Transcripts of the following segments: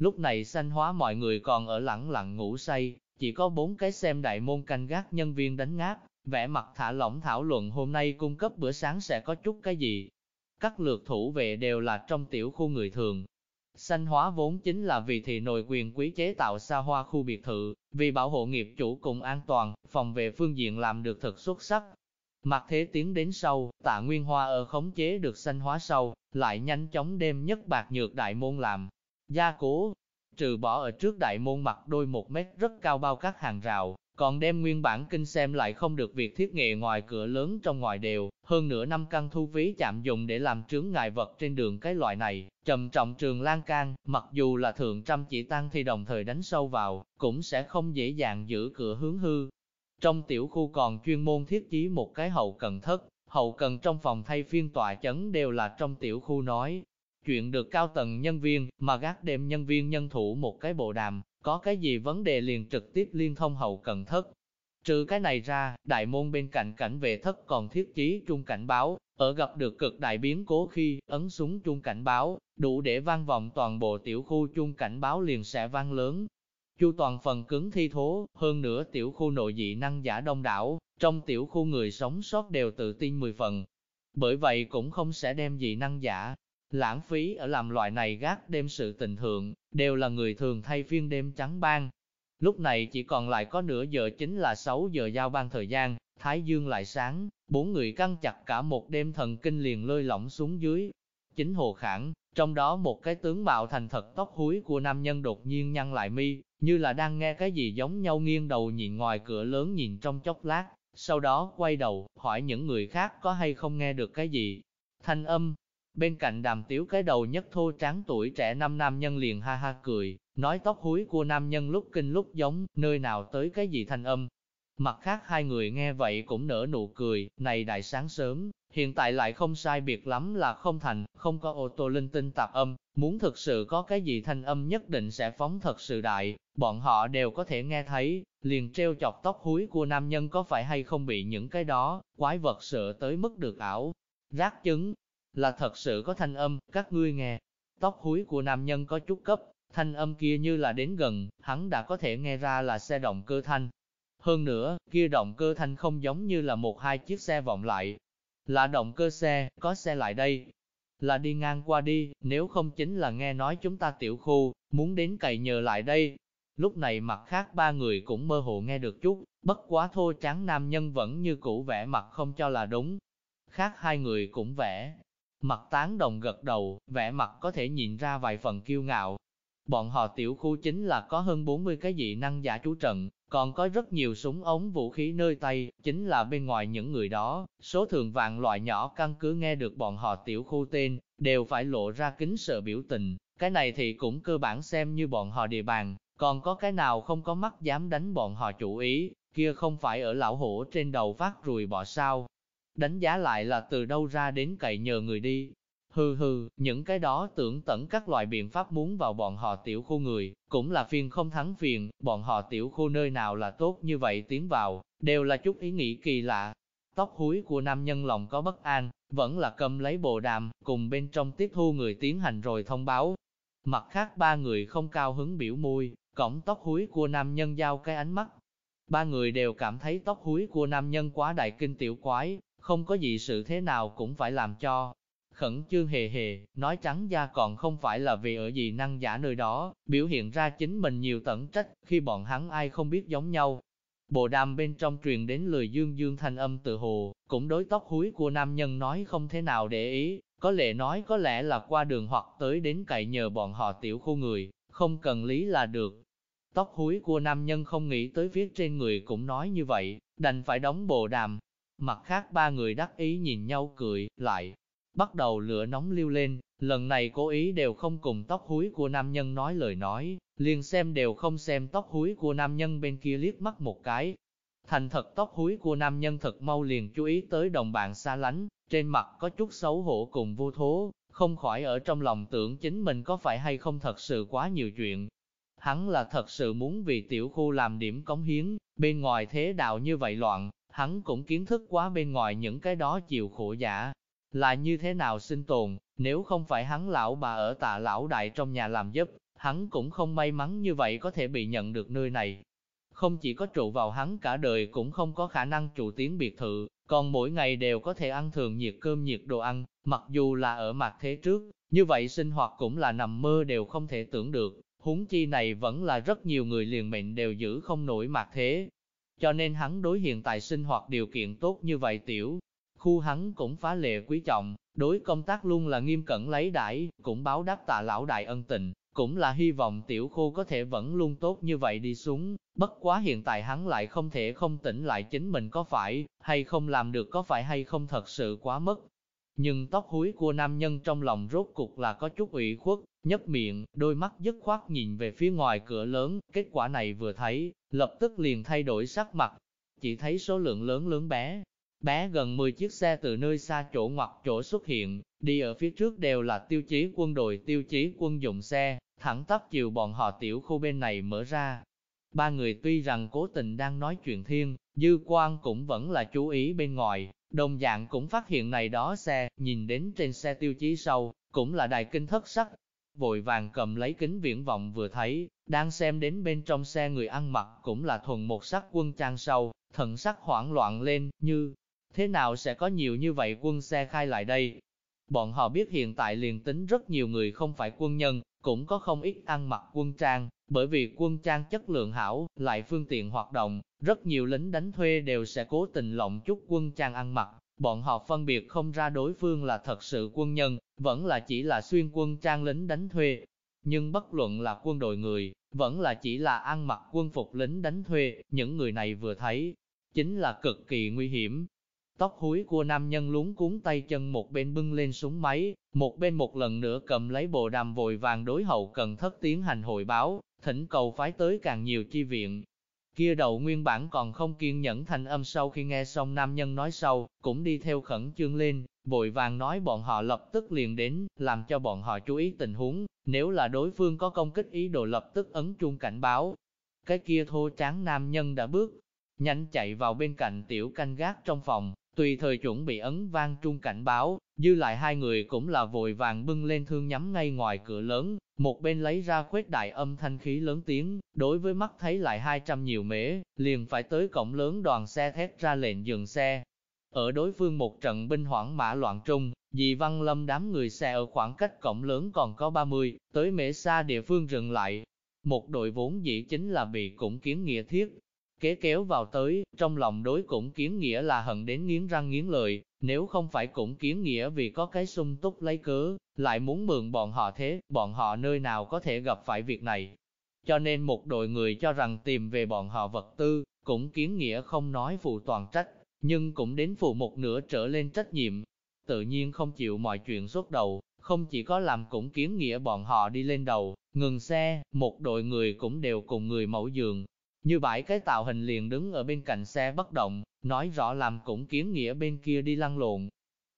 Lúc này sanh hóa mọi người còn ở lẳng lặng ngủ say, chỉ có bốn cái xem đại môn canh gác nhân viên đánh ngáp, vẻ mặt thả lỏng thảo luận hôm nay cung cấp bữa sáng sẽ có chút cái gì. Các lượt thủ vệ đều là trong tiểu khu người thường. sanh hóa vốn chính là vì thị nội quyền quý chế tạo xa hoa khu biệt thự, vì bảo hộ nghiệp chủ cùng an toàn, phòng vệ phương diện làm được thật xuất sắc. Mặt thế tiến đến sau, tạ Nguyên Hoa ở khống chế được sanh hóa sau, lại nhanh chóng đem nhất bạc nhược đại môn làm. Gia cố, trừ bỏ ở trước đại môn mặt đôi một mét rất cao bao các hàng rào, còn đem nguyên bản kinh xem lại không được việc thiết nghệ ngoài cửa lớn trong ngoài đều, hơn nửa năm căn thu phí chạm dùng để làm trướng ngại vật trên đường cái loại này, trầm trọng trường lan can, mặc dù là thượng trăm chỉ tăng thì đồng thời đánh sâu vào, cũng sẽ không dễ dàng giữ cửa hướng hư. Trong tiểu khu còn chuyên môn thiết chí một cái hậu cần thất, hậu cần trong phòng thay phiên tòa chấn đều là trong tiểu khu nói, chuyện được cao tầng nhân viên, mà gác đêm nhân viên nhân thủ một cái bộ đàm, có cái gì vấn đề liền trực tiếp liên thông hậu cần thất. Trừ cái này ra, đại môn bên cạnh cảnh vệ thất còn thiết chí trung cảnh báo, ở gặp được cực đại biến cố khi ấn súng trung cảnh báo, đủ để vang vọng toàn bộ tiểu khu trung cảnh báo liền sẽ vang lớn. Chu toàn phần cứng thi thố, hơn nữa tiểu khu nội dị năng giả đông đảo, trong tiểu khu người sống sót đều tự tin 10 phần. Bởi vậy cũng không sẽ đem dị năng giả, lãng phí ở làm loại này gác đêm sự tình thượng, đều là người thường thay phiên đêm trắng ban. Lúc này chỉ còn lại có nửa giờ chính là 6 giờ giao ban thời gian, Thái Dương lại sáng, bốn người căng chặt cả một đêm thần kinh liền lơi lỏng xuống dưới. Chính hồ khẳng, trong đó một cái tướng bạo thành thật tóc húi của nam nhân đột nhiên nhăn lại mi, như là đang nghe cái gì giống nhau nghiêng đầu nhìn ngoài cửa lớn nhìn trong chốc lát, sau đó quay đầu, hỏi những người khác có hay không nghe được cái gì. Thanh âm, Bên cạnh đàm tiếu cái đầu nhất thô tráng tuổi trẻ năm nam nhân liền ha ha cười, nói tóc húi của nam nhân lúc kinh lúc giống, nơi nào tới cái gì thanh âm. Mặt khác hai người nghe vậy cũng nở nụ cười, này đại sáng sớm, hiện tại lại không sai biệt lắm là không thành, không có ô tô linh tinh tạp âm, muốn thực sự có cái gì thanh âm nhất định sẽ phóng thật sự đại, bọn họ đều có thể nghe thấy, liền treo chọc tóc húi của nam nhân có phải hay không bị những cái đó, quái vật sợ tới mức được ảo. Rác chứng, là thật sự có thanh âm, các ngươi nghe. Tóc húi của nam nhân có chút cấp, thanh âm kia như là đến gần, hắn đã có thể nghe ra là xe động cơ thanh. Hơn nữa, kia động cơ thanh không giống như là một hai chiếc xe vọng lại. Là động cơ xe, có xe lại đây. Là đi ngang qua đi, nếu không chính là nghe nói chúng ta tiểu khu, muốn đến cày nhờ lại đây. Lúc này mặt khác ba người cũng mơ hồ nghe được chút, bất quá thô trắng nam nhân vẫn như cũ vẻ mặt không cho là đúng. Khác hai người cũng vẽ, Mặt tán đồng gật đầu, vẻ mặt có thể nhìn ra vài phần kiêu ngạo. Bọn họ tiểu khu chính là có hơn 40 cái dị năng giả trú trận, còn có rất nhiều súng ống vũ khí nơi tay, chính là bên ngoài những người đó, số thường vạn loại nhỏ căn cứ nghe được bọn họ tiểu khu tên, đều phải lộ ra kính sợ biểu tình, cái này thì cũng cơ bản xem như bọn họ địa bàn, còn có cái nào không có mắt dám đánh bọn họ chủ ý, kia không phải ở lão hổ trên đầu phát rùi bỏ sao, đánh giá lại là từ đâu ra đến cậy nhờ người đi. Hừ hừ, những cái đó tưởng tẩn các loại biện pháp muốn vào bọn họ tiểu khu người, cũng là phiền không thắng phiền, bọn họ tiểu khu nơi nào là tốt như vậy tiến vào, đều là chút ý nghĩ kỳ lạ. Tóc húi của nam nhân lòng có bất an, vẫn là cầm lấy bộ đàm, cùng bên trong tiếp thu người tiến hành rồi thông báo. Mặt khác ba người không cao hứng biểu môi, cổng tóc húi của nam nhân giao cái ánh mắt. Ba người đều cảm thấy tóc húi của nam nhân quá đại kinh tiểu quái, không có gì sự thế nào cũng phải làm cho. Khẩn trương hề hề, nói trắng ra còn không phải là vì ở gì năng giả nơi đó, biểu hiện ra chính mình nhiều tẩn trách, khi bọn hắn ai không biết giống nhau. Bộ đàm bên trong truyền đến lời dương dương thanh âm tự hồ, cũng đối tóc húi của nam nhân nói không thế nào để ý, có lẽ nói có lẽ là qua đường hoặc tới đến cậy nhờ bọn họ tiểu khu người, không cần lý là được. Tóc húi của nam nhân không nghĩ tới viết trên người cũng nói như vậy, đành phải đóng bộ đàm, Mặt khác ba người đắc ý nhìn nhau cười, lại, bắt đầu lửa nóng lưu lên, lần này cố ý đều không cùng tóc húi của nam nhân nói lời nói, liền xem đều không xem tóc húi của nam nhân bên kia liếc mắt một cái. Thành thật tóc húi của nam nhân thật mau liền chú ý tới đồng bạn xa lánh, trên mặt có chút xấu hổ cùng vô thố, không khỏi ở trong lòng tưởng chính mình có phải hay không thật sự quá nhiều chuyện. Hắn là thật sự muốn vì tiểu khu làm điểm cống hiến, bên ngoài thế đạo như vậy loạn, Hắn cũng kiến thức quá bên ngoài những cái đó chịu khổ giả, là như thế nào sinh tồn, nếu không phải hắn lão bà ở tạ lão đại trong nhà làm giúp, hắn cũng không may mắn như vậy có thể bị nhận được nơi này. Không chỉ có trụ vào hắn cả đời cũng không có khả năng trụ tiếng biệt thự, còn mỗi ngày đều có thể ăn thường nhiệt cơm nhiệt đồ ăn, mặc dù là ở mặt thế trước, như vậy sinh hoạt cũng là nằm mơ đều không thể tưởng được, huống chi này vẫn là rất nhiều người liền mệnh đều giữ không nổi mặt thế. Cho nên hắn đối hiện tại sinh hoạt điều kiện tốt như vậy tiểu, khu hắn cũng phá lệ quý trọng, đối công tác luôn là nghiêm cẩn lấy đãi, cũng báo đáp tạ lão đại ân tình, cũng là hy vọng tiểu khu có thể vẫn luôn tốt như vậy đi xuống, bất quá hiện tại hắn lại không thể không tỉnh lại chính mình có phải, hay không làm được có phải hay không thật sự quá mất. Nhưng tóc húi của nam nhân trong lòng rốt cục là có chút ủy khuất, nhấp miệng, đôi mắt dứt khoát nhìn về phía ngoài cửa lớn, kết quả này vừa thấy, lập tức liền thay đổi sắc mặt, chỉ thấy số lượng lớn lớn bé, bé gần 10 chiếc xe từ nơi xa chỗ ngoặt chỗ xuất hiện, đi ở phía trước đều là tiêu chí quân đội tiêu chí quân dụng xe, thẳng tắp chiều bọn họ tiểu khu bên này mở ra. Ba người tuy rằng cố tình đang nói chuyện thiên, dư quan cũng vẫn là chú ý bên ngoài, đồng dạng cũng phát hiện này đó xe, nhìn đến trên xe tiêu chí sau, cũng là đài kinh thất sắc. Vội vàng cầm lấy kính viễn vọng vừa thấy, đang xem đến bên trong xe người ăn mặc cũng là thuần một sắc quân trang sâu thần sắc hoảng loạn lên, như thế nào sẽ có nhiều như vậy quân xe khai lại đây? Bọn họ biết hiện tại liền tính rất nhiều người không phải quân nhân, cũng có không ít ăn mặc quân trang, bởi vì quân trang chất lượng hảo, lại phương tiện hoạt động, rất nhiều lính đánh thuê đều sẽ cố tình lộng chút quân trang ăn mặc, bọn họ phân biệt không ra đối phương là thật sự quân nhân, vẫn là chỉ là xuyên quân trang lính đánh thuê. Nhưng bất luận là quân đội người, vẫn là chỉ là ăn mặc quân phục lính đánh thuê, những người này vừa thấy, chính là cực kỳ nguy hiểm, Tóc húi của nam nhân lúng cuốn tay chân một bên bưng lên súng máy, một bên một lần nữa cầm lấy bộ đàm vội vàng đối hậu cần thất tiến hành hội báo, thỉnh cầu phái tới càng nhiều chi viện. Kia đầu nguyên bản còn không kiên nhẫn thành âm sau khi nghe xong nam nhân nói sau, cũng đi theo khẩn trương lên, vội vàng nói bọn họ lập tức liền đến, làm cho bọn họ chú ý tình huống, nếu là đối phương có công kích ý đồ lập tức ấn chuông cảnh báo. Cái kia thô tráng nam nhân đã bước, nhanh chạy vào bên cạnh tiểu canh gác trong phòng, Tùy thời chuẩn bị ấn vang trung cảnh báo, dư lại hai người cũng là vội vàng bưng lên thương nhắm ngay ngoài cửa lớn, một bên lấy ra khuếch đại âm thanh khí lớn tiếng, đối với mắt thấy lại 200 nhiều mễ, liền phải tới cổng lớn đoàn xe thét ra lệnh dừng xe. Ở đối phương một trận binh hoảng mã loạn trung, dì Văn Lâm đám người xe ở khoảng cách cổng lớn còn có 30, tới mễ xa địa phương dừng lại. Một đội vốn dĩ chính là bị cũng kiến nghĩa thiết, kế kéo vào tới, trong lòng đối cũng kiến nghĩa là hận đến nghiến răng nghiến lợi, nếu không phải cũng kiến nghĩa vì có cái sung túc lấy cớ, lại muốn mượn bọn họ thế, bọn họ nơi nào có thể gặp phải việc này. Cho nên một đội người cho rằng tìm về bọn họ vật tư, cũng kiến nghĩa không nói phụ toàn trách, nhưng cũng đến phụ một nửa trở lên trách nhiệm. Tự nhiên không chịu mọi chuyện xuất đầu, không chỉ có làm cũng kiến nghĩa bọn họ đi lên đầu, ngừng xe, một đội người cũng đều cùng người mẫu giường, như vậy cái tạo hình liền đứng ở bên cạnh xe bất động, nói rõ làm cũng kiến nghĩa bên kia đi lăn lộn.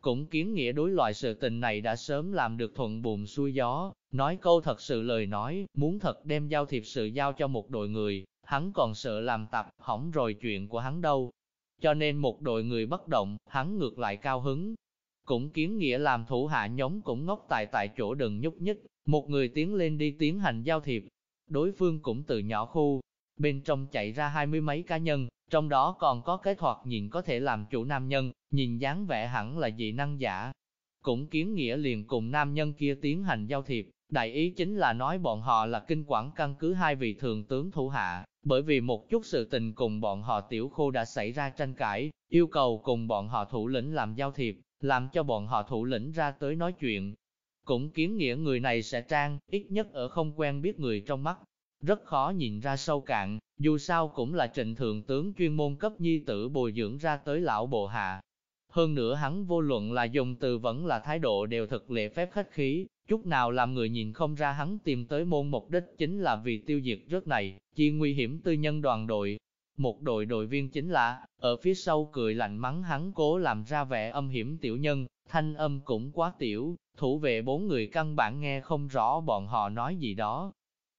Cũng kiến nghĩa đối loại sự tình này đã sớm làm được thuận buồm xuôi gió, nói câu thật sự lời nói, muốn thật đem giao thiệp sự giao cho một đội người, hắn còn sợ làm tập, hỏng rồi chuyện của hắn đâu. Cho nên một đội người bất động, hắn ngược lại cao hứng. Cũng kiến nghĩa làm thủ hạ nhóm cũng ngốc tại tại chỗ đừng nhúc nhích, một người tiến lên đi tiến hành giao thiệp. Đối phương cũng từ nhỏ khu, bên trong chạy ra hai mươi mấy cá nhân, trong đó còn có cái thoạt nhìn có thể làm chủ nam nhân, nhìn dáng vẻ hẳn là dị năng giả. Cũng kiến nghĩa liền cùng nam nhân kia tiến hành giao thiệp, đại ý chính là nói bọn họ là kinh quản căn cứ hai vị thường tướng thủ hạ, bởi vì một chút sự tình cùng bọn họ tiểu khu đã xảy ra tranh cãi, yêu cầu cùng bọn họ thủ lĩnh làm giao thiệp, làm cho bọn họ thủ lĩnh ra tới nói chuyện. Cũng kiến nghĩa người này sẽ trang, ít nhất ở không quen biết người trong mắt, rất khó nhìn ra sâu cạn, dù sao cũng là trịnh thượng tướng chuyên môn cấp nhi tử bồi dưỡng ra tới lão bộ hạ. Hơn nữa hắn vô luận là dùng từ vẫn là thái độ đều thực lệ phép khách khí, chút nào làm người nhìn không ra hắn tìm tới môn mục đích chính là vì tiêu diệt rớt này, chi nguy hiểm tư nhân đoàn đội. Một đội đội viên chính là, ở phía sau cười lạnh mắng hắn cố làm ra vẻ âm hiểm tiểu nhân, thanh âm cũng quá tiểu, thủ vệ bốn người căn bản nghe không rõ bọn họ nói gì đó,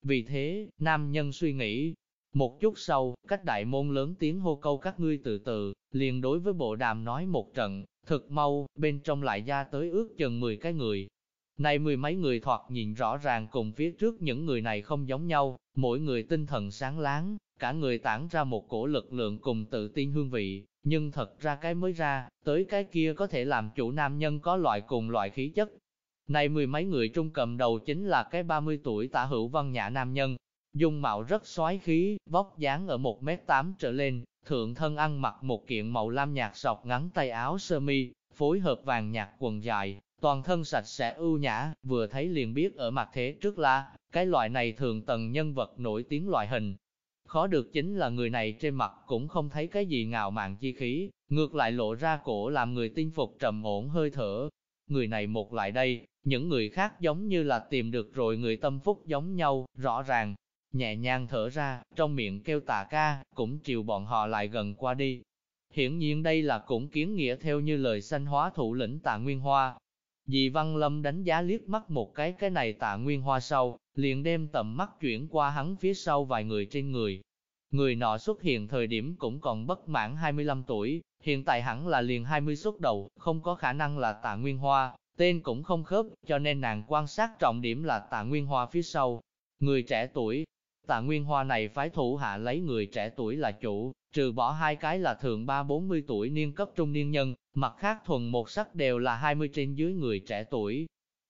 vì thế, nam nhân suy nghĩ, một chút sau, cách đại môn lớn tiếng hô câu các ngươi từ từ, liền đối với bộ đàm nói một trận, thực mau, bên trong lại ra tới ước chừng 10 cái người. Này mười mấy người thoạt nhìn rõ ràng cùng phía trước những người này không giống nhau, mỗi người tinh thần sáng láng, cả người tản ra một cổ lực lượng cùng tự tin hương vị, nhưng thật ra cái mới ra, tới cái kia có thể làm chủ nam nhân có loại cùng loại khí chất. Này mười mấy người trung cầm đầu chính là cái 30 tuổi tả hữu văn nhã nam nhân, dung mạo rất xoái khí, vóc dáng ở 1m8 trở lên, thượng thân ăn mặc một kiện màu lam nhạt sọc ngắn tay áo sơ mi, phối hợp vàng nhạt quần dài, toàn thân sạch sẽ ưu nhã, vừa thấy liền biết ở mặt thế trước là, cái loại này thường tầng nhân vật nổi tiếng loại hình. Khó được chính là người này trên mặt cũng không thấy cái gì ngạo mạn chi khí, ngược lại lộ ra cổ làm người tin phục trầm ổn hơi thở. Người này một lại đây, những người khác giống như là tìm được rồi người tâm phúc giống nhau, rõ ràng, nhẹ nhàng thở ra, trong miệng kêu tà ca, cũng chiều bọn họ lại gần qua đi. Hiển nhiên đây là cũng kiến nghĩa theo như lời sanh hóa thủ lĩnh tạ Nguyên Hoa. Dì Văn Lâm đánh giá liếc mắt một cái cái này tạ Nguyên Hoa sau, liền đem tầm mắt chuyển qua hắn phía sau vài người trên người. Người nọ xuất hiện thời điểm cũng còn bất mãn 25 tuổi, hiện tại hẳn là liền 20 xuất đầu, không có khả năng là tạ Nguyên Hoa, tên cũng không khớp, cho nên nàng quan sát trọng điểm là tạ Nguyên Hoa phía sau. Người trẻ tuổi, Tạ Nguyên Hoa này phái thủ hạ lấy người trẻ tuổi là chủ, trừ bỏ hai cái là thượng ba bốn mươi tuổi niên cấp trung niên nhân, mặt khác thuần một sắc đều là hai mươi trên dưới người trẻ tuổi.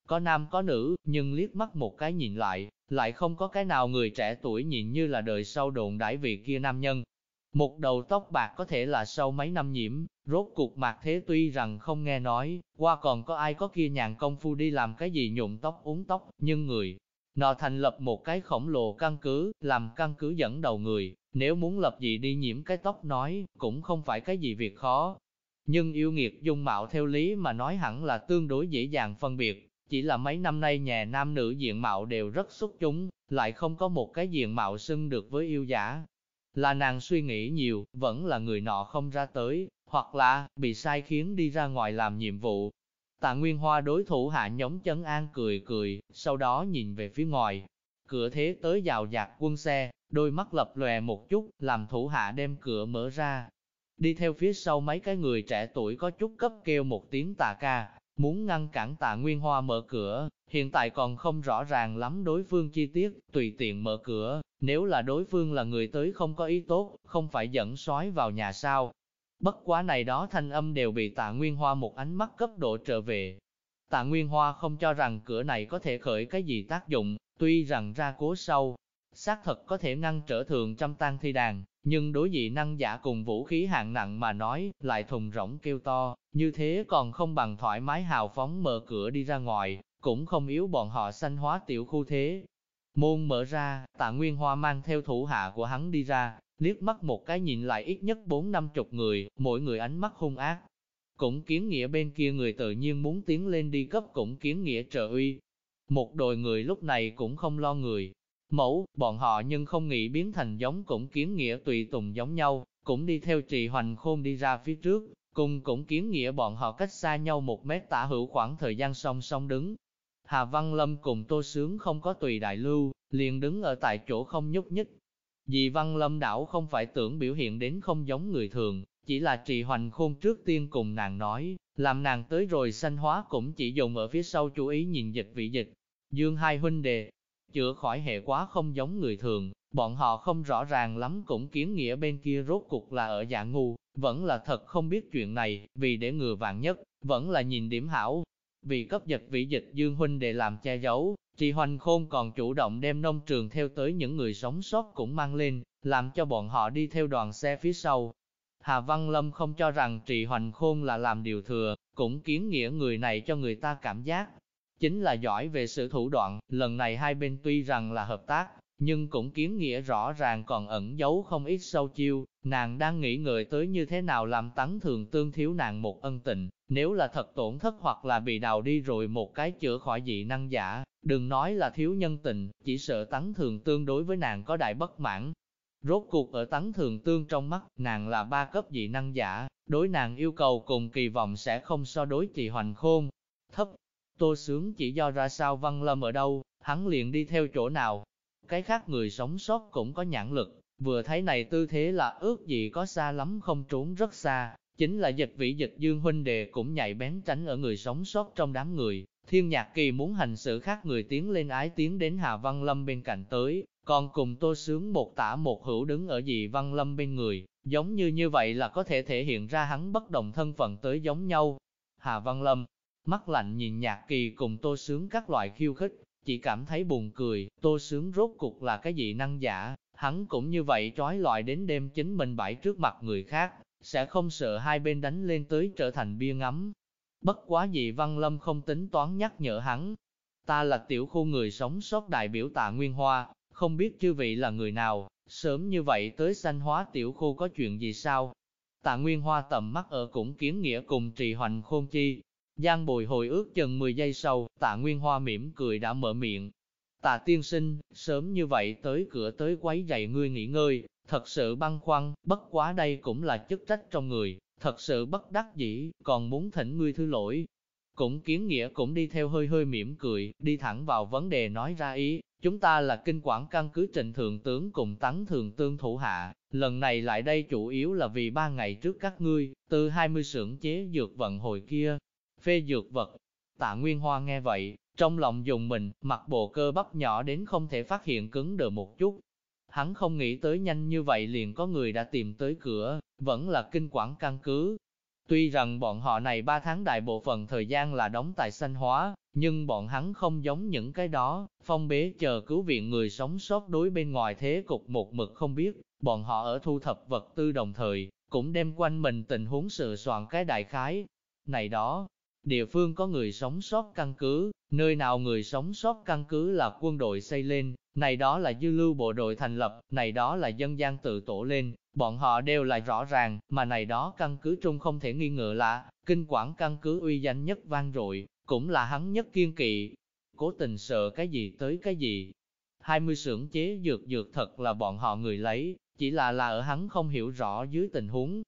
Có nam có nữ, nhưng liếc mắt một cái nhìn lại, lại không có cái nào người trẻ tuổi nhìn như là đời sau đồn đãi vị kia nam nhân. Một đầu tóc bạc có thể là sau mấy năm nhiễm, rốt cuộc mạc thế tuy rằng không nghe nói, qua còn có ai có kia nhàn công phu đi làm cái gì nhuộm tóc uống tóc, nhưng người Nọ thành lập một cái khổng lồ căn cứ, làm căn cứ dẫn đầu người, nếu muốn lập gì đi nhiễm cái tóc nói, cũng không phải cái gì việc khó. Nhưng yêu nghiệt dung mạo theo lý mà nói hẳn là tương đối dễ dàng phân biệt, chỉ là mấy năm nay nhà nam nữ diện mạo đều rất xuất chúng, lại không có một cái diện mạo xưng được với yêu giả. Là nàng suy nghĩ nhiều, vẫn là người nọ không ra tới, hoặc là bị sai khiến đi ra ngoài làm nhiệm vụ, Tạ Nguyên Hoa đối thủ hạ nhóm chấn an cười cười, sau đó nhìn về phía ngoài. Cửa thế tới dào dạt quân xe, đôi mắt lập lòe một chút, làm thủ hạ đem cửa mở ra. Đi theo phía sau mấy cái người trẻ tuổi có chút cấp kêu một tiếng tạ ca, muốn ngăn cản tạ Nguyên Hoa mở cửa, hiện tại còn không rõ ràng lắm đối phương chi tiết, tùy tiện mở cửa, nếu là đối phương là người tới không có ý tốt, không phải dẫn sói vào nhà sao, Bất quá này đó thanh âm đều bị tạ Nguyên Hoa một ánh mắt cấp độ trở về. Tạ Nguyên Hoa không cho rằng cửa này có thể khởi cái gì tác dụng, tuy rằng ra cố sâu, xác thật có thể ngăn trở thường trăm tan thi đàn, nhưng đối dị năng giả cùng vũ khí hạng nặng mà nói, lại thùng rỗng kêu to, như thế còn không bằng thoải mái hào phóng mở cửa đi ra ngoài, cũng không yếu bọn họ sanh hóa tiểu khu thế. Môn mở ra, tạ Nguyên Hoa mang theo thủ hạ của hắn đi ra, liếc mắt một cái nhìn lại ít nhất bốn năm chục người, mỗi người ánh mắt hung ác. Cũng kiến nghĩa bên kia người tự nhiên muốn tiến lên đi cấp cũng kiến nghĩa trợ uy. Một đội người lúc này cũng không lo người. Mẫu, bọn họ nhưng không nghĩ biến thành giống cũng kiến nghĩa tùy tùng giống nhau, cũng đi theo trì hoành khôn đi ra phía trước, cùng cũng kiến nghĩa bọn họ cách xa nhau một mét tả hữu khoảng thời gian song song đứng. Hà Văn Lâm cùng Tô Sướng không có tùy đại lưu, liền đứng ở tại chỗ không nhúc nhích, Dì Văn Lâm đảo không phải tưởng biểu hiện đến không giống người thường, chỉ là trì hoành khôn trước tiên cùng nàng nói, làm nàng tới rồi sanh hóa cũng chỉ dùng ở phía sau chú ý nhìn dịch vị dịch. Dương hai huynh đệ, chữa khỏi hệ quá không giống người thường, bọn họ không rõ ràng lắm cũng kiến nghĩa bên kia rốt cuộc là ở dạng ngu, vẫn là thật không biết chuyện này, vì để ngừa vạn nhất, vẫn là nhìn điểm hảo. Vì cấp dịch vị dịch Dương huynh đệ làm che giấu, Trì Hoành Khôn còn chủ động đem nông trường theo tới những người sống sót cũng mang lên, làm cho bọn họ đi theo đoàn xe phía sau. Hà Văn Lâm không cho rằng Trì Hoành Khôn là làm điều thừa, cũng kiến nghĩa người này cho người ta cảm giác. Chính là giỏi về sự thủ đoạn, lần này hai bên tuy rằng là hợp tác, nhưng cũng kiến nghĩa rõ ràng còn ẩn giấu không ít sâu chiêu, nàng đang nghĩ người tới như thế nào làm tấn thường tương thiếu nàng một ân tình, nếu là thật tổn thất hoặc là bị đào đi rồi một cái chữa khỏi dị năng giả, đừng nói là thiếu nhân tình, chỉ sợ tấn thường tương đối với nàng có đại bất mãn. Rốt cuộc ở tấn thường tương trong mắt, nàng là ba cấp dị năng giả, đối nàng yêu cầu cùng kỳ vọng sẽ không so đối chị hoành khôn. Thấp, tô sướng chỉ do ra sao văn lâm ở đâu, hắn liền đi theo chỗ nào, cái khác người sống sót cũng có nhãn lực, vừa thấy này tư thế là ước gì có xa lắm không trốn rất xa, chính là dịch vĩ dịch dương huynh đệ cũng nhạy bén tránh ở người sống sót trong đám người, Thiên Nhạc Kỳ muốn hành sự khác người tiến lên ái tiến đến Hà Văn Lâm bên cạnh tới, còn cùng tô sướng một tả một hữu đứng ở dị Văn Lâm bên người, giống như như vậy là có thể thể hiện ra hắn bất đồng thân phận tới giống nhau. Hà Văn Lâm, mắt lạnh nhìn Nhạc Kỳ cùng tô sướng các loại khiêu khích, chỉ cảm thấy buồn cười, tô sướng rốt cục là cái gì năng giả, hắn cũng như vậy trói loại đến đêm chính mình bãi trước mặt người khác, sẽ không sợ hai bên đánh lên tới trở thành bia ngắm. Bất quá dị Văn Lâm không tính toán nhắc nhở hắn. Ta là tiểu khu người sống sót đại biểu tạ Nguyên Hoa, không biết chư vị là người nào, sớm như vậy tới sanh hóa tiểu khu có chuyện gì sao? Tạ Nguyên Hoa tầm mắt ở cũng kiến nghĩa cùng trì hoành khôn chi. Giang bồi hồi ước chừng 10 giây sau, tạ Nguyên Hoa mỉm cười đã mở miệng. Tạ tiên sinh, sớm như vậy tới cửa tới quấy dậy ngươi nghỉ ngơi, thật sự băn khoăn, bất quá đây cũng là chức trách trong người, thật sự bất đắc dĩ, còn muốn thỉnh ngươi thứ lỗi. Cũng kiến nghĩa cũng đi theo hơi hơi mỉm cười, đi thẳng vào vấn đề nói ra ý, chúng ta là kinh quản căn cứ trình thượng tướng cùng tắng thường tương thủ hạ, lần này lại đây chủ yếu là vì ba ngày trước các ngươi, từ 20 xưởng chế dược vận hồi kia, phê dược vật. Tạ Nguyên Hoa nghe vậy, trong lòng dùng mình, mặt bộ cơ bắp nhỏ đến không thể phát hiện cứng đờ một chút, Hắn không nghĩ tới nhanh như vậy liền có người đã tìm tới cửa, vẫn là kinh quản căn cứ. Tuy rằng bọn họ này 3 tháng đại bộ phận thời gian là đóng tại sanh hóa, nhưng bọn hắn không giống những cái đó, phong bế chờ cứu viện người sống sót đối bên ngoài thế cục một mực không biết, bọn họ ở thu thập vật tư đồng thời, cũng đem quanh mình tình huống sự soạn cái đại khái. Này đó, địa phương có người sống sót căn cứ, nơi nào người sống sót căn cứ là quân đội xây lên, này đó là dư lưu bộ đội thành lập, này đó là dân gian tự tổ lên, bọn họ đều là rõ ràng, mà này đó căn cứ trung không thể nghi ngờ là, kinh quản căn cứ uy danh nhất vang dội, cũng là hắn nhất kiên kỵ. Cố tình sợ cái gì tới cái gì. 20 xưởng chế dược dược thật là bọn họ người lấy, chỉ là là ở hắn không hiểu rõ dưới tình huống.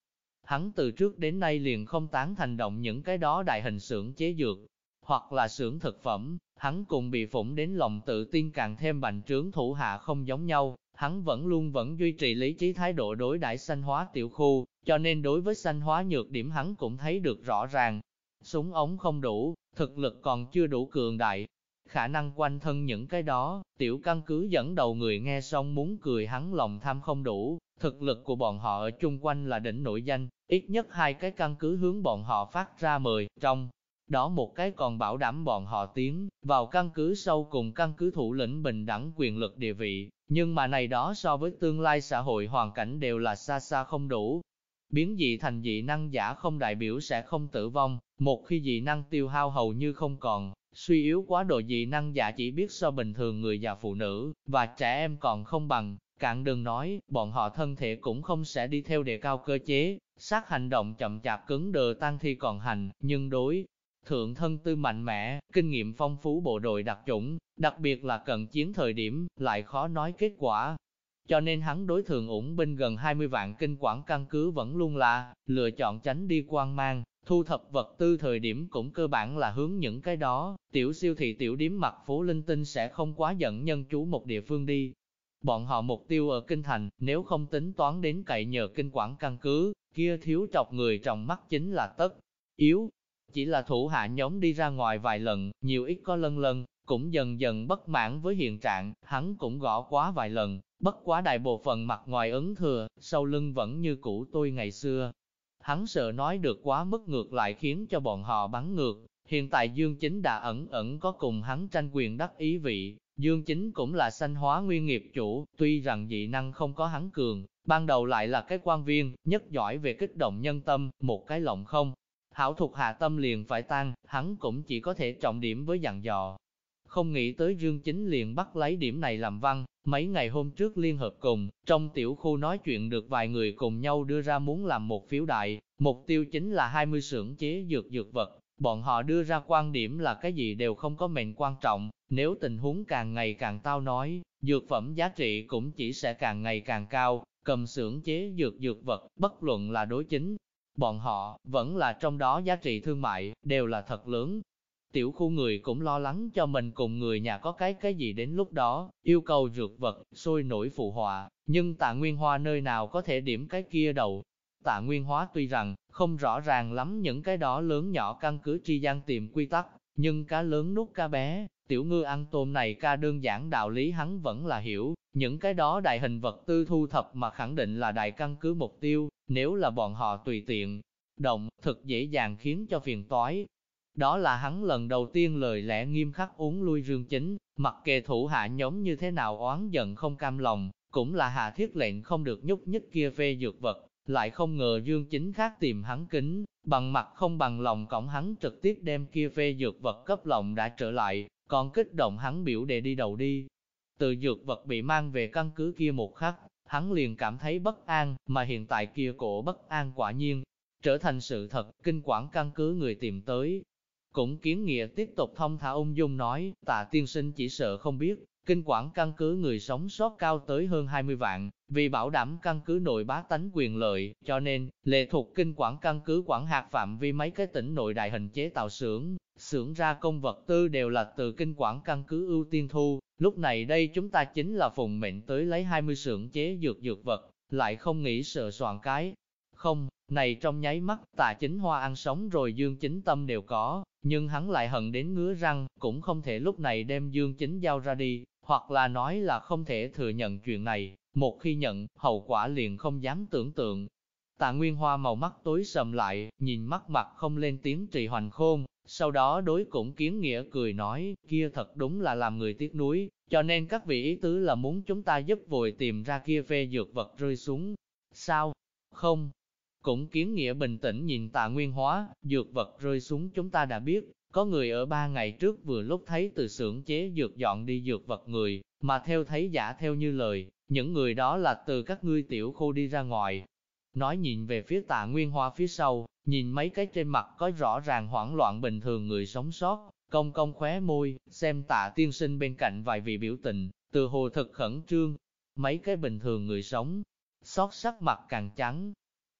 Hắn từ trước đến nay liền không tán thành động những cái đó đại hình xưởng chế dược, hoặc là xưởng thực phẩm, hắn cùng bị phủng đến lòng tự tin càng thêm bành trướng thủ hạ không giống nhau, hắn vẫn luôn vẫn duy trì lý trí thái độ đối đại sanh hóa tiểu khu, cho nên đối với sanh hóa nhược điểm hắn cũng thấy được rõ ràng. Súng ống không đủ, thực lực còn chưa đủ cường đại. Khả năng quanh thân những cái đó, tiểu căn cứ dẫn đầu người nghe xong muốn cười hắn lòng tham không đủ, thực lực của bọn họ ở chung quanh là đỉnh nổi danh, ít nhất hai cái căn cứ hướng bọn họ phát ra mời, trong đó một cái còn bảo đảm bọn họ tiến vào căn cứ sâu cùng căn cứ thủ lĩnh bình đẳng quyền lực địa vị, nhưng mà này đó so với tương lai xã hội hoàn cảnh đều là xa xa không đủ. Biến dị thành dị năng giả không đại biểu sẽ không tử vong, một khi dị năng tiêu hao hầu như không còn, suy yếu quá độ dị năng giả chỉ biết so bình thường người già phụ nữ, và trẻ em còn không bằng, cạn đừng nói, bọn họ thân thể cũng không sẽ đi theo đề cao cơ chế, sát hành động chậm chạp cứng đờ tăng thi còn hành, nhưng đối thượng thân tư mạnh mẽ, kinh nghiệm phong phú bộ đội đặc chủng, đặc biệt là cận chiến thời điểm, lại khó nói kết quả. Cho nên hắn đối thường ủng binh gần 20 vạn kinh quản căn cứ vẫn luôn là, lựa chọn tránh đi quan mang, thu thập vật tư thời điểm cũng cơ bản là hướng những cái đó, tiểu siêu thị tiểu điếm mặt phố linh tinh sẽ không quá giận nhân chú một địa phương đi. Bọn họ mục tiêu ở kinh thành, nếu không tính toán đến cậy nhờ kinh quản căn cứ, kia thiếu chọc người trong mắt chính là tất. Yếu, chỉ là thủ hạ nhóm đi ra ngoài vài lần, nhiều ít có lân lân, cũng dần dần bất mãn với hiện trạng, hắn cũng gõ quá vài lần, bất quá đại bộ phận mặt ngoài ứng thừa, sau lưng vẫn như cũ tôi ngày xưa. Hắn sợ nói được quá mức ngược lại khiến cho bọn họ bắn ngược, hiện tại Dương Chính đã ẩn ẩn có cùng hắn tranh quyền đắc ý vị, Dương Chính cũng là sanh hóa nguyên nghiệp chủ, tuy rằng dị năng không có hắn cường, ban đầu lại là cái quan viên, nhất giỏi về kích động nhân tâm, một cái lộng không, Hảo thuộc hạ tâm liền phải tan, hắn cũng chỉ có thể trọng điểm với dặn dò. Không nghĩ tới Dương Chính liền bắt lấy điểm này làm văn, mấy ngày hôm trước liên hợp cùng, trong tiểu khu nói chuyện được vài người cùng nhau đưa ra muốn làm một phiếu đại, mục tiêu chính là 20 xưởng chế dược dược vật. Bọn họ đưa ra quan điểm là cái gì đều không có mệnh quan trọng, nếu tình huống càng ngày càng tao nói, dược phẩm giá trị cũng chỉ sẽ càng ngày càng cao, cầm xưởng chế dược dược vật, bất luận là đối chính, bọn họ, vẫn là trong đó giá trị thương mại, đều là thật lớn. Tiểu khu người cũng lo lắng cho mình cùng người nhà có cái cái gì đến lúc đó, yêu cầu dược vật, sôi nổi phụ họa, nhưng tạ Nguyên Hoa nơi nào có thể điểm cái kia đầu. Tạ Nguyên Hóa tuy rằng, không rõ ràng lắm những cái đó lớn nhỏ căn cứ tri gian tìm quy tắc, Nhưng cá lớn nuốt cá bé, tiểu ngư ăn tôm này ca đơn giản đạo lý hắn vẫn là hiểu, những cái đó đại hình vật tư thu thập mà khẳng định là đại căn cứ mục tiêu, nếu là bọn họ tùy tiện, động, thực dễ dàng khiến cho phiền toái. Đó là hắn lần đầu tiên lời lẽ nghiêm khắc uống lui rương chính, mặc kệ thủ hạ nhóm như thế nào oán giận không cam lòng, cũng là hạ thiết lệnh không được nhúc nhích kia phê dược vật, lại không ngờ dương chính khác tìm hắn kính, bằng mặt không bằng lòng cổng hắn trực tiếp đem kia phê dược vật cấp lòng đã trở lại, còn kích động hắn biểu đề đi đầu đi. Từ dược vật bị mang về căn cứ kia một khắc, hắn liền cảm thấy bất an, mà hiện tại kia cổ bất an quả nhiên, trở thành sự thật, kinh quản căn cứ người tìm tới. Cũng kiến nghĩa tiếp tục thông thả ung dung nói, tạ tiên sinh chỉ sợ không biết, kinh quản căn cứ người sống sót cao tới hơn 20 vạn, vì bảo đảm căn cứ nội bá tánh quyền lợi, cho nên, lệ thuộc kinh quản căn cứ quản hạt phạm vi mấy cái tỉnh nội đại hình chế tạo xưởng, xưởng ra công vật tư đều là từ kinh quản căn cứ ưu tiên thu, lúc này đây chúng ta chính là phùng mệnh tới lấy 20 xưởng chế dược dược vật, lại không nghĩ sợ soạn cái. Không, này trong nháy mắt, tạ chính hoa ăn sống rồi dương chính tâm đều có, nhưng hắn lại hận đến ngứa răng, cũng không thể lúc này đem dương chính giao ra đi, hoặc là nói là không thể thừa nhận chuyện này, một khi nhận, hậu quả liền không dám tưởng tượng. Tạ Nguyên Hoa màu mắt tối sầm lại, nhìn mắt mặt không lên tiếng trì hoành khôn, sau đó đối cũng kiến nghĩa cười nói, kia thật đúng là làm người tiếc nuối, cho nên các vị ý tứ là muốn chúng ta giúp vội tìm ra kia phê dược vật rơi xuống. Sao? Không. Cũng kiến nghĩa bình tĩnh nhìn tạ nguyên hóa, dược vật rơi xuống chúng ta đã biết, có người ở ba ngày trước vừa lúc thấy từ xưởng chế dược dọn đi dược vật người, mà theo thấy giả theo như lời, những người đó là từ các ngươi tiểu khu đi ra ngoài. Nói nhìn về phía tạ nguyên hoa phía sau, nhìn mấy cái trên mặt có rõ ràng hoảng loạn bình thường người sống sót, công công khóe môi, xem tạ tiên sinh bên cạnh vài vị biểu tình, từ hồ thật khẩn trương. Mấy cái bình thường người sống, sót sắc mặt càng trắng.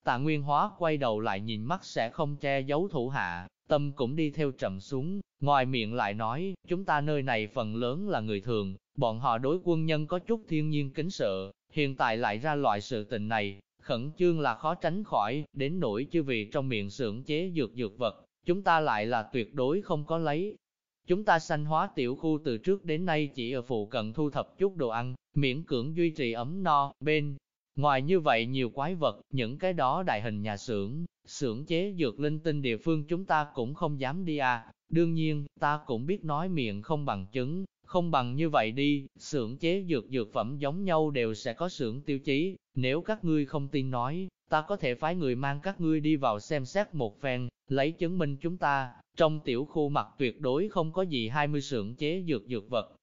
Tạ Nguyên Hóa quay đầu lại nhìn mắt sẽ không che giấu thủ hạ, tâm cũng đi theo trầm xuống, ngoài miệng lại nói, chúng ta nơi này phần lớn là người thường, bọn họ đối quân nhân có chút thiên nhiên kính sợ, hiện tại lại ra loại sự tình này, khẩn trương là khó tránh khỏi, đến nỗi chứ vì trong miệng xưởng chế dược dược vật, chúng ta lại là tuyệt đối không có lấy. Chúng ta sanh hóa tiểu khu từ trước đến nay chỉ ở phụ cận thu thập chút đồ ăn, miễn cưỡng duy trì ấm no, bên. Ngoài như vậy nhiều quái vật, những cái đó đại hình nhà xưởng, xưởng chế dược linh tinh địa phương chúng ta cũng không dám đi à. Đương nhiên, ta cũng biết nói miệng không bằng chứng, không bằng như vậy đi, xưởng chế dược dược phẩm giống nhau đều sẽ có xưởng tiêu chí, nếu các ngươi không tin nói, ta có thể phái người mang các ngươi đi vào xem xét một phen, lấy chứng minh chúng ta, trong tiểu khu mặt tuyệt đối không có gì 20 xưởng chế dược dược vật.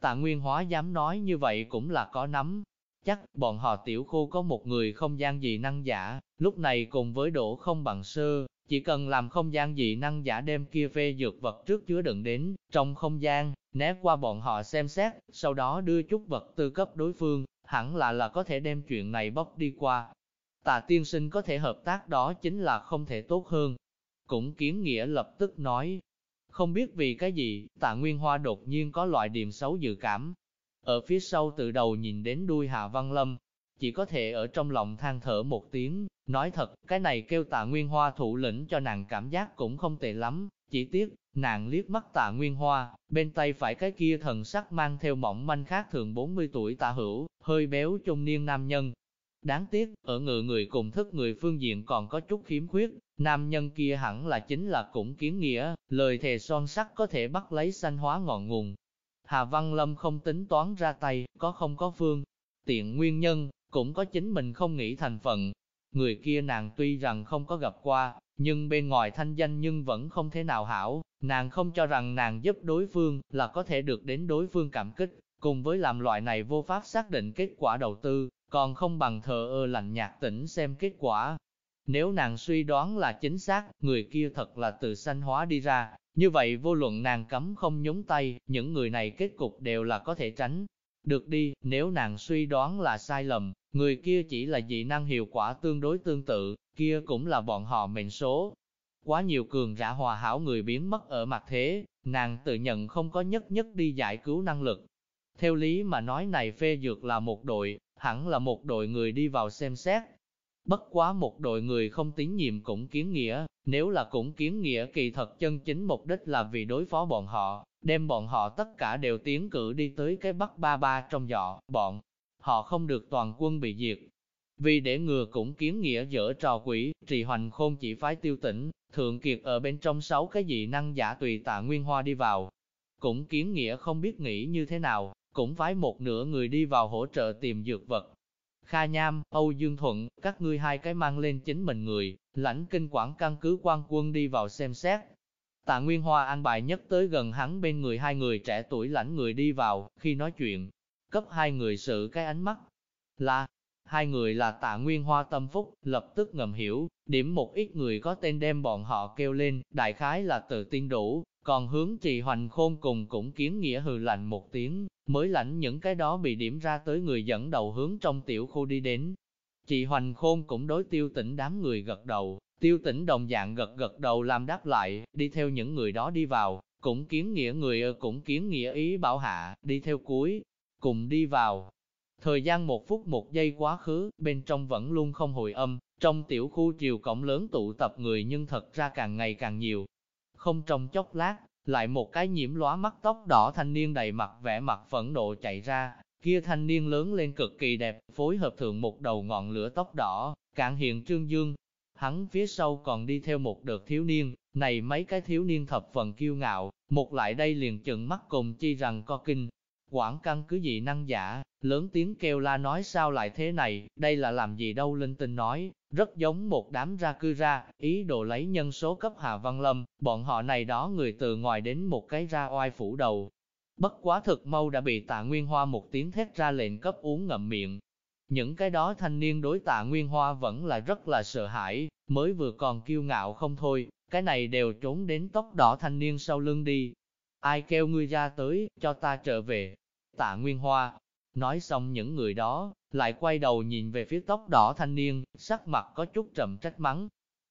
Tạ Nguyên Hóa dám nói như vậy cũng là có nắm, chắc bọn họ tiểu khu có một người không gian dị năng giả, lúc này cùng với đổ không bằng sơ, chỉ cần làm không gian dị năng giả đem kia phê dược vật trước chứa đựng đến, trong không gian, né qua bọn họ xem xét, sau đó đưa chút vật tư cấp đối phương, hẳn là là có thể đem chuyện này bóc đi qua. Tà tiên sinh có thể hợp tác đó chính là không thể tốt hơn. Cũng kiến nghĩa lập tức nói, không biết vì cái gì, tạ Nguyên Hoa đột nhiên có loại điểm xấu dự cảm. Ở phía sau từ đầu nhìn đến đuôi Hạ Văn Lâm, chỉ có thể ở trong lòng than thở một tiếng, nói thật, cái này kêu tạ Nguyên Hoa thủ lĩnh cho nàng cảm giác cũng không tệ lắm, chỉ tiếc, nàng liếc mắt tạ Nguyên Hoa, bên tay phải cái kia thần sắc mang theo mỏng manh khác thường 40 tuổi tạ hữu, hơi béo trung niên nam nhân. Đáng tiếc, ở ngự người cùng thức người phương diện còn có chút khiếm khuyết, nam nhân kia hẳn là chính là cũng kiến nghĩa, lời thề son sắc có thể bắt lấy sanh hóa ngọn nguồn. Hà Văn Lâm không tính toán ra tay, có không có phương, tiện nguyên nhân, cũng có chính mình không nghĩ thành phận. Người kia nàng tuy rằng không có gặp qua, nhưng bên ngoài thanh danh nhưng vẫn không thể nào hảo, nàng không cho rằng nàng giúp đối phương là có thể được đến đối phương cảm kích, cùng với làm loại này vô pháp xác định kết quả đầu tư, còn không bằng thờ ơ lạnh nhạt tỉnh xem kết quả. Nếu nàng suy đoán là chính xác, người kia thật là từ sanh hóa đi ra, như vậy vô luận nàng cấm không nhúng tay, những người này kết cục đều là có thể tránh. Được đi, nếu nàng suy đoán là sai lầm, người kia chỉ là dị năng hiệu quả tương đối tương tự, kia cũng là bọn họ mệnh số. Quá nhiều cường giả hòa hảo người biến mất ở mặt thế, nàng tự nhận không có nhất nhất đi giải cứu năng lực. Theo lý mà nói này phê dược là một đội, hẳn là một đội người đi vào xem xét. Bất quá một đội người không tín nhiệm cũng kiến nghĩa, nếu là cũng kiến nghĩa kỳ thật chân chính mục đích là vì đối phó bọn họ, đem bọn họ tất cả đều tiến cử đi tới cái Bắc Ba Ba trong dọ, bọn họ không được toàn quân bị diệt. Vì để ngừa cũng kiến nghĩa dở trò quỷ, trì hoành khôn chỉ phái tiêu tỉnh, thượng kiệt ở bên trong sáu cái dị năng giả tùy tạ nguyên hoa đi vào. Cũng kiến nghĩa không biết nghĩ như thế nào, cũng phái một nửa người đi vào hỗ trợ tìm dược vật. Kha Nham, Âu Dương Thuận, các ngươi hai cái mang lên chính mình người, lãnh kinh quản căn cứ quan quân đi vào xem xét. Tạ Nguyên Hoa an bài nhất tới gần hắn bên người hai người trẻ tuổi lãnh người đi vào, khi nói chuyện, cấp hai người sự cái ánh mắt. Là, hai người là tạ Nguyên Hoa tâm phúc, lập tức ngầm hiểu, điểm một ít người có tên đem bọn họ kêu lên, đại khái là tự tin đủ, còn hướng trì hoành khôn cùng cũng kiến nghĩa hừ lạnh một tiếng, mới lãnh những cái đó bị điểm ra tới người dẫn đầu hướng trong tiểu khu đi đến. Chị Hoành Khôn cũng đối tiêu tỉnh đám người gật đầu, tiêu tỉnh đồng dạng gật gật đầu làm đáp lại, đi theo những người đó đi vào, cũng kiến nghĩa người ơ cũng kiến nghĩa ý bảo hạ, đi theo cuối, cùng đi vào. Thời gian một phút một giây quá khứ, bên trong vẫn luôn không hồi âm, trong tiểu khu chiều cổng lớn tụ tập người nhưng thật ra càng ngày càng nhiều. Không trong chốc lát, lại một cái nhiễm lóa mắt tóc đỏ thanh niên đầy mặt vẻ mặt phẫn nộ chạy ra, kia thanh niên lớn lên cực kỳ đẹp, phối hợp thượng một đầu ngọn lửa tóc đỏ, cạn hiện trương dương. Hắn phía sau còn đi theo một đợt thiếu niên, này mấy cái thiếu niên thập phần kiêu ngạo, một lại đây liền chừng mắt cùng chi rằng co kinh. Quảng căn cứ gì năng giả, lớn tiếng kêu la nói sao lại thế này, đây là làm gì đâu linh tinh nói, rất giống một đám ra cư ra, ý đồ lấy nhân số cấp Hà Văn Lâm, bọn họ này đó người từ ngoài đến một cái ra oai phủ đầu. Bất quá thực mau đã bị tạ Nguyên Hoa một tiếng thét ra lệnh cấp uống ngậm miệng. Những cái đó thanh niên đối tạ Nguyên Hoa vẫn là rất là sợ hãi, mới vừa còn kiêu ngạo không thôi, cái này đều trốn đến tóc đỏ thanh niên sau lưng đi. Ai kêu ngươi ra tới, cho ta trở về. Tạ Nguyên Hoa, Nói xong những người đó, lại quay đầu nhìn về phía tóc đỏ thanh niên, sắc mặt có chút trầm trách mắng.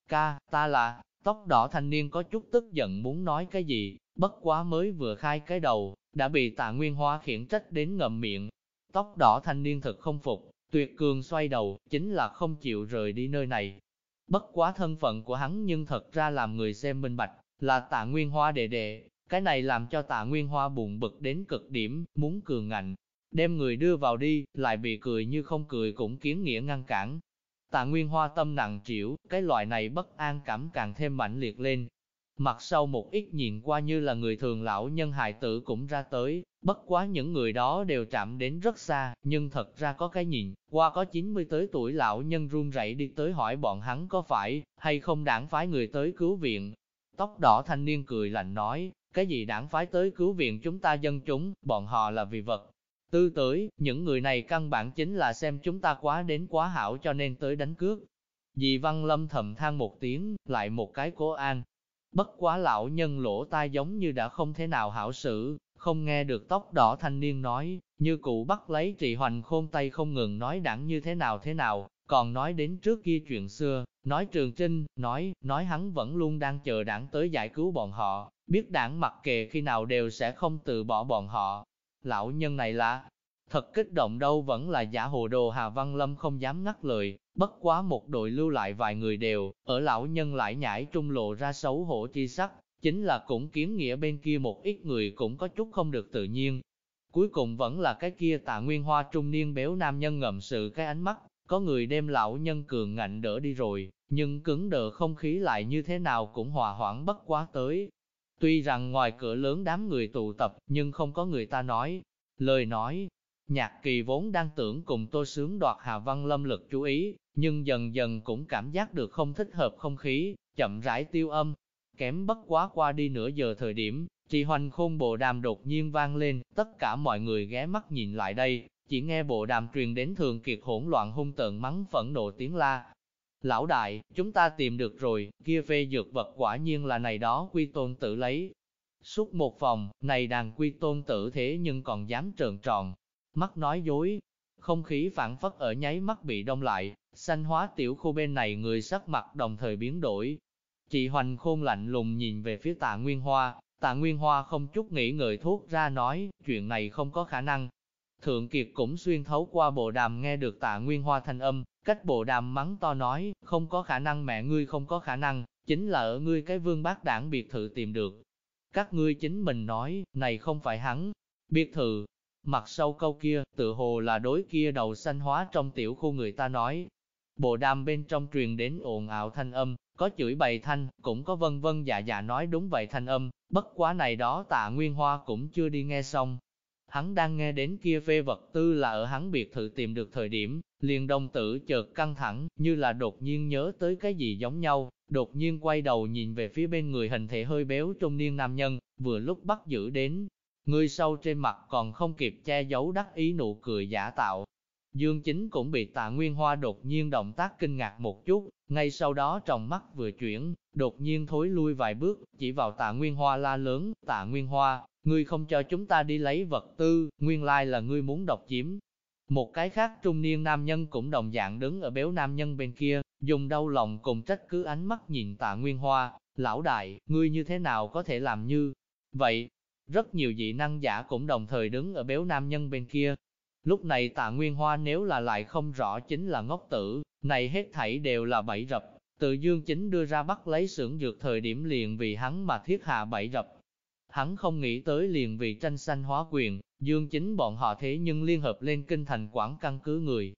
Ca, ta là, tóc đỏ thanh niên có chút tức giận muốn nói cái gì, bất quá mới vừa khai cái đầu, đã bị tạ nguyên hoa khiển trách đến ngậm miệng. Tóc đỏ thanh niên thật không phục, tuyệt cường xoay đầu, chính là không chịu rời đi nơi này. Bất quá thân phận của hắn nhưng thật ra làm người xem minh bạch, là tạ nguyên hoa đệ đệ, cái này làm cho tạ nguyên hoa buồn bực đến cực điểm, muốn cường ngạnh, đem người đưa vào đi, lại bị cười như không cười cũng kiến nghĩa ngăn cản. Tạ Nguyên Hoa tâm nặng chịu, cái loại này bất an cảm càng thêm mạnh liệt lên. Mặt sau một ít nhìn qua như là người thường lão nhân hài tử cũng ra tới, bất quá những người đó đều chạm đến rất xa, nhưng thật ra có cái nhìn, qua có 90 tới tuổi lão nhân run rẩy đi tới hỏi bọn hắn có phải, hay không đảng phái người tới cứu viện. Tóc đỏ thanh niên cười lạnh nói, cái gì đảng phái tới cứu viện chúng ta dân chúng, bọn họ là vì vật, Tư tới, những người này căn bản chính là xem chúng ta quá đến quá hảo cho nên tới đánh cướp. Dì Văn Lâm thầm than một tiếng, lại một cái cố an. Bất quá lão nhân lỗ tai giống như đã không thể nào hảo xử, không nghe được tóc đỏ thanh niên nói, như cụ bắt lấy trì hoành khôn tay không ngừng nói đẳng như thế nào thế nào, còn nói đến trước kia chuyện xưa, nói trường trinh, nói, nói hắn vẫn luôn đang chờ đảng tới giải cứu bọn họ, biết đảng mặc kệ khi nào đều sẽ không từ bỏ bọn họ, lão nhân này là? Thật kích động đâu vẫn là giả hồ đồ Hà Văn Lâm không dám ngắt lời, bất quá một đội lưu lại vài người đều, ở lão nhân lại nhảy trung lộ ra xấu hổ chi sắc, chính là cũng kiến nghĩa bên kia một ít người cũng có chút không được tự nhiên. Cuối cùng vẫn là cái kia tạ nguyên hoa trung niên béo nam nhân ngậm sự cái ánh mắt, có người đem lão nhân cường ngạnh đỡ đi rồi, nhưng cứng đờ không khí lại như thế nào cũng hòa hoãn bất quá tới, Tuy rằng ngoài cửa lớn đám người tụ tập, nhưng không có người ta nói. Lời nói, nhạc kỳ vốn đang tưởng cùng tôi sướng đoạt Hà Văn Lâm lực chú ý, nhưng dần dần cũng cảm giác được không thích hợp không khí, chậm rãi tiêu âm. Kém bất quá qua đi nửa giờ thời điểm, trì hoành khôn bộ đàm đột nhiên vang lên, tất cả mọi người ghé mắt nhìn lại đây, chỉ nghe bộ đàm truyền đến thường kiệt hỗn loạn hung tợn mắng phẫn nộ tiếng la, Lão đại, chúng ta tìm được rồi, kia phê dược vật quả nhiên là này đó quy tôn tử lấy. Suốt một phòng, này đàn quy tôn tử thế nhưng còn dám trợn tròn, mắt nói dối. Không khí phản phất ở nháy mắt bị đông lại, xanh hóa tiểu khu bên này người sắc mặt đồng thời biến đổi. Chị Hoành khôn lạnh lùng nhìn về phía tạ Nguyên Hoa, tạ Nguyên Hoa không chút nghĩ ngợi thuốc ra nói, chuyện này không có khả năng. Thượng Kiệt cũng xuyên thấu qua bộ đàm nghe được tạ Nguyên Hoa thanh âm, cách bộ đàm mắng to nói, không có khả năng mẹ ngươi không có khả năng, chính là ở ngươi cái vương bác đảng biệt thự tìm được. Các ngươi chính mình nói, này không phải hắn, biệt thự. Mặt sau câu kia, tự hồ là đối kia đầu xanh hóa trong tiểu khu người ta nói. Bộ đàm bên trong truyền đến ồn ào thanh âm, có chửi bày thanh, cũng có vân vân dạ dạ nói đúng vậy thanh âm, bất quá này đó tạ Nguyên Hoa cũng chưa đi nghe xong. Hắn đang nghe đến kia phê vật tư là ở hắn biệt thự tìm được thời điểm, liền đồng tử chợt căng thẳng, như là đột nhiên nhớ tới cái gì giống nhau, đột nhiên quay đầu nhìn về phía bên người hình thể hơi béo trung niên nam nhân, vừa lúc bắt giữ đến. Người sau trên mặt còn không kịp che giấu đắc ý nụ cười giả tạo, Dương Chính cũng bị tạ Nguyên Hoa đột nhiên động tác kinh ngạc một chút, ngay sau đó trong mắt vừa chuyển, đột nhiên thối lui vài bước, chỉ vào tạ Nguyên Hoa la lớn, tạ Nguyên Hoa, ngươi không cho chúng ta đi lấy vật tư, nguyên lai là ngươi muốn độc chiếm. Một cái khác trung niên nam nhân cũng đồng dạng đứng ở béo nam nhân bên kia, dùng đau lòng cùng trách cứ ánh mắt nhìn tạ Nguyên Hoa, lão đại, ngươi như thế nào có thể làm như vậy? Rất nhiều dị năng giả cũng đồng thời đứng ở béo nam nhân bên kia, Lúc này tạ Nguyên Hoa nếu là lại không rõ chính là ngốc tử, này hết thảy đều là bẫy rập, tự dương chính đưa ra bắt lấy xưởng dược thời điểm liền vì hắn mà thiết hạ bẫy rập. Hắn không nghĩ tới liền vì tranh sanh hóa quyền, dương chính bọn họ thế nhưng liên hợp lên kinh thành quản căn cứ người.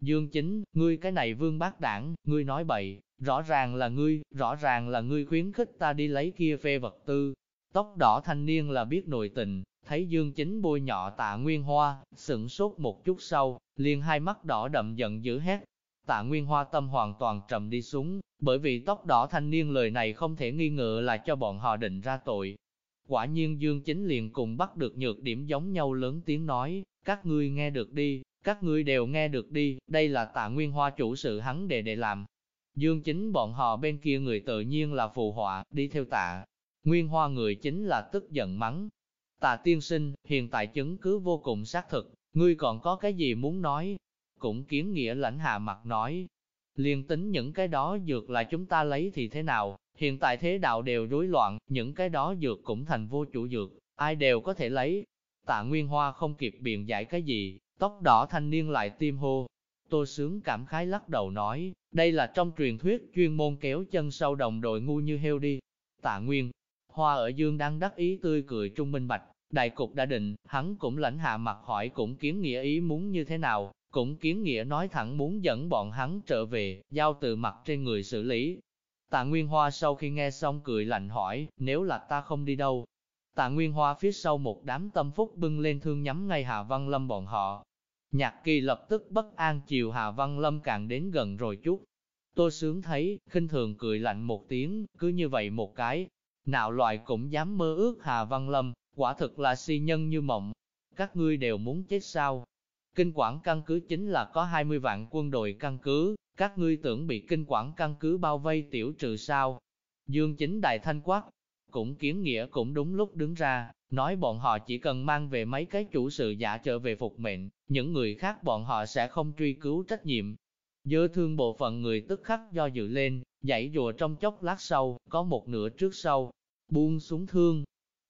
Dương chính, ngươi cái này vương bác đảng, ngươi nói bậy, rõ ràng là ngươi, rõ ràng là ngươi khuyến khích ta đi lấy kia phê vật tư. Tóc đỏ thanh niên là biết nội tình, Thấy Dương Chính bôi nhọ tạ Nguyên Hoa, sửng sốt một chút sau, liền hai mắt đỏ đậm giận dữ hét. Tạ Nguyên Hoa tâm hoàn toàn trầm đi xuống, bởi vì tóc đỏ thanh niên lời này không thể nghi ngờ là cho bọn họ định ra tội. Quả nhiên Dương Chính liền cùng bắt được nhược điểm giống nhau lớn tiếng nói, các ngươi nghe được đi, các ngươi đều nghe được đi, đây là tạ Nguyên Hoa chủ sự hắn để để làm. Dương Chính bọn họ bên kia người tự nhiên là phù họa, đi theo tạ. Nguyên Hoa người chính là tức giận mắng, Tạ tiên sinh, hiện tại chứng cứ vô cùng xác thực, ngươi còn có cái gì muốn nói? Cũng kiến nghĩa lãnh hạ mặt nói. Liên tính những cái đó dược là chúng ta lấy thì thế nào, hiện tại thế đạo đều rối loạn, những cái đó dược cũng thành vô chủ dược, ai đều có thể lấy. Tạ Nguyên Hoa không kịp biện giải cái gì, tóc đỏ thanh niên lại tim hô. Tô Sướng cảm khái lắc đầu nói, đây là trong truyền thuyết chuyên môn kéo chân sâu đồng đội ngu như heo đi. Tạ Nguyên, Hoa ở dương đang đắc ý tươi cười trung minh bạch, đại cục đã định, hắn cũng lãnh hạ mặt hỏi cũng kiến nghĩa ý muốn như thế nào, cũng kiến nghĩa nói thẳng muốn dẫn bọn hắn trở về, giao từ mặt trên người xử lý. Tạ Nguyên Hoa sau khi nghe xong cười lạnh hỏi, nếu là ta không đi đâu? Tạ Nguyên Hoa phía sau một đám tâm phúc bưng lên thương nhắm ngay Hà Văn Lâm bọn họ. Nhạc kỳ lập tức bất an chiều Hà Văn Lâm càng đến gần rồi chút. Tôi sướng thấy, khinh thường cười lạnh một tiếng, cứ như vậy một cái, Nạo loại cũng dám mơ ước Hà Văn Lâm, quả thực là si nhân như mộng. Các ngươi đều muốn chết sao? Kinh quản căn cứ chính là có 20 vạn quân đội căn cứ, các ngươi tưởng bị kinh quản căn cứ bao vây tiểu trừ sao? Dương chính đại thanh quát, cũng kiến nghĩa cũng đúng lúc đứng ra, nói bọn họ chỉ cần mang về mấy cái chủ sự giả trở về phục mệnh, những người khác bọn họ sẽ không truy cứu trách nhiệm. Dơ thương bộ phận người tức khắc do dự lên, dãy dùa trong chốc lát sau, có một nửa trước sau, buông xuống thương.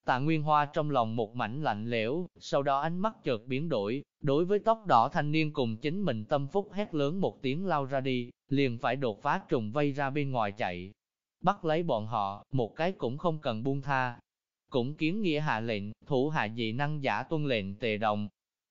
Tạ Nguyên Hoa trong lòng một mảnh lạnh lẽo, sau đó ánh mắt chợt biến đổi, đối với tóc đỏ thanh niên cùng chính mình tâm phúc hét lớn một tiếng lao ra đi, liền phải đột phá trùng vây ra bên ngoài chạy. Bắt lấy bọn họ, một cái cũng không cần buông tha. Cũng kiến nghĩa hạ lệnh, thủ hạ dị năng giả tuân lệnh tề đồng.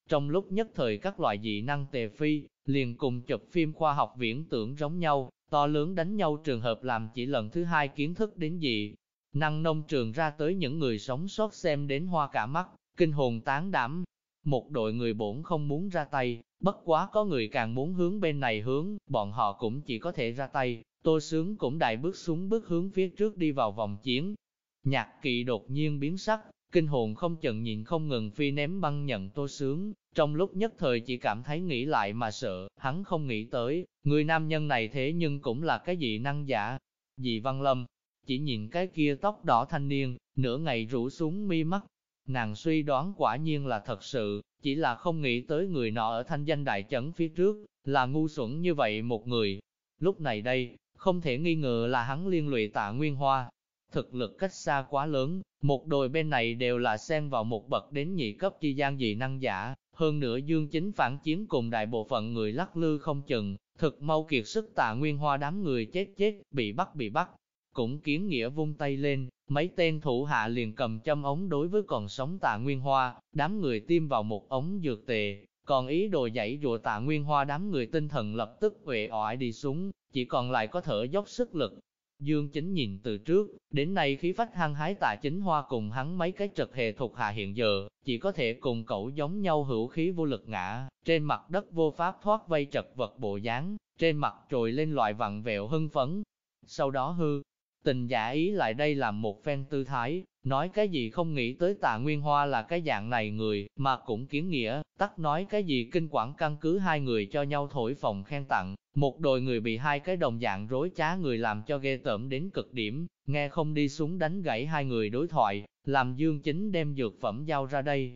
Trong lúc nhất thời các loại dị năng tề phi, liền cùng chụp phim khoa học viễn tưởng giống nhau, to lớn đánh nhau trường hợp làm chỉ lần thứ hai kiến thức đến dị, Năng nông trường ra tới những người sống sót xem đến hoa cả mắt, kinh hồn tán đảm. Một đội người bổn không muốn ra tay, bất quá có người càng muốn hướng bên này hướng, bọn họ cũng chỉ có thể ra tay. Tô Sướng cũng đại bước xuống bước hướng phía trước đi vào vòng chiến. Nhạc kỵ đột nhiên biến sắc, kinh hồn không chần nhìn không ngừng phi ném băng nhận Tô Sướng, trong lúc nhất thời chỉ cảm thấy nghĩ lại mà sợ, hắn không nghĩ tới, người nam nhân này thế nhưng cũng là cái gì năng giả. Dị Văn Lâm, chỉ nhìn cái kia tóc đỏ thanh niên, nửa ngày rủ xuống mi mắt. Nàng suy đoán quả nhiên là thật sự, chỉ là không nghĩ tới người nọ ở thanh danh đại chấn phía trước, là ngu xuẩn như vậy một người. Lúc này đây, không thể nghi ngờ là hắn liên lụy tạ Nguyên Hoa. Thực lực cách xa quá lớn, một đồi bên này đều là xen vào một bậc đến nhị cấp chi gian dị năng giả, hơn nữa dương chính phản chiến cùng đại bộ phận người lắc lư không chừng, Thực mau kiệt sức tạ nguyên hoa đám người chết chết, bị bắt bị bắt. Cũng kiến nghĩa vung tay lên, mấy tên thủ hạ liền cầm châm ống đối với còn sống tạ nguyên hoa, đám người tiêm vào một ống dược tề, còn ý đồ dãy dụa tạ nguyên hoa đám người tinh thần lập tức uể oải đi xuống, chỉ còn lại có thở dốc sức lực. Dương chính nhìn từ trước, đến nay khí phách hăng hái tạ chính hoa cùng hắn mấy cái trật hề thuộc hạ hiện giờ, chỉ có thể cùng cậu giống nhau hữu khí vô lực ngã, trên mặt đất vô pháp thoát vây trật vật bộ dáng, trên mặt trồi lên loại vặn vẹo hưng phấn. Sau đó hư, tình giả ý lại đây làm một phen tư thái, nói cái gì không nghĩ tới tạ Nguyên Hoa là cái dạng này người, mà cũng kiến nghĩa, tắc nói cái gì kinh quản căn cứ hai người cho nhau thổi phòng khen tặng, một đội người bị hai cái đồng dạng rối trá người làm cho ghê tởm đến cực điểm, nghe không đi xuống đánh gãy hai người đối thoại, làm Dương Chính đem dược phẩm giao ra đây.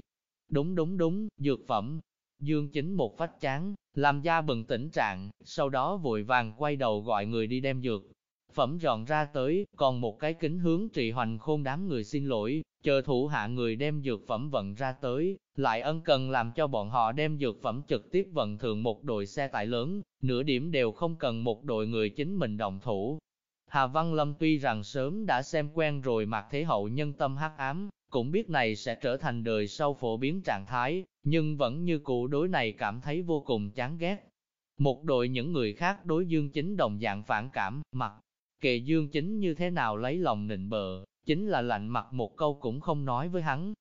Đúng đúng đúng, dược phẩm. Dương Chính một phách chán, làm ra bừng tỉnh trạng, sau đó vội vàng quay đầu gọi người đi đem dược, phẩm dọn ra tới, còn một cái kính hướng trị hoành khôn đám người xin lỗi, chờ thủ hạ người đem dược phẩm vận ra tới, lại ân cần làm cho bọn họ đem dược phẩm trực tiếp vận thường một đội xe tải lớn, nửa điểm đều không cần một đội người chính mình đồng thủ. Hà Văn Lâm tuy rằng sớm đã xem quen rồi mặc thế hậu nhân tâm hắc ám, cũng biết này sẽ trở thành đời sau phổ biến trạng thái, nhưng vẫn như cụ đối này cảm thấy vô cùng chán ghét. Một đội những người khác đối dương chính đồng dạng phản cảm, mặc Kệ dương chính như thế nào lấy lòng nịnh bợ, chính là lạnh mặt một câu cũng không nói với hắn.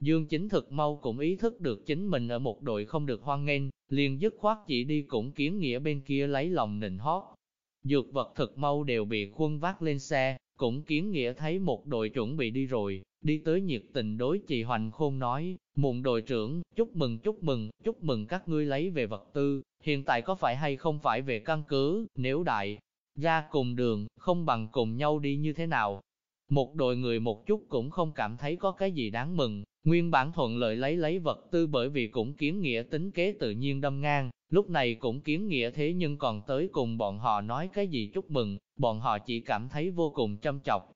Dương chính thực mau cũng ý thức được chính mình ở một đội không được hoan nghênh, liền dứt khoát chỉ đi cũng kiến nghĩa bên kia lấy lòng nịnh hót. Dược vật thực mau đều bị khuân vác lên xe, cũng kiến nghĩa thấy một đội chuẩn bị đi rồi, đi tới nhiệt tình đối chị Hoành Khôn nói, mụn đội trưởng, chúc mừng chúc mừng, chúc mừng các ngươi lấy về vật tư, hiện tại có phải hay không phải về căn cứ, nếu đại, ra cùng đường, không bằng cùng nhau đi như thế nào. Một đội người một chút cũng không cảm thấy có cái gì đáng mừng, nguyên bản thuận lợi lấy lấy vật tư bởi vì cũng kiến nghĩa tính kế tự nhiên đâm ngang, lúc này cũng kiến nghĩa thế nhưng còn tới cùng bọn họ nói cái gì chúc mừng, bọn họ chỉ cảm thấy vô cùng châm chọc.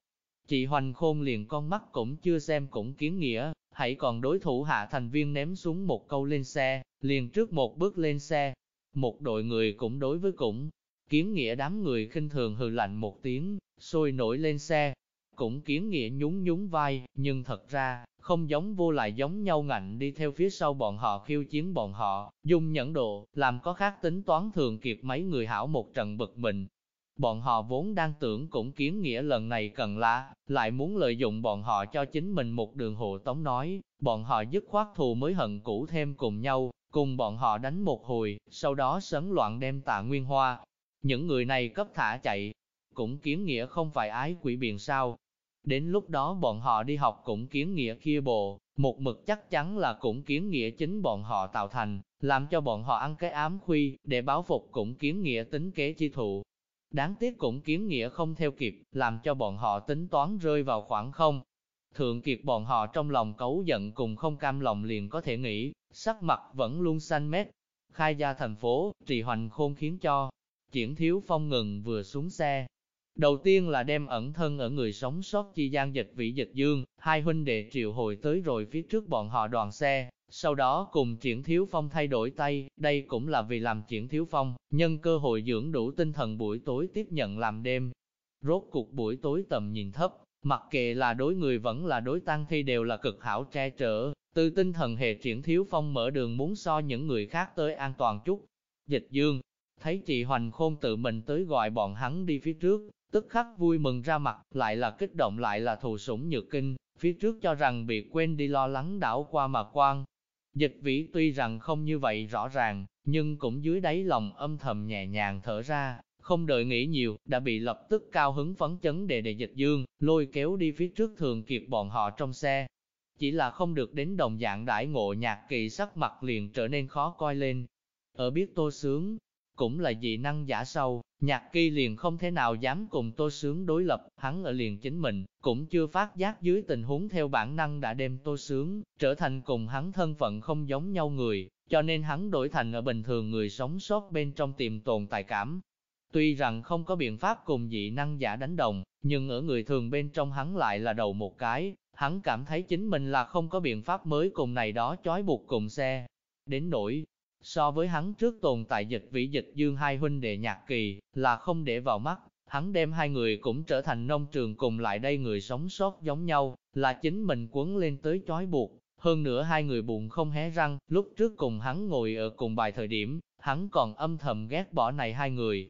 Chị Hoành Khôn liền con mắt cũng chưa xem cũng kiến nghĩa, hãy còn đối thủ hạ thành viên ném xuống một câu lên xe, liền trước một bước lên xe. Một đội người cũng đối với cũng Kiến nghĩa đám người khinh thường hừ lạnh một tiếng, sôi nổi lên xe. Cũng kiến nghĩa nhún nhún vai, nhưng thật ra, không giống vô lại giống nhau ngạnh đi theo phía sau bọn họ khiêu chiến bọn họ, dùng nhẫn độ, làm có khác tính toán thường kiệt mấy người hảo một trận bực mình. Bọn họ vốn đang tưởng cũng kiến nghĩa lần này cần lá, lại muốn lợi dụng bọn họ cho chính mình một đường hộ tống nói, bọn họ dứt khoát thù mới hận cũ thêm cùng nhau, cùng bọn họ đánh một hồi, sau đó sấn loạn đem tạ nguyên hoa, những người này cấp thả chạy, cũng kiến nghĩa không phải ái quỷ biển sao. Đến lúc đó bọn họ đi học cũng kiến nghĩa kia bộ, một mực chắc chắn là cũng kiến nghĩa chính bọn họ tạo thành, làm cho bọn họ ăn cái ám khuy, để báo phục cũng kiến nghĩa tính kế chi thụ. Đáng tiếc cũng kiến nghĩa không theo kịp, làm cho bọn họ tính toán rơi vào khoảng không. Thượng kiệt bọn họ trong lòng cấu giận cùng không cam lòng liền có thể nghĩ, sắc mặt vẫn luôn xanh mét. Khai ra thành phố, trì hoành khôn khiến cho Triển Thiếu Phong ngừng vừa xuống xe. Đầu tiên là đem ẩn thân ở người sống sót chi gian dịch vĩ dịch dương, hai huynh đệ triệu hồi tới rồi phía trước bọn họ đoàn xe, sau đó cùng Triển Thiếu Phong thay đổi tay, đây cũng là vì làm Triển Thiếu Phong, nhân cơ hội dưỡng đủ tinh thần buổi tối tiếp nhận làm đêm. Rốt cuộc buổi tối tầm nhìn thấp, mặc kệ là đối người vẫn là đối tăng thi đều là cực hảo che chở, từ tinh thần hệ Triển Thiếu Phong mở đường muốn so những người khác tới an toàn chút. Dịch dương, Thấy chị Hoành Khôn tự mình tới gọi bọn hắn đi phía trước, tức khắc vui mừng ra mặt, lại là kích động lại là thù sủng nhược kinh, phía trước cho rằng bị quên đi lo lắng đảo qua mà quan. Dịch vĩ tuy rằng không như vậy rõ ràng, nhưng cũng dưới đáy lòng âm thầm nhẹ nhàng thở ra, không đợi nghĩ nhiều, đã bị lập tức cao hứng phấn chấn đề đề dịch dương, lôi kéo đi phía trước thường kiệt bọn họ trong xe. Chỉ là không được đến đồng dạng đãi ngộ nhạc kỳ sắc mặt liền trở nên khó coi lên. Ở biết tô sướng, cũng là dị năng giả sâu, nhạc kỳ liền không thể nào dám cùng tô sướng đối lập, hắn ở liền chính mình, cũng chưa phát giác dưới tình huống theo bản năng đã đem tô sướng, trở thành cùng hắn thân phận không giống nhau người, cho nên hắn đổi thành ở bình thường người sống sót bên trong tiềm tồn tại cảm. Tuy rằng không có biện pháp cùng dị năng giả đánh đồng, nhưng ở người thường bên trong hắn lại là đầu một cái, hắn cảm thấy chính mình là không có biện pháp mới cùng này đó chói buộc cùng xe. Đến nỗi, So với hắn trước tồn tại dịch vĩ dịch dương hai huynh đệ nhạc kỳ, là không để vào mắt, hắn đem hai người cũng trở thành nông trường cùng lại đây người sống sót giống nhau, là chính mình quấn lên tới chói buộc. Hơn nữa hai người bụng không hé răng, lúc trước cùng hắn ngồi ở cùng bài thời điểm, hắn còn âm thầm ghét bỏ này hai người.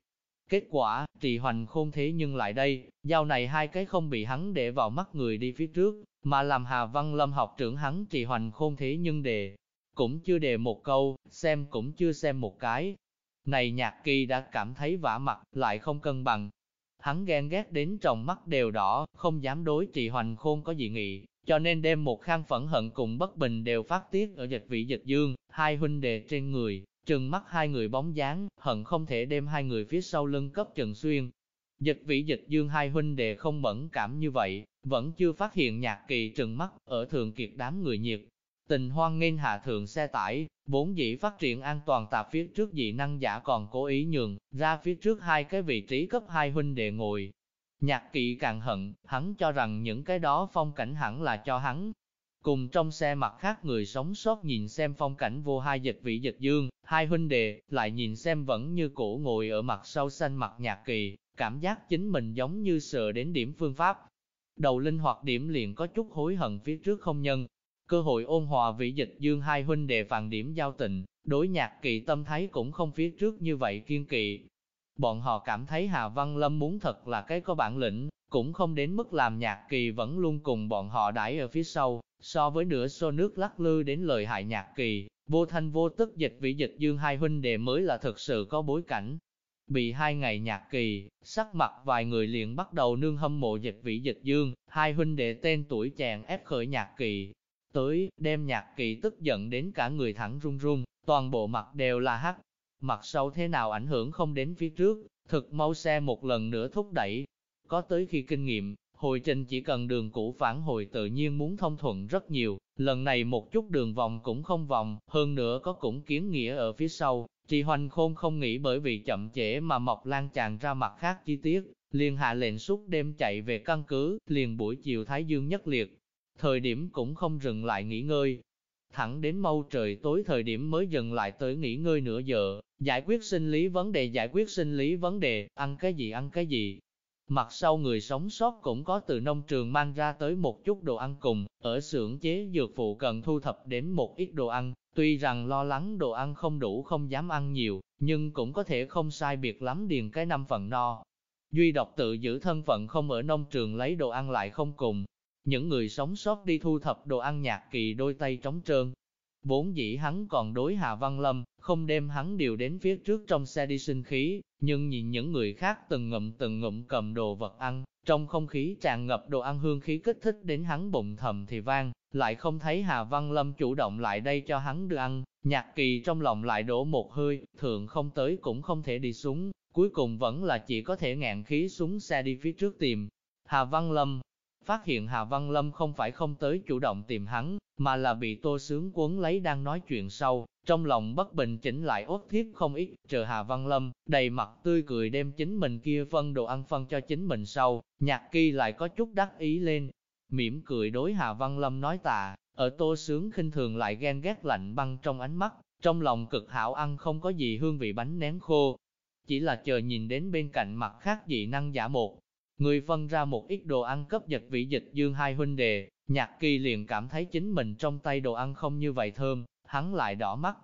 Kết quả, trì hoành khôn thế nhưng lại đây, giao này hai cái không bị hắn để vào mắt người đi phía trước, mà làm Hà Văn Lâm học trưởng hắn trì hoành khôn thế nhưng đề. Cũng chưa đề một câu, xem cũng chưa xem một cái. Này nhạc kỳ đã cảm thấy vả mặt, lại không cân bằng. Hắn ghen ghét đến trong mắt đều đỏ, không dám đối trị hoành khôn có gì nghị, cho nên đem một khang phẫn hận cùng bất bình đều phát tiết ở dịch vị dịch dương, hai huynh đệ trên người, trừng mắt hai người bóng dáng, hận không thể đem hai người phía sau lưng cấp trần xuyên. Dịch vị dịch dương hai huynh đệ không mẫn cảm như vậy, vẫn chưa phát hiện nhạc kỳ trừng mắt, ở thường kiệt đám người nhiệt. Tình hoan nghênh hạ thượng xe tải, vốn dĩ phát triển an toàn tạp phía trước dị năng giả còn cố ý nhường, ra phía trước hai cái vị trí cấp hai huynh đệ ngồi. Nhạc kỵ càng hận, hắn cho rằng những cái đó phong cảnh hẳn là cho hắn, Cùng trong xe mặt khác người sống sót nhìn xem phong cảnh vô hai dịch vị dịch dương, hai huynh đệ, lại nhìn xem vẫn như cũ ngồi ở mặt sau xanh mặt nhạc kỳ, cảm giác chính mình giống như sợ đến điểm phương pháp. Đầu linh hoạt điểm liền có chút hối hận phía trước không nhân. Cơ hội ôn hòa vị dịch dương hai huynh đệ vàng điểm giao tình, đối nhạc kỳ tâm thái cũng không phía trước như vậy kiên kỵ. Bọn họ cảm thấy Hà Văn Lâm muốn thật là cái có bản lĩnh, cũng không đến mức làm nhạc kỳ vẫn luôn cùng bọn họ đãi ở phía sau, So với nửa xô nước lắc lư đến lời hại nhạc kỳ, vô thanh vô tức dịch vị dịch dương hai huynh đệ mới là thực sự có bối cảnh. Bị hai ngày nhạc kỳ, sắc mặt vài người liền bắt đầu nương hâm mộ dịch vị dịch dương, hai huynh đệ tên tuổi chàng ép khởi nhạc kỳ. Tới, đem nhạc kỳ tức giận đến cả người thẳng run run, toàn bộ mặt đều là hắc. Mặt sau thế nào ảnh hưởng không đến phía trước, thực mau xe một lần nữa thúc đẩy. Có tới khi kinh nghiệm, Hồi trình chỉ cần đường cũ phản hồi tự nhiên muốn thông thuận rất nhiều, lần này một chút đường vòng cũng không vòng, hơn nữa có cũng kiến nghĩa ở phía sau. Trì hoành khôn không nghĩ bởi vì chậm trễ mà mọc lan tràn ra mặt khác chi tiết, liền hạ lệnh suốt đêm chạy về căn cứ, liền buổi chiều Thái Dương nhất liệt. Thời điểm cũng không dừng lại nghỉ ngơi, thẳng đến mau trời tối thời điểm mới dừng lại tới nghỉ ngơi nửa giờ, giải quyết sinh lý vấn đề giải quyết sinh lý vấn đề, ăn cái gì ăn cái gì, Mặt sau người sống sót cũng có từ nông trường mang ra tới một chút đồ ăn cùng, ở xưởng chế dược phụ cần thu thập đến một ít đồ ăn, tuy rằng lo lắng đồ ăn không đủ không dám ăn nhiều, nhưng cũng có thể không sai biệt lắm điền cái năm phần no. Duy độc tự giữ thân phận không ở nông trường lấy đồ ăn lại không cùng. Những người sống sót đi thu thập đồ ăn nhạc kỳ đôi tay trống trơn, Vốn dĩ hắn còn đối Hà Văn Lâm, không đem hắn điều đến phía trước trong xe đi sinh khí, nhưng nhìn những người khác từng ngụm từng ngụm cầm đồ vật ăn, trong không khí tràn ngập đồ ăn hương khí kích thích đến hắn bụng thầm thì vang, lại không thấy Hà Văn Lâm chủ động lại đây cho hắn đưa ăn, nhạc kỳ trong lòng lại đổ một hơi, thượng không tới cũng không thể đi xuống, cuối cùng vẫn là chỉ có thể ngạn khí xuống xe đi phía trước tìm. Hà Văn Lâm, phát hiện Hà Văn Lâm không phải không tới chủ động tìm hắn, mà là bị tô sướng cuốn lấy đang nói chuyện sau, trong lòng bất bình chỉnh lại ốt thiết không ít, chờ Hà Văn Lâm, đầy mặt tươi cười đem chính mình kia phân đồ ăn phân cho chính mình sau, nhạc kỳ lại có chút đắc ý lên, mỉm cười đối Hà Văn Lâm nói tạ, ở tô sướng khinh thường lại ghen ghét lạnh băng trong ánh mắt, trong lòng cực hảo ăn không có gì hương vị bánh nén khô, chỉ là chờ nhìn đến bên cạnh mặt khác dị năng giả một, Người phân ra một ít đồ ăn cấp giật vị dịch dương hai huynh đệ, nhạc kỳ liền cảm thấy chính mình trong tay đồ ăn không như vậy thơm, hắn lại đỏ mắt.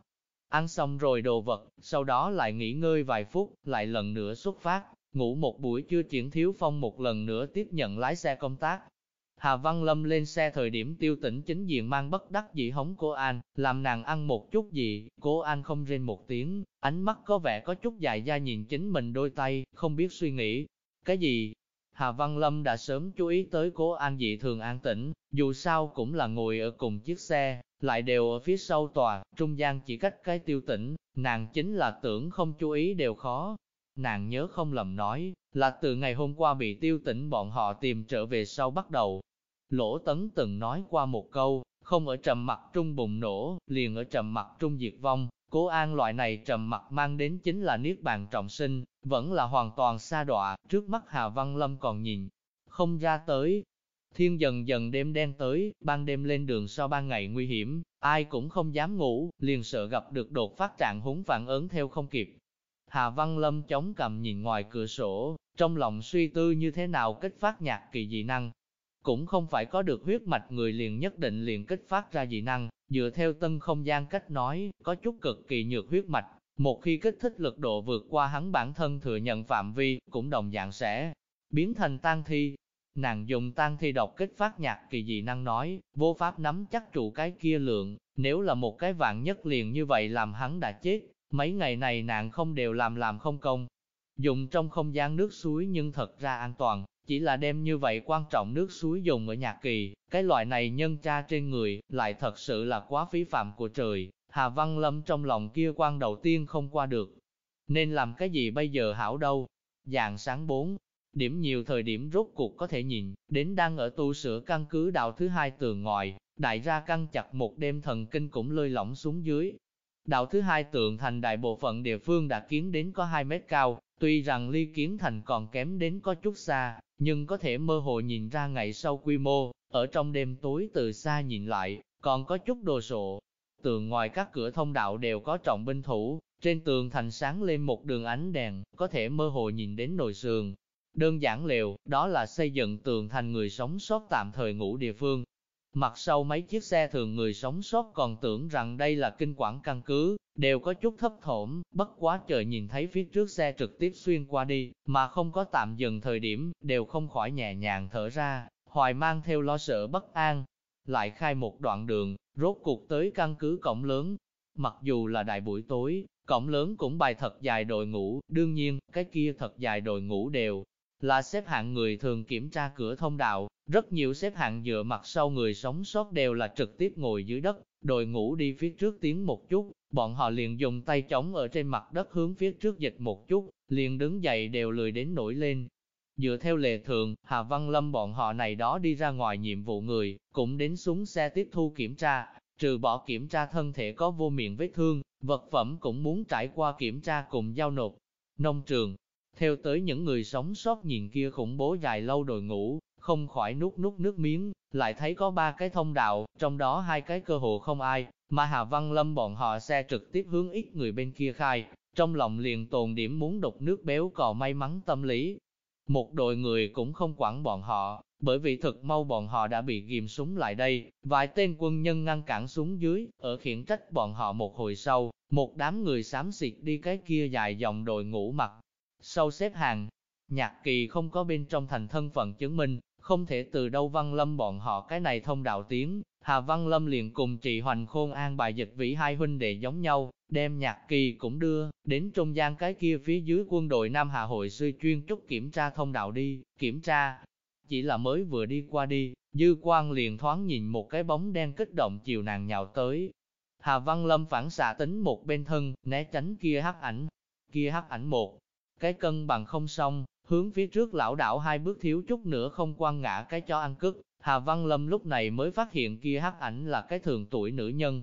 Ăn xong rồi đồ vật, sau đó lại nghỉ ngơi vài phút, lại lần nữa xuất phát, ngủ một buổi chưa triển thiếu phong một lần nữa tiếp nhận lái xe công tác. Hà Văn Lâm lên xe thời điểm tiêu tỉnh chính diện mang bất đắc dĩ hống cô An, làm nàng ăn một chút gì, cô An không rên một tiếng, ánh mắt có vẻ có chút dài da nhìn chính mình đôi tay, không biết suy nghĩ. Cái gì, Hà Văn Lâm đã sớm chú ý tới cố an dị thường an tĩnh, dù sao cũng là ngồi ở cùng chiếc xe, lại đều ở phía sau tòa, trung gian chỉ cách cái tiêu tỉnh, nàng chính là tưởng không chú ý đều khó. Nàng nhớ không lầm nói, là từ ngày hôm qua bị tiêu tỉnh bọn họ tìm trở về sau bắt đầu. Lỗ tấn từng nói qua một câu, không ở trầm mặt trung bùng nổ, liền ở trầm mặt trung diệt vong, Cố an loại này trầm mặt mang đến chính là niết bàn trọng sinh, vẫn là hoàn toàn xa đọa, trước mắt Hà Văn Lâm còn nhìn, không ra tới. Thiên dần dần đêm đen tới, ban đêm lên đường sau ban ngày nguy hiểm, ai cũng không dám ngủ, liền sợ gặp được đột phát trạng húng phản ứng theo không kịp. Hà Văn Lâm chống cầm nhìn ngoài cửa sổ, trong lòng suy tư như thế nào kích phát nhạc kỳ dị năng. Cũng không phải có được huyết mạch người liền nhất định liền kích phát ra dị năng, dựa theo tân không gian cách nói, có chút cực kỳ nhược huyết mạch, một khi kích thích lực độ vượt qua hắn bản thân thừa nhận phạm vi, cũng đồng dạng sẽ biến thành tan thi. Nàng dùng tan thi độc kích phát nhạc kỳ dị năng nói, vô pháp nắm chắc trụ cái kia lượng, nếu là một cái vạn nhất liền như vậy làm hắn đã chết, mấy ngày này nàng không đều làm làm không công. Dùng trong không gian nước suối nhưng thật ra an toàn, chỉ là đem như vậy quan trọng nước suối dùng ở nhạc kỳ, cái loại này nhân tra trên người, lại thật sự là quá phí phạm của trời. Hà Văn Lâm trong lòng kia quan đầu tiên không qua được. Nên làm cái gì bây giờ hảo đâu? Dạng sáng 4, điểm nhiều thời điểm rốt cuộc có thể nhìn, đến đang ở tu sửa căn cứ đạo thứ hai tường ngoài, đại ra căng chặt một đêm thần kinh cũng lơi lỏng xuống dưới. Đạo thứ hai tượng thành đại bộ phận địa phương đã kiến đến có 2 mét cao, tuy rằng ly kiến thành còn kém đến có chút xa, nhưng có thể mơ hồ nhìn ra ngày sau quy mô, ở trong đêm tối từ xa nhìn lại, còn có chút đồ sộ, tường ngoài các cửa thông đạo đều có trọng binh thủ, trên tường thành sáng lên một đường ánh đèn, có thể mơ hồ nhìn đến nồi sườn. Đơn giản lều, đó là xây dựng tường thành người sống sót tạm thời ngủ địa phương. Mặt sau mấy chiếc xe thường người sống sót còn tưởng rằng đây là kinh quản căn cứ, đều có chút thấp thổm, bất quá trời nhìn thấy phía trước xe trực tiếp xuyên qua đi, mà không có tạm dừng thời điểm, đều không khỏi nhẹ nhàng thở ra, hoài mang theo lo sợ bất an. Lại khai một đoạn đường, Rốt cuộc tới căn cứ cổng lớn, mặc dù là đại buổi tối, cổng lớn cũng bài thật dài đội ngũ, đương nhiên, cái kia thật dài đội ngũ đều là xếp hạng người thường kiểm tra cửa thông đạo, rất nhiều xếp hạng dựa mặt sau người sống sót đều là trực tiếp ngồi dưới đất, đội ngũ đi phía trước tiến một chút, bọn họ liền dùng tay chống ở trên mặt đất hướng phía trước dịch một chút, liền đứng dậy đều lười đến nổi lên, Dựa theo lệ thường, Hà Văn Lâm bọn họ này đó đi ra ngoài nhiệm vụ người, cũng đến xuống xe tiếp thu kiểm tra, trừ bỏ kiểm tra thân thể có vô miệng vết thương, vật phẩm cũng muốn trải qua kiểm tra cùng giao nộp. Nông trường, theo tới những người sống sót nhìn kia khủng bố dài lâu đồi ngủ, không khỏi nuốt nuốt nước miếng, lại thấy có ba cái thông đạo, trong đó hai cái cơ hồ không ai, mà Hà Văn Lâm bọn họ xe trực tiếp hướng ít người bên kia khai, trong lòng liền tồn điểm muốn đục nước béo cò may mắn tâm lý, một đội người cũng không quản bọn họ, bởi vì thực mau bọn họ đã bị ghim súng lại đây, vài tên quân nhân ngăn cản xuống dưới, ở khiển trách bọn họ một hồi sau, một đám người xám xịt đi cái kia dài dòng đội ngũ mặt. Sau xếp hàng, nhạc kỳ không có bên trong thành thân phận chứng minh, không thể từ đâu văn lâm bọn họ cái này thông đạo tiếng, Hà Văn Lâm liền cùng chị Hoành Khôn an bài dịch vĩ hai huynh đệ giống nhau, đem nhạc kỳ cũng đưa, đến trung gian cái kia phía dưới quân đội Nam Hà hội sư chuyên trúc kiểm tra thông đạo đi, kiểm tra. Chỉ là mới vừa đi qua đi, dư quang liền thoáng nhìn một cái bóng đen kích động chiều nàng nhào tới. Hà Văn Lâm phản xạ tính một bên thân, né tránh kia hắc ảnh, kia hắc ảnh một. Cái cân bằng không xong, hướng phía trước lão đảo hai bước thiếu chút nữa không quan ngã cái cho ăn cức. Hà Văn Lâm lúc này mới phát hiện kia hắc ảnh là cái thường tuổi nữ nhân,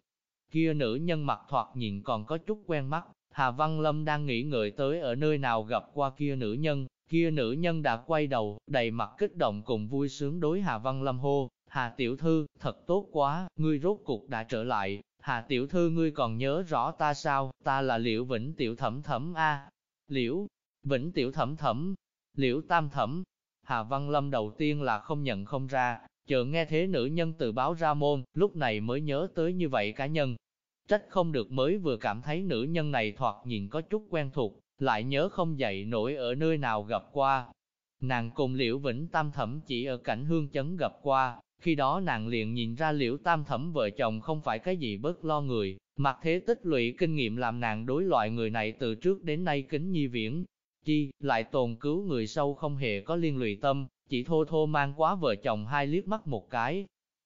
Kia nữ nhân mặt thoạt nhìn còn có chút quen mắt, Hà Văn Lâm đang nghĩ ngợi tới ở nơi nào gặp qua kia nữ nhân, kia nữ nhân đã quay đầu, đầy mặt kích động cùng vui sướng đối Hà Văn Lâm hô, Hà Tiểu Thư, thật tốt quá, ngươi rốt cuộc đã trở lại, Hà Tiểu Thư ngươi còn nhớ rõ ta sao, ta là Liễu Vĩnh Tiểu Thẩm Thẩm A, Liễu, Vĩnh Tiểu Thẩm Thẩm, Liễu Tam Thẩm, Hà Văn Lâm đầu tiên là không nhận không ra, chờ nghe thế nữ nhân tự báo ra môn, lúc này mới nhớ tới như vậy cá nhân, Trách không được mới vừa cảm thấy nữ nhân này thoạt nhìn có chút quen thuộc, lại nhớ không dậy nổi ở nơi nào gặp qua. Nàng cùng Liễu Vĩnh Tam Thẩm chỉ ở cảnh hương chấn gặp qua, khi đó nàng liền nhìn ra Liễu Tam Thẩm vợ chồng không phải cái gì bớt lo người, mặc thế tích lũy kinh nghiệm làm nàng đối loại người này từ trước đến nay kính nhi viễn. Chi, lại tồn cứu người sâu không hề có liên lụy tâm, chỉ thô thô mang quá vợ chồng hai liếc mắt một cái.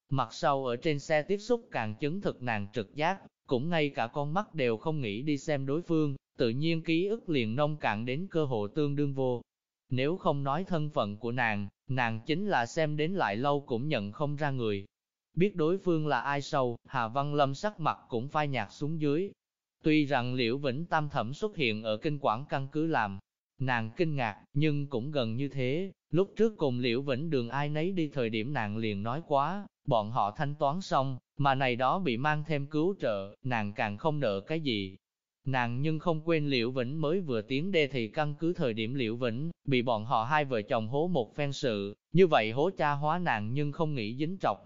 Mặt sau ở trên xe tiếp xúc càng chứng thực nàng trực giác, cũng ngay cả con mắt đều không nghĩ đi xem đối phương, tự nhiên ký ức liền nông cạn đến cơ hội tương đương vô. Nếu không nói thân phận của nàng, nàng chính là xem đến lại lâu cũng nhận không ra người. Biết đối phương là ai sâu, Hà Văn Lâm sắc mặt cũng phai nhạt xuống dưới. Tuy rằng Liễu Vĩnh Tam Thẩm xuất hiện ở kinh quản căn cứ làm, nàng kinh ngạc, nhưng cũng gần như thế. Lúc trước cùng Liễu Vĩnh đường ai nấy đi thời điểm nàng liền nói quá, bọn họ thanh toán xong, mà này đó bị mang thêm cứu trợ, nàng càng không nợ cái gì. Nàng nhưng không quên Liễu Vĩnh mới vừa tiến đê thì căn cứ thời điểm Liễu Vĩnh, bị bọn họ hai vợ chồng hố một phen sự, như vậy hố cha hóa nàng nhưng không nghĩ dính trọc.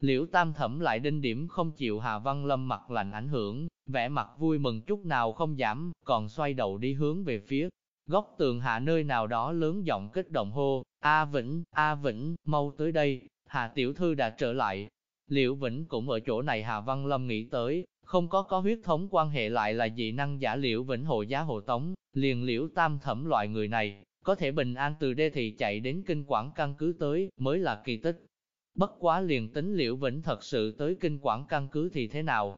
Liễu Tam Thẩm lại đinh điểm không chịu Hà Văn Lâm mặt lạnh ảnh hưởng, vẻ mặt vui mừng chút nào không giảm, còn xoay đầu đi hướng về phía góc tường hạ nơi nào đó lớn giọng kích động hô, A Vĩnh, A Vĩnh, mau tới đây, Hà Tiểu Thư đã trở lại. Liễu Vĩnh cũng ở chỗ này Hà Văn Lâm nghĩ tới, không có có huyết thống quan hệ lại là dị năng giả Liễu Vĩnh hộ giá hộ tống, liền Liễu Tam Thẩm loại người này, có thể bình an từ đê thị chạy đến kinh quảng căn cứ tới, mới là kỳ tích. Bất quá liền tính Liễu Vĩnh thật sự tới kinh quảng căn cứ thì thế nào,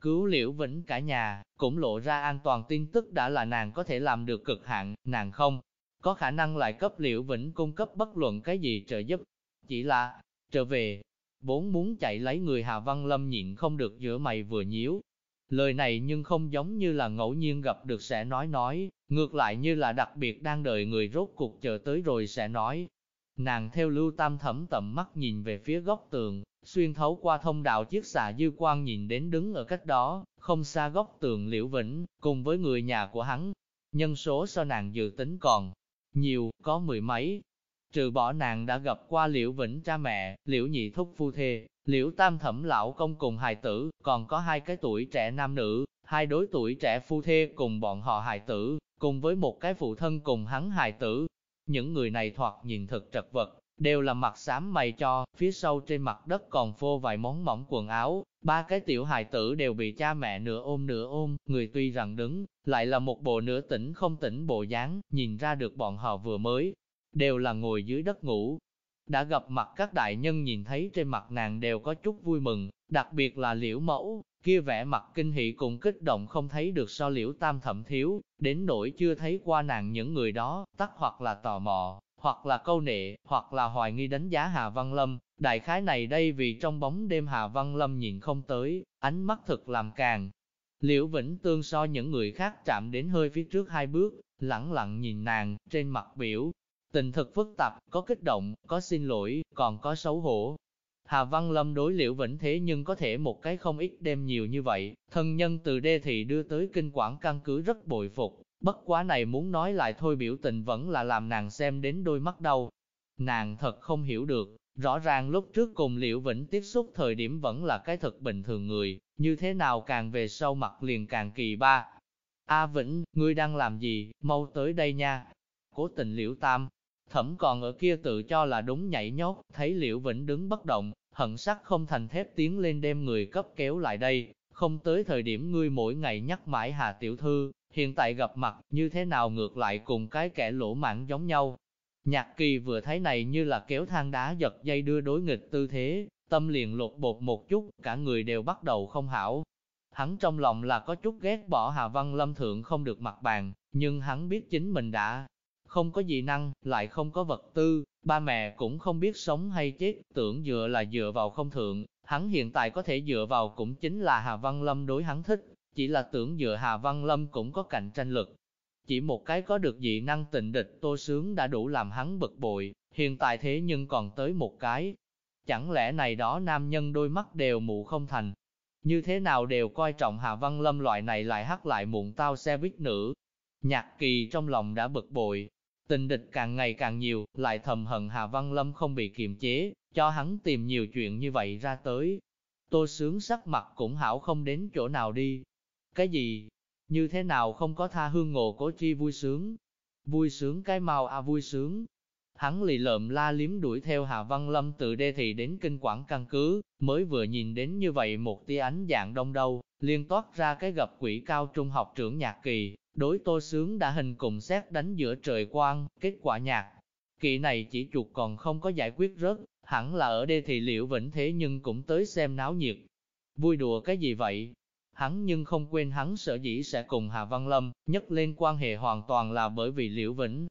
Cứu liễu vĩnh cả nhà, cũng lộ ra an toàn tin tức đã là nàng có thể làm được cực hạn, nàng không có khả năng lại cấp liễu vĩnh cung cấp bất luận cái gì trợ giúp. Chỉ là, trở về, vốn muốn chạy lấy người Hà Văn Lâm nhịn không được giữa mày vừa nhíu. Lời này nhưng không giống như là ngẫu nhiên gặp được sẽ nói nói, ngược lại như là đặc biệt đang đợi người rốt cuộc chờ tới rồi sẽ nói. Nàng theo lưu tam thẩm tầm mắt nhìn về phía góc tường, xuyên thấu qua thông đạo chiếc xà dư quang nhìn đến đứng ở cách đó, không xa góc tường liễu vĩnh, cùng với người nhà của hắn. Nhân số so nàng dự tính còn nhiều, có mười mấy. Trừ bỏ nàng đã gặp qua liễu vĩnh cha mẹ, liễu nhị thúc phu thê, liễu tam thẩm lão công cùng hài tử, còn có hai cái tuổi trẻ nam nữ, hai đối tuổi trẻ phu thê cùng bọn họ hài tử, cùng với một cái phụ thân cùng hắn hài tử. Những người này thoạt nhìn thật trật vật, đều là mặt xám mày cho, phía sau trên mặt đất còn phô vài món mỏng quần áo, ba cái tiểu hài tử đều bị cha mẹ nửa ôm nửa ôm, người tuy rằng đứng, lại là một bộ nửa tỉnh không tỉnh bộ dáng, nhìn ra được bọn họ vừa mới, đều là ngồi dưới đất ngủ. Đã gặp mặt các đại nhân nhìn thấy trên mặt nàng đều có chút vui mừng, đặc biệt là liễu mẫu, kia vẻ mặt kinh hỉ cùng kích động không thấy được so liễu tam thẩm thiếu, đến nỗi chưa thấy qua nàng những người đó, tắc hoặc là tò mò, hoặc là câu nệ, hoặc là hoài nghi đánh giá Hà Văn Lâm. Đại khái này đây vì trong bóng đêm Hà Văn Lâm nhìn không tới, ánh mắt thực làm càng. Liễu Vĩnh Tương so những người khác chạm đến hơi phía trước hai bước, lẳng lặng nhìn nàng, trên mặt biểu. Tình thực phức tạp, có kích động, có xin lỗi, còn có xấu hổ. Hà Văn Lâm đối Liễu Vĩnh thế nhưng có thể một cái không ít đem nhiều như vậy, thân nhân từ đê thị đưa tới kinh quản căn cứ rất bội phục, Bất quá này muốn nói lại thôi biểu tình vẫn là làm nàng xem đến đôi mắt đau. Nàng thật không hiểu được, rõ ràng lúc trước cùng Liễu Vĩnh tiếp xúc thời điểm vẫn là cái thật bình thường người, như thế nào càng về sau mặt liền càng kỳ ba. A Vĩnh, ngươi đang làm gì, mau tới đây nha. Cố tình Liễu Tam, thẩm còn ở kia tự cho là đúng nhảy nhót, thấy Liễu Vĩnh đứng bất động, hận sắc không thành thép tiến lên đem người cấp kéo lại đây, không tới thời điểm ngươi mỗi ngày nhắc mãi Hà Tiểu Thư, hiện tại gặp mặt như thế nào ngược lại cùng cái kẻ lỗ mãng giống nhau. Nhạc kỳ vừa thấy này như là kéo thang đá giật dây đưa đối nghịch tư thế, tâm liền lột bột một chút, cả người đều bắt đầu không hảo. Hắn trong lòng là có chút ghét bỏ Hà Văn Lâm Thượng không được mặt bàn, nhưng hắn biết chính mình đã không có gì năng, lại không có vật tư, ba mẹ cũng không biết sống hay chết, tưởng dựa là dựa vào không thượng, hắn hiện tại có thể dựa vào cũng chính là Hà Văn Lâm đối hắn thích, chỉ là tưởng dựa Hà Văn Lâm cũng có cạnh tranh lực. Chỉ một cái có được dị năng tịnh địch tô sướng đã đủ làm hắn bực bội, hiện tại thế nhưng còn tới một cái. Chẳng lẽ này đó nam nhân đôi mắt đều mụ không thành. Như thế nào đều coi trọng Hà Văn Lâm loại này lại hắc lại muộn tao xe buýt nữ. Nhạc kỳ trong lòng đã bực bội, tình địch càng ngày càng nhiều, lại thầm hận Hà Văn Lâm không bị kiềm chế, cho hắn tìm nhiều chuyện như vậy ra tới. Tô sướng sắc mặt cũng hảo không đến chỗ nào đi, cái gì? Như thế nào không có tha hương ngộ cố chi vui sướng? Vui sướng cái mau à vui sướng. Hắn lì lợm la liếm đuổi theo Hà Văn Lâm từ đê thị đến kinh quảng căn cứ, mới vừa nhìn đến như vậy một tia ánh dạng đông đâu, liên toát ra cái gặp quỷ cao trung học trưởng nhạc kỳ, đối tô sướng đã hình cùng xét đánh giữa trời quang, kết quả nhạt Kỳ này chỉ chuột còn không có giải quyết rớt, hẳn là ở đây thì liệu vĩnh thế nhưng cũng tới xem náo nhiệt. Vui đùa cái gì vậy, hắn nhưng không quên hắn sở dĩ sẽ cùng Hà Văn Lâm, nhất lên quan hệ hoàn toàn là bởi vì Liễu Vĩnh.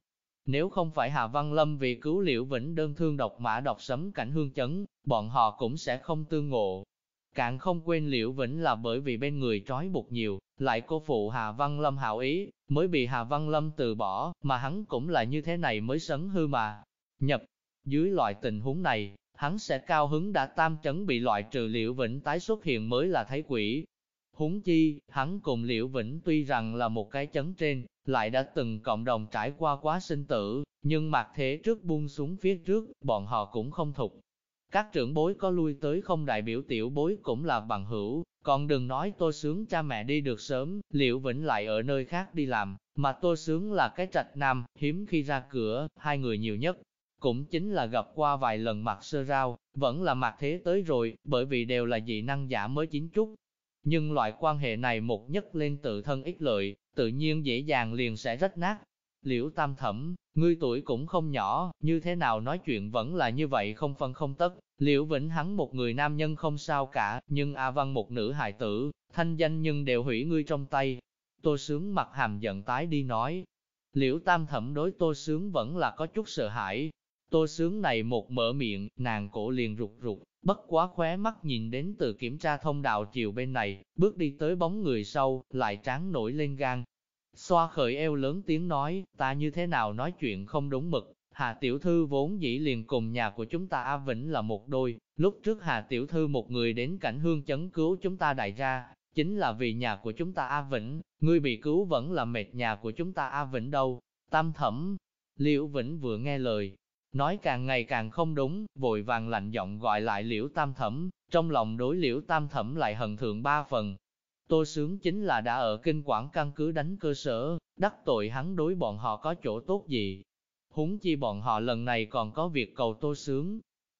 Nếu không phải Hà Văn Lâm vì cứu Liễu Vĩnh đơn thương độc mã độc sấm cảnh hương chấn, bọn họ cũng sẽ không tương ngộ. Càng không quên Liễu Vĩnh là bởi vì bên người trói buộc nhiều, lại cô phụ Hà Văn Lâm hảo ý, mới bị Hà Văn Lâm từ bỏ, mà hắn cũng là như thế này mới sấn hư mà. Nhập, dưới loại tình huống này, hắn sẽ cao hứng đã tam chấn bị loại trừ Liễu Vĩnh tái xuất hiện mới là thấy quỷ. Húng chi, hắn cùng Liễu Vĩnh tuy rằng là một cái chấn trên, lại đã từng cộng đồng trải qua quá sinh tử, nhưng mặt thế trước buông xuống phía trước, bọn họ cũng không thục. Các trưởng bối có lui tới không đại biểu tiểu bối cũng là bằng hữu, còn đừng nói tôi sướng cha mẹ đi được sớm, liệu Vĩnh lại ở nơi khác đi làm, mà tôi sướng là cái trạch nam, hiếm khi ra cửa, hai người nhiều nhất, cũng chính là gặp qua vài lần mặt sơ rao, vẫn là mặt thế tới rồi, bởi vì đều là dị năng giả mới chính chút. Nhưng loại quan hệ này một nhất lên tự thân ích lợi, tự nhiên dễ dàng liền sẽ rách nát. Liễu tam thẩm, ngươi tuổi cũng không nhỏ, như thế nào nói chuyện vẫn là như vậy không phân không tất. Liễu Vĩnh hắn một người nam nhân không sao cả, nhưng A Văn một nữ hài tử, thanh danh nhưng đều hủy ngươi trong tay. Tô Sướng mặt hàm giận tái đi nói. Liễu Tam Thẩm đối Tô Sướng vẫn là có chút sợ hãi, Tô sướng này một mở miệng, nàng cổ liền rụt rụt, bất quá khóe mắt nhìn đến từ kiểm tra thông đạo chiều bên này, bước đi tới bóng người sau, lại tráng nổi lên gan. Xoa khởi eo lớn tiếng nói, ta như thế nào nói chuyện không đúng mực, Hà Tiểu Thư vốn dĩ liền cùng nhà của chúng ta A Vĩnh là một đôi, lúc trước Hà Tiểu Thư một người đến cảnh hương chấn cứu chúng ta đại ra, chính là vì nhà của chúng ta A Vĩnh, ngươi bị cứu vẫn là mệt nhà của chúng ta A Vĩnh đâu. Tam thẩm, Liễu Vĩnh vừa nghe lời, nói càng ngày càng không đúng, vội vàng lạnh giọng gọi lại liễu tam thẩm, trong lòng đối liễu tam thẩm lại hận thượng ba phần. Tô sướng chính là đã ở kinh quản căn cứ đánh cơ sở, đắc tội hắn đối bọn họ có chỗ tốt gì. Húng chi bọn họ lần này còn có việc cầu tô sướng.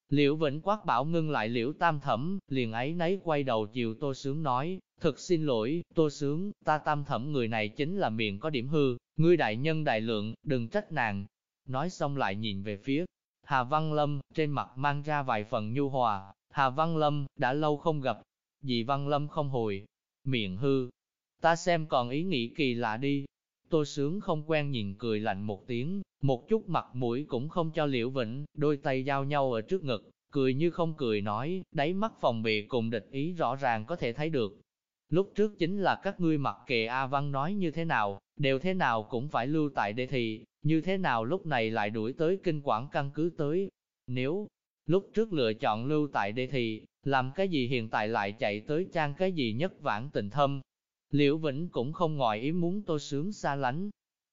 Liễu Vĩnh Quát bảo ngưng lại liễu tam thẩm, liền ấy nấy quay đầu chiều tô sướng nói, thực xin lỗi, tô sướng, ta tam thẩm người này chính là miệng có điểm hư, ngươi đại nhân đại lượng, đừng trách nàng, Nói xong lại nhìn về phía Hà Văn Lâm, trên mặt mang ra vài phần nhu hòa. Hà Văn Lâm, đã lâu không gặp. Dì Văn Lâm không hồi. Miệng hư. Ta xem còn ý nghĩ kỳ lạ đi. Tô Sướng không quen nhìn cười lạnh một tiếng, một chút mặt mũi cũng không cho Liễu Vĩnh, đôi tay giao nhau ở trước ngực, cười như không cười nói, đáy mắt phòng bị cùng địch ý rõ ràng có thể thấy được. Lúc trước chính là các ngươi mặc kệ A Văn nói như thế nào, đều thế nào cũng phải lưu tại đề thị, như thế nào lúc này lại đuổi tới kinh quản căn cứ tới. Nếu lúc trước lựa chọn lưu tại đề thị, làm cái gì hiện tại lại chạy tới trang cái gì nhất vãn tình thâm. Liễu Vĩnh cũng không ngoài ý muốn Tô Sướng xa lánh.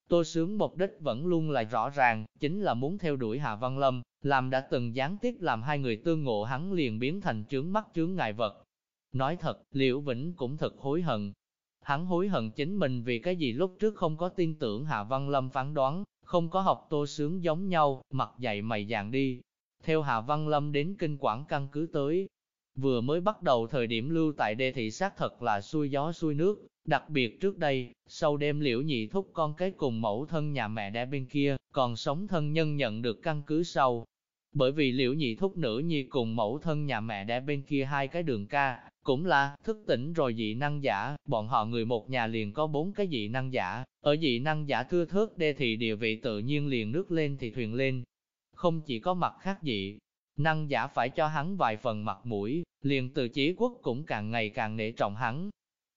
Tô Sướng mục đích vẫn luôn là rõ ràng, chính là muốn theo đuổi Hà Văn Lâm, làm đã từng gián tiếp làm hai người tương ngộ hắn liền biến thành chướng mắt chướng ngại vật. Nói thật, Liễu Vĩnh cũng thật hối hận. Hắn hối hận chính mình vì cái gì lúc trước không có tin tưởng Hạ Văn Lâm phán đoán, không có học tô sướng giống nhau, mặt dày mày dạng đi. Theo Hạ Văn Lâm đến kinh quản căn cứ tới, vừa mới bắt đầu thời điểm lưu tại đê thị xác thật là xuôi gió xuôi nước, đặc biệt trước đây, sau đêm liễu nhị thúc con cái cùng mẫu thân nhà mẹ đẻ bên kia, còn sống thân nhân nhận được căn cứ sau. Bởi vì liễu nhị thúc nữ nhi cùng mẫu thân nhà mẹ đẻ bên kia hai cái đường ca, cũng là, thức tỉnh rồi dị năng giả, bọn họ người một nhà liền có bốn cái dị năng giả, ở dị năng giả thưa thớt đê thị địa vị tự nhiên liền nước lên thì thuyền lên. Không chỉ có mặt khác dị, năng giả phải cho hắn vài phần mặt mũi, liền từ chí quốc cũng càng ngày càng nể trọng hắn.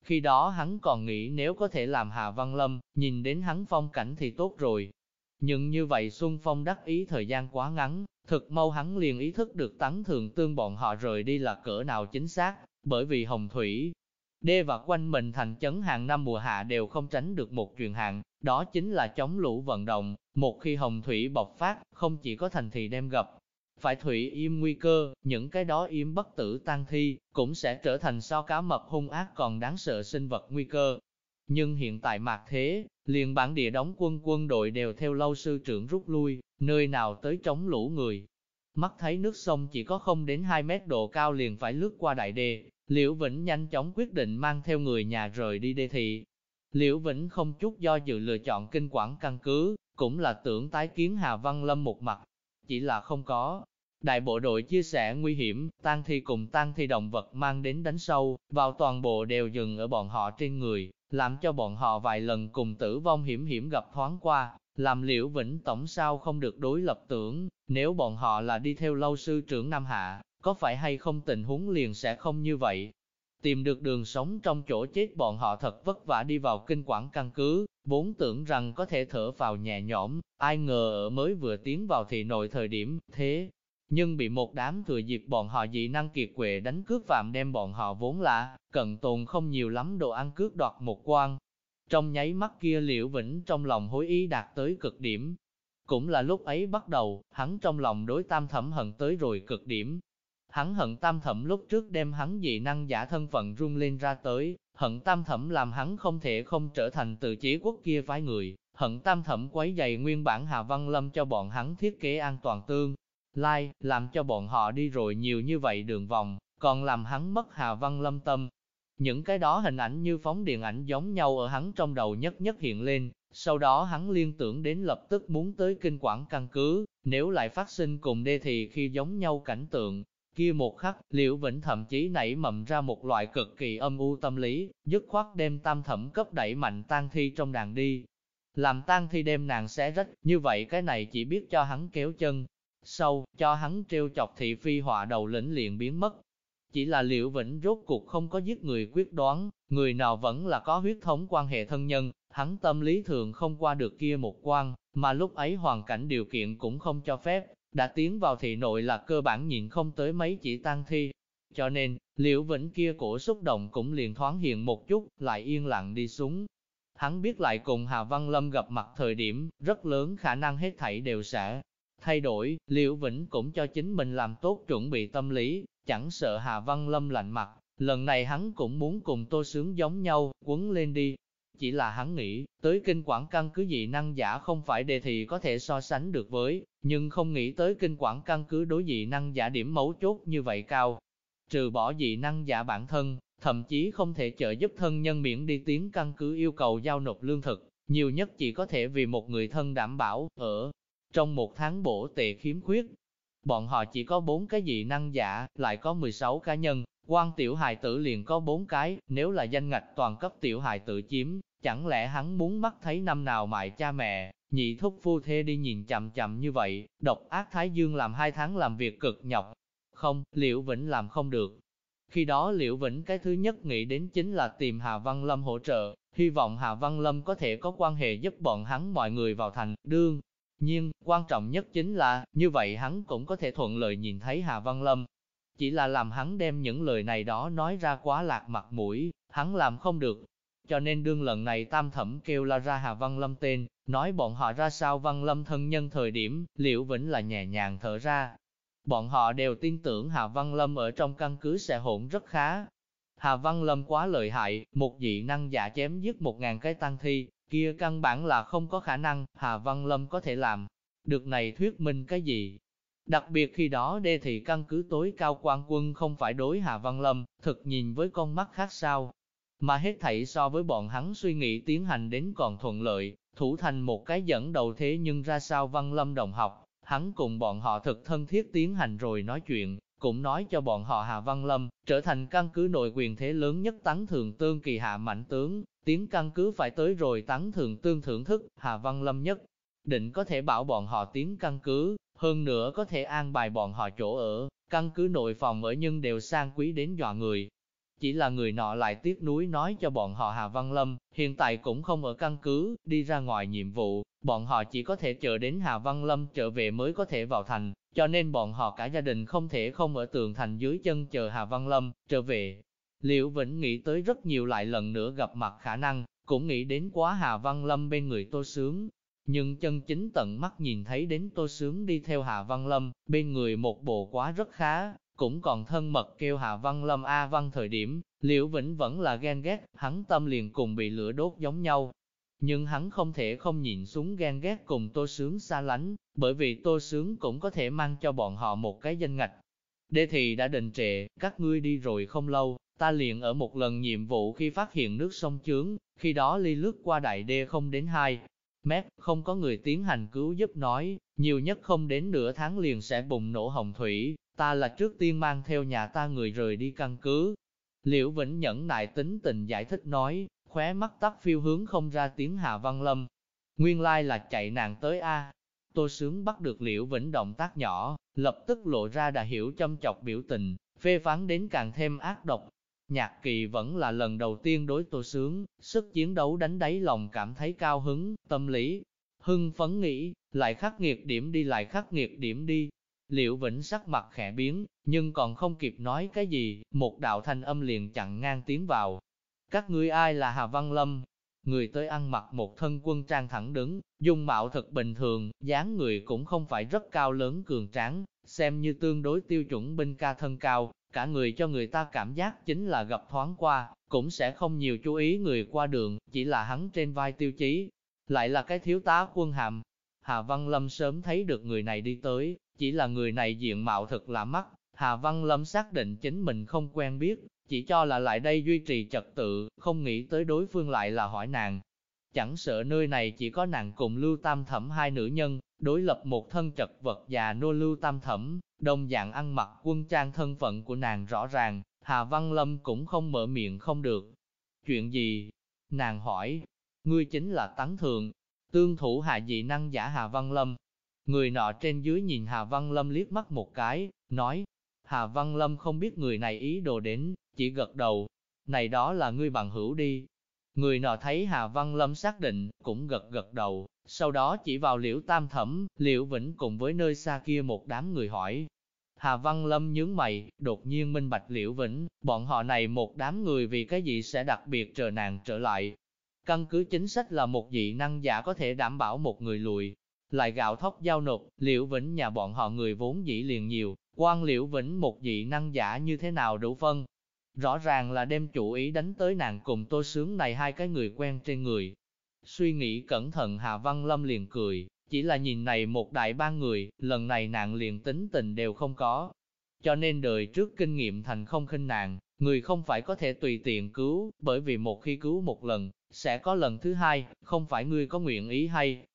Khi đó hắn còn nghĩ nếu có thể làm Hà Văn Lâm, nhìn đến hắn phong cảnh thì tốt rồi. Nhưng như vậy Xuân Phong đắc ý thời gian quá ngắn, thực mau hắn liền ý thức được tán thường tương bọn họ rời đi là cỡ nào chính xác, bởi vì hồng thủy, đê và quanh mình thành chấn hàng năm mùa hạ đều không tránh được một truyền hạn, đó chính là chống lũ vận động, một khi hồng thủy bộc phát, không chỉ có thành thị đem gặp, phải thủy im nguy cơ, những cái đó im bất tử tan thi, cũng sẽ trở thành so cá mập hung ác còn đáng sợ sinh vật nguy cơ. Nhưng hiện tại mạc thế, liền bản địa đóng quân quân đội đều theo lâu sư trưởng rút lui, nơi nào tới chống lũ người. Mắt thấy nước sông chỉ có không đến 2 mét độ cao liền phải lướt qua đại đê, Liễu Vĩnh nhanh chóng quyết định mang theo người nhà rời đi đê thị. Liễu Vĩnh không chút do dự lựa chọn kinh quản căn cứ, cũng là tưởng tái kiến Hà Văn Lâm một mặt. Chỉ là không có. Đại bộ đội chia sẻ nguy hiểm, tang thi cùng tang thi động vật mang đến đánh sâu, vào toàn bộ đều dừng ở bọn họ trên người, làm cho bọn họ vài lần cùng tử vong hiểm hiểm gặp thoáng qua, làm liễu vĩnh tổng sao không được đối lập tưởng, nếu bọn họ là đi theo lâu sư trưởng Nam Hạ, có phải hay không tình huống liền sẽ không như vậy. Tìm được đường sống trong chỗ chết bọn họ thật vất vả đi vào kinh quản căn cứ, vốn tưởng rằng có thể thở vào nhẹ nhõm, ai ngờ ở mới vừa tiến vào thị nội thời điểm, thế. nhưng bị một đám thừa dịp bọn họ dị năng kiệt quệ đánh cướp phạm đem bọn họ vốn là, cận tồn không nhiều lắm đồ ăn cướp đoạt một quan. Trong nháy mắt kia liễu vĩnh trong lòng hối ý đạt tới cực điểm. Cũng là lúc ấy bắt đầu, hắn trong lòng đối tam thẩm hận tới rồi cực điểm. Hắn hận tam thẩm lúc trước đem hắn dị năng giả thân phận rung lên ra tới, hận tam thẩm làm hắn không thể không trở thành từ chế quốc kia phái người, hận tam thẩm quấy dày nguyên bản Hà Văn Lâm cho bọn hắn thiết kế an toàn tương. Lai, làm cho bọn họ đi rồi nhiều như vậy đường vòng, còn làm hắn mất Hà Văn Lâm tâm. Những cái đó hình ảnh như phóng điện ảnh giống nhau ở hắn trong đầu nhất nhất hiện lên, sau đó hắn liên tưởng đến lập tức muốn tới kinh quản căn cứ, nếu lại phát sinh cùng đê thì khi giống nhau cảnh tượng, kia một khắc, Liễu Vĩnh thậm chí nảy mầm ra một loại cực kỳ âm u tâm lý, dứt khoát đem tam thẩm cấp đẩy mạnh tan thi trong đàn đi. Làm tan thi đem nàng xé rách, như vậy cái này chỉ biết cho hắn kéo chân, sâu, cho hắn trêu chọc thị phi họa đầu lĩnh liền biến mất. Chỉ là Liễu Vĩnh rốt cuộc không có giết người quyết đoán, người nào vẫn là có huyết thống quan hệ thân nhân, hắn tâm lý thường không qua được kia một quan, mà lúc ấy hoàn cảnh điều kiện cũng không cho phép, đã tiến vào thị nội là cơ bản nhìn không tới mấy chỉ tăng thi. Cho nên, liễu vĩnh kia cổ xúc động cũng liền thoáng hiện một chút, lại yên lặng đi xuống. Hắn biết lại cùng Hà Văn Lâm gặp mặt thời điểm, rất lớn khả năng hết thảy đều sẽ thay đổi, liễu vĩnh cũng cho chính mình làm tốt chuẩn bị tâm lý, chẳng sợ Hà Văn Lâm lạnh mặt, lần này hắn cũng muốn cùng tô sướng giống nhau, quấn lên đi, chỉ là hắn nghĩ, tới kinh quản căn cứ dị năng giả không phải đề thì có thể so sánh được với, nhưng không nghĩ tới kinh quản căn cứ đối dị năng giả điểm mấu chốt như vậy cao. Trừ bỏ dị năng giả bản thân, thậm chí không thể trợ giúp thân nhân miễn đi tiếng căn cứ yêu cầu giao nộp lương thực, nhiều nhất chỉ có thể vì một người thân đảm bảo, ở trong một tháng bổ tệ khiếm khuyết. Bọn họ chỉ có bốn cái dị năng giả, lại có 16 cá nhân, quan tiểu hài tử liền có bốn cái, nếu là danh ngạch toàn cấp tiểu hài tử chiếm, chẳng lẽ hắn muốn mắt thấy năm nào mại cha mẹ, nhị thúc phu thê đi nhìn chậm chậm như vậy, độc ác Thái Dương làm hai tháng làm việc cực nhọc. Không, Liễu Vĩnh làm không được. Khi đó Liễu Vĩnh cái thứ nhất nghĩ đến chính là tìm Hà Văn Lâm hỗ trợ, hy vọng Hà Văn Lâm có thể có quan hệ giúp bọn hắn mọi người vào thành, đương. Nhưng, quan trọng nhất chính là, như vậy hắn cũng có thể thuận lợi nhìn thấy Hà Văn Lâm, chỉ là làm hắn đem những lời này đó nói ra quá lạc mặt mũi, hắn làm không được. Cho nên đương lần này tam thẩm kêu la ra Hà Văn Lâm tên, nói bọn họ ra sao Văn Lâm thân nhân thời điểm, Liễu Vĩnh là nhẹ nhàng thở ra. Bọn họ đều tin tưởng Hà Văn Lâm ở trong căn cứ sẽ hỗn rất khá. Hà Văn Lâm quá lợi hại, một dị năng giả chém giết một ngàn cái tăng thi, kia căn bản là không có khả năng, Hà Văn Lâm có thể làm. Được này thuyết minh cái gì? Đặc biệt khi đó đê thị căn cứ tối cao quan quân không phải đối Hà Văn Lâm, thực nhìn với con mắt khác sao. Mà hết thảy so với bọn hắn suy nghĩ tiến hành đến còn thuận lợi, thủ thành một cái dẫn đầu thế nhưng ra sao Văn Lâm đồng học, hắn cùng bọn họ thực thân thiết tiến hành rồi nói chuyện, cũng nói cho bọn họ Hà Văn Lâm, trở thành căn cứ nội quyền thế lớn nhất tán thường tương kỳ hạ mạnh tướng, tiến căn cứ phải tới rồi tán thường tương thưởng thức, Hà Văn Lâm nhất định có thể bảo bọn họ tiến căn cứ, hơn nữa có thể an bài bọn họ chỗ ở, căn cứ nội phòng ở nhưng đều sang quý đến dọa người. Chỉ là người nọ lại tiếc núi nói cho bọn họ Hà Văn Lâm, hiện tại cũng không ở căn cứ, đi ra ngoài nhiệm vụ, bọn họ chỉ có thể chờ đến Hà Văn Lâm trở về mới có thể vào thành, cho nên bọn họ cả gia đình không thể không ở tường thành dưới chân chờ Hà Văn Lâm trở về. Liễu Vĩnh nghĩ tới rất nhiều lại lần nữa gặp mặt khả năng, cũng nghĩ đến quá Hà Văn Lâm bên người Tô Sướng, nhưng chân chính tận mắt nhìn thấy đến Tô Sướng đi theo Hà Văn Lâm, bên người một bộ quá rất khá, cũng còn thân mật kêu Hạ Văn Lâm A Văn thời điểm, Liễu Vĩnh vẫn là ghen ghét, hắn tâm liền cùng bị lửa đốt giống nhau. Nhưng hắn không thể không nhìn xuống ghen ghét cùng Tô Sướng xa lánh, bởi vì Tô Sướng cũng có thể mang cho bọn họ một cái danh ngạch. Đê thì đã đình trệ, các ngươi đi rồi không lâu, ta liền ở một lần nhiệm vụ khi phát hiện nước sông chướng, khi đó ly lướt qua đại đê không đến hai, mét, không có người tiến hành cứu giúp nói, nhiều nhất không đến nửa tháng liền sẽ bùng nổ hồng thủy, ta là trước tiên mang theo nhà ta người rời đi căn cứ. Liễu Vĩnh nhẫn nại tính tình giải thích nói, khóe mắt tắt phiêu hướng không ra tiếng Hạ Văn Lâm. Nguyên lai là chạy nàng tới A. Tô Sướng bắt được Liễu Vĩnh động tác nhỏ, lập tức lộ ra đã hiểu châm chọc biểu tình, phê phán đến càng thêm ác độc, Nhạc kỳ vẫn là lần đầu tiên đối tô sướng, sức chiến đấu đánh đáy lòng cảm thấy cao hứng, tâm lý, hưng phấn nghĩ, lại khắc nghiệt điểm đi lại khắc nghiệt điểm đi. Liễu Vĩnh sắc mặt khẽ biến, nhưng còn không kịp nói cái gì, một đạo thanh âm liền chặn ngang tiến vào. Các ngươi ai là Hà Văn Lâm? Người tới ăn mặc một thân quân trang thẳng đứng, dung mạo thật bình thường, dáng người cũng không phải rất cao lớn cường tráng, xem như tương đối tiêu chuẩn binh ca thân cao, cả người cho người ta cảm giác chính là gặp thoáng qua, cũng sẽ không nhiều chú ý người qua đường, chỉ là hắn trên vai tiêu chí, lại là cái thiếu tá quân hàm. Hà Văn Lâm sớm thấy được người này đi tới, chỉ là người này diện mạo thật lạ mắt, Hà Văn Lâm xác định chính mình không quen biết, chỉ cho là lại đây duy trì trật tự, không nghĩ tới đối phương lại là hỏi nàng. Chẳng sợ nơi này chỉ có nàng cùng Lưu Tam Thẩm hai nữ nhân, đối lập một thân trật vật già nô Lưu Tam Thẩm, đồng dạng ăn mặc quân trang thân phận của nàng rõ ràng, Hà Văn Lâm cũng không mở miệng không được. Chuyện gì? Nàng hỏi, ngươi chính là tấn thường, tương thủ hạ dị năng giả Hà Văn Lâm. Người nọ trên dưới nhìn Hà Văn Lâm liếc mắt một cái, nói, Hà Văn Lâm không biết người này ý đồ đến, chỉ gật đầu, này đó là ngươi bằng hữu đi. Người nọ thấy Hà Văn Lâm xác định, cũng gật gật đầu, sau đó chỉ vào liễu tam thẩm, liễu vĩnh cùng với nơi xa kia một đám người hỏi. Hà Văn Lâm nhướng mày, đột nhiên minh bạch liễu vĩnh, bọn họ này một đám người vì cái gì sẽ đặc biệt chờ nàng trở lại. Căn cứ chính sách là một dị năng giả có thể đảm bảo một người lùi, lại gạo thóc giao nộp, liễu vĩnh nhà bọn họ người vốn dĩ liền nhiều, quan liễu vĩnh một dị năng giả như thế nào đủ phân. Rõ ràng là đem chủ ý đánh tới nàng cùng tô sướng này hai cái người quen trên người. Suy nghĩ cẩn thận Hà Văn Lâm liền cười, chỉ là nhìn này một đại ba người, lần này nàng liền tính tình đều không có. Cho nên đời trước kinh nghiệm thành không khinh nàng, người không phải có thể tùy tiện cứu, bởi vì một khi cứu một lần, sẽ có lần thứ hai, không phải ngươi có nguyện ý hay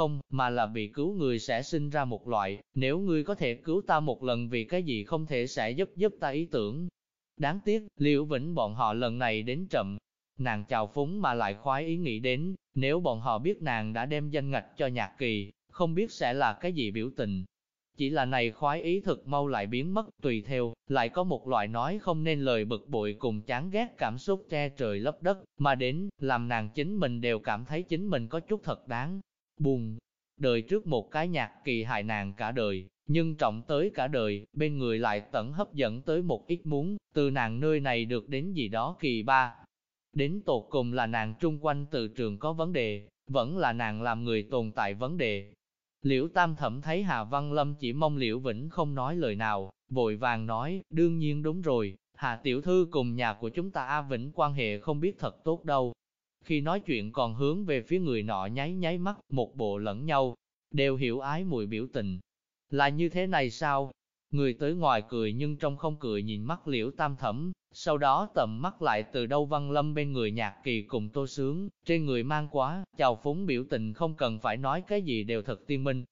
không, mà là vì cứu người sẽ sinh ra một loại, nếu ngươi có thể cứu ta một lần vì cái gì không thể sẽ giúp giúp ta ý tưởng. Đáng tiếc, Liễu Vĩnh bọn họ lần này đến chậm, nàng chào phúng mà lại khoái ý nghĩ đến, nếu bọn họ biết nàng đã đem danh ngạch cho nhạc kỳ, không biết sẽ là cái gì biểu tình. Chỉ là này khoái ý thực mau lại biến mất, tùy theo, lại có một loại nói không nên lời bực bội cùng chán ghét cảm xúc che trời lấp đất, mà đến, làm nàng chính mình đều cảm thấy chính mình có chút thật đáng buồn. Đời trước một cái nhạc kỳ hại nàng cả đời, nhưng trọng tới cả đời, bên người lại tận hấp dẫn tới một ít muốn, từ nàng nơi này được đến gì đó kỳ ba. Đến tột cùng là nàng trung quanh từ trường có vấn đề, vẫn là nàng làm người tồn tại vấn đề. Liễu Tam Thẩm thấy Hà Văn Lâm chỉ mong Liễu Vĩnh không nói lời nào, vội vàng nói, đương nhiên đúng rồi, Hà Tiểu Thư cùng nhà của chúng ta A Vĩnh quan hệ không biết thật tốt đâu, khi nói chuyện còn hướng về phía người nọ nháy nháy mắt, một bộ lẫn nhau, đều hiểu ái mùi biểu tình. Là như thế này sao? Người tới ngoài cười nhưng trong không cười nhìn mắt liễu tam thẩm, sau đó tầm mắt lại từ đâu văn lâm bên người nhạc kỳ cùng tô sướng, trên người mang quá, chào phúng biểu tình không cần phải nói cái gì đều thật tiên minh.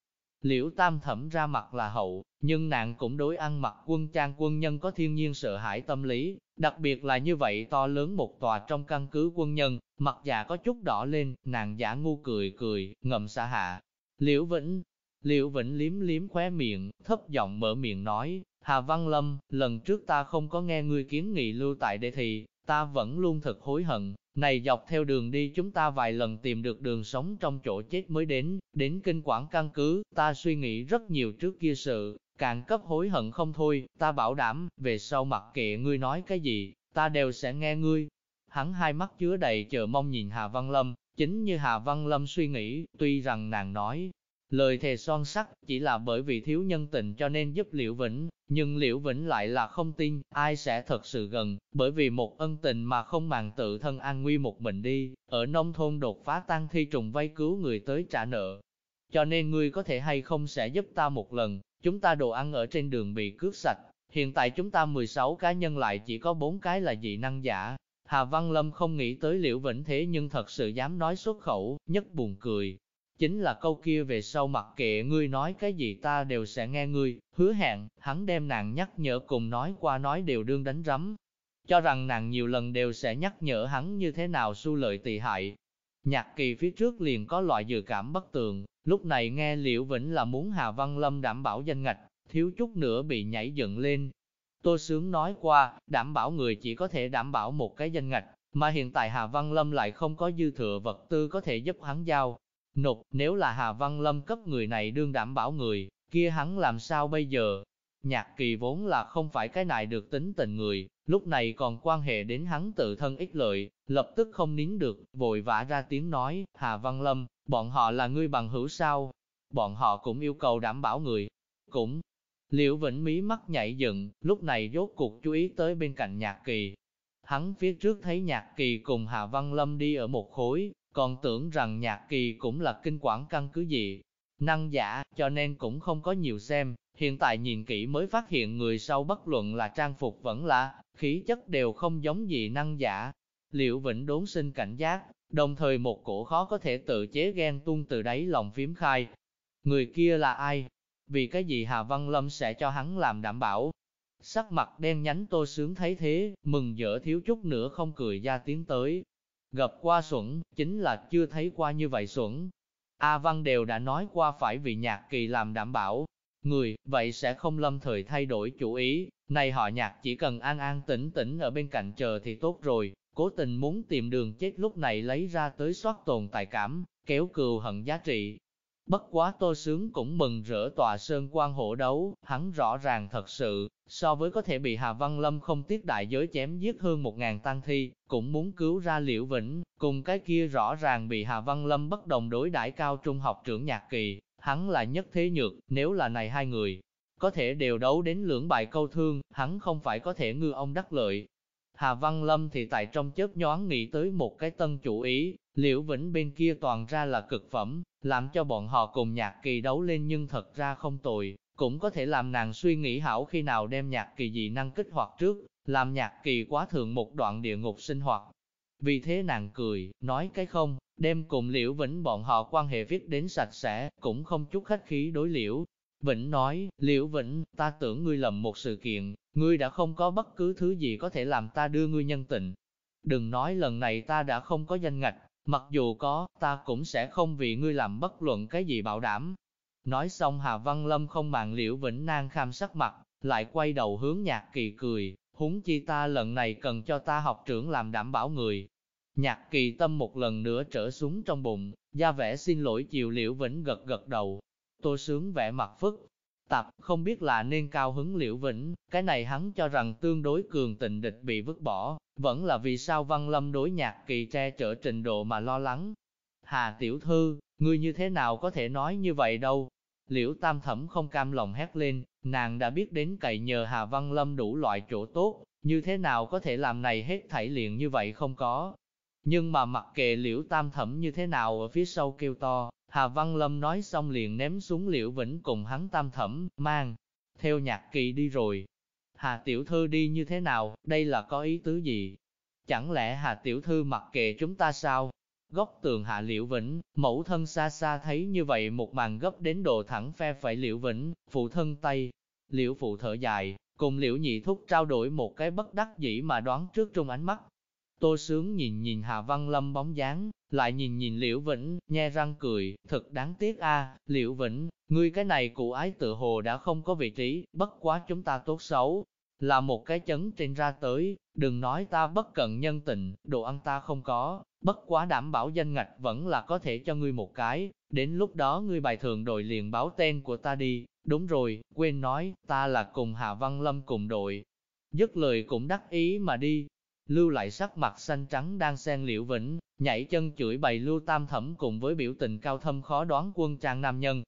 Liễu tam thẩm ra mặt là hậu, nhưng nàng cũng đối ăn mặc quân trang quân nhân có thiên nhiên sợ hãi tâm lý, đặc biệt là như vậy to lớn một tòa trong căn cứ quân nhân, mặt già có chút đỏ lên, nàng giả ngu cười cười, ngậm xa hạ. Liễu Vĩnh, Liễu Vĩnh liếm liếm khóe miệng, thấp giọng mở miệng nói, Hà Văn Lâm, lần trước ta không có nghe ngươi kiến nghị lưu tại đây thì, ta vẫn luôn thật hối hận, này dọc theo đường đi chúng ta vài lần tìm được đường sống trong chỗ chết mới đến, đến kinh quản căn cứ, ta suy nghĩ rất nhiều trước kia sự, càng cấp hối hận không thôi, ta bảo đảm, về sau mặc kệ ngươi nói cái gì, ta đều sẽ nghe ngươi. Hắn hai mắt chứa đầy chờ mong nhìn Hà Văn Lâm, chính như Hà Văn Lâm suy nghĩ, tuy rằng nàng nói, lời thề son sắt chỉ là bởi vì thiếu nhân tình cho nên giúp Liễu Vĩnh, nhưng Liễu Vĩnh lại là không tin, ai sẽ thật sự gần, bởi vì một ân tình mà không màng tự thân an nguy một mình đi, ở nông thôn đột phá tăng thi trùng vay cứu người tới trả nợ. Cho nên ngươi có thể hay không sẽ giúp ta một lần, chúng ta đồ ăn ở trên đường bị cướp sạch, hiện tại chúng ta 16 cá nhân lại chỉ có 4 cái là dị năng giả. Hà Văn Lâm không nghĩ tới Liễu Vĩnh thế nhưng thật sự dám nói xuất khẩu, nhất buồn cười, Chính là câu kia về sau mặc kệ ngươi nói cái gì ta đều sẽ nghe ngươi, hứa hẹn, hắn đem nàng nhắc nhở cùng nói qua nói đều đương đánh rắm. Cho rằng nàng nhiều lần đều sẽ nhắc nhở hắn như thế nào su lợi tị hại. Nhạc kỳ phía trước liền có loại dự cảm bất tường, lúc này nghe Liễu Vĩnh là muốn Hà Văn Lâm đảm bảo danh ngạch, thiếu chút nữa bị nhảy dựng lên. Tô Sướng nói qua, đảm bảo người chỉ có thể đảm bảo một cái danh ngạch, mà hiện tại Hà Văn Lâm lại không có dư thừa vật tư có thể giúp hắn giao, nộp, nếu là Hà Văn Lâm cấp người này đương đảm bảo người, kia hắn làm sao bây giờ? Nhạc kỳ vốn là không phải cái này được tính tình người, lúc này còn quan hệ đến hắn tự thân ích lợi, lập tức không nín được, vội vã ra tiếng nói, Hà Văn Lâm, bọn họ là ngươi bằng hữu sao? Bọn họ cũng yêu cầu đảm bảo người. Cũng, Liễu Vĩnh mí mắt nhảy dựng, lúc này rốt cuộc chú ý tới bên cạnh nhạc kỳ. Hắn phía trước thấy nhạc kỳ cùng Hà Văn Lâm đi ở một khối, còn tưởng rằng nhạc kỳ cũng là kinh quản căn cứ gì. Năng giả, cho nên cũng không có nhiều xem, hiện tại nhìn kỹ mới phát hiện người sau bất luận là trang phục vẫn là, khí chất đều không giống gì năng giả. liệu Vĩnh đốn sinh cảnh giác, đồng thời một cổ khó có thể tự chế ghen tuôn từ đáy lòng phím khai. Người kia là ai? Vì cái gì Hà Văn Lâm sẽ cho hắn làm đảm bảo? Sắc mặt đen nhánh tô sướng thấy thế, mừng dở thiếu chút nữa không cười ra tiếng tới. Gặp qua xuẩn, chính là chưa thấy qua như vậy xuẩn. A Văn đều đã nói qua phải vì nhạc kỳ làm đảm bảo. Người, vậy sẽ không lâm thời thay đổi chủ ý, này họ nhạc chỉ cần an an tĩnh tĩnh ở bên cạnh chờ thì tốt rồi, cố tình muốn tìm đường chết lúc này lấy ra tới soát tồn tài cảm, kéo cừu hận giá trị. Bất quá tô sướng cũng mừng rỡ tòa sơn quan hộ đấu, hắn rõ ràng thật sự, so với có thể bị Hà Văn Lâm không tiếc đại giới chém giết hơn một ngàn tăng thi, cũng muốn cứu ra liễu vĩnh, cùng cái kia rõ ràng bị Hà Văn Lâm bất đồng đối đãi cao trung học trưởng nhạc kỳ, hắn là nhất thế nhược, nếu là này hai người, có thể đều đấu đến lưỡng bại câu thương, hắn không phải có thể ngư ông đắc lợi. Hà Văn Lâm thì tại trong chớp nhoáng nghĩ tới một cái tân chủ ý, liễu vĩnh bên kia toàn ra là cực phẩm, làm cho bọn họ cùng nhạc kỳ đấu lên nhưng thật ra không tồi, cũng có thể làm nàng suy nghĩ hảo khi nào đem nhạc kỳ dị năng kích hoạt trước, làm nhạc kỳ quá thường một đoạn địa ngục sinh hoạt. Vì thế nàng cười, nói cái không, đem cùng liễu vĩnh bọn họ quan hệ viết đến sạch sẽ, cũng không chút khách khí đối liễu. Vĩnh nói, liễu vĩnh, ta tưởng ngươi lầm một sự kiện, ngươi đã không có bất cứ thứ gì có thể làm ta đưa ngươi nhân tình. Đừng nói lần này ta đã không có danh ngạch, mặc dù có, ta cũng sẽ không vì ngươi làm bất luận cái gì bảo đảm. Nói xong Hà Văn Lâm không màng liễu Vĩnh Nan kham sắc mặt, lại quay đầu hướng nhạc kỳ cười, húng chi ta lần này cần cho ta học trưởng làm đảm bảo người. Nhạc kỳ tâm một lần nữa trở xuống trong bụng, ra vẻ xin lỗi chiều liễu Vĩnh gật gật đầu. Tô sướng vẻ mặt phức, tập không biết là nên cao hứng liễu vĩnh, cái này hắn cho rằng tương đối cường tình địch bị vứt bỏ, vẫn là vì sao văn lâm đối nhạc kỳ tre trở trình độ mà lo lắng. Hà tiểu thư, ngươi như thế nào có thể nói như vậy đâu? Liễu tam thẩm không cam lòng hét lên, nàng đã biết đến cậy nhờ Hà Văn Lâm đủ loại chỗ tốt, như thế nào có thể làm này hết thảy liền như vậy không có. Nhưng mà mặc kệ liễu tam thẩm như thế nào ở phía sau kêu to, Hà Văn Lâm nói xong liền ném xuống liễu vĩnh cùng hắn tam thẩm, mang, theo nhạc kỳ đi rồi. Hà Tiểu Thư đi như thế nào, đây là có ý tứ gì? Chẳng lẽ Hà Tiểu Thư mặc kệ chúng ta sao? Góc tường Hạ Liễu Vĩnh, mẫu thân xa xa thấy như vậy một màn gấp đến độ thẳng phe phải Liễu Vĩnh, phụ thân tay. Liễu phụ thở dài, cùng Liễu nhị thúc trao đổi một cái bất đắc dĩ mà đoán trước trong ánh mắt, Tô Sướng nhìn nhìn Hà Văn Lâm bóng dáng, lại nhìn nhìn Liễu Vĩnh, nhe răng cười, thật đáng tiếc a, Liễu Vĩnh, ngươi cái này cụ ái tự hồ đã không có vị trí, bất quá chúng ta tốt xấu, là một cái chấn trên ra tới, đừng nói ta bất cận nhân tình, đồ ăn ta không có, bất quá đảm bảo danh ngạch vẫn là có thể cho ngươi một cái, đến lúc đó ngươi bài thường đội liền báo tên của ta đi, đúng rồi, quên nói, ta là cùng Hà Văn Lâm cùng đội. Dứt lời cũng đắc ý mà đi, lưu lại sắc mặt xanh trắng đang xen liễu vĩnh, nhảy chân chửi bày lưu tam thẩm cùng với biểu tình cao thâm khó đoán quân trang nam nhân.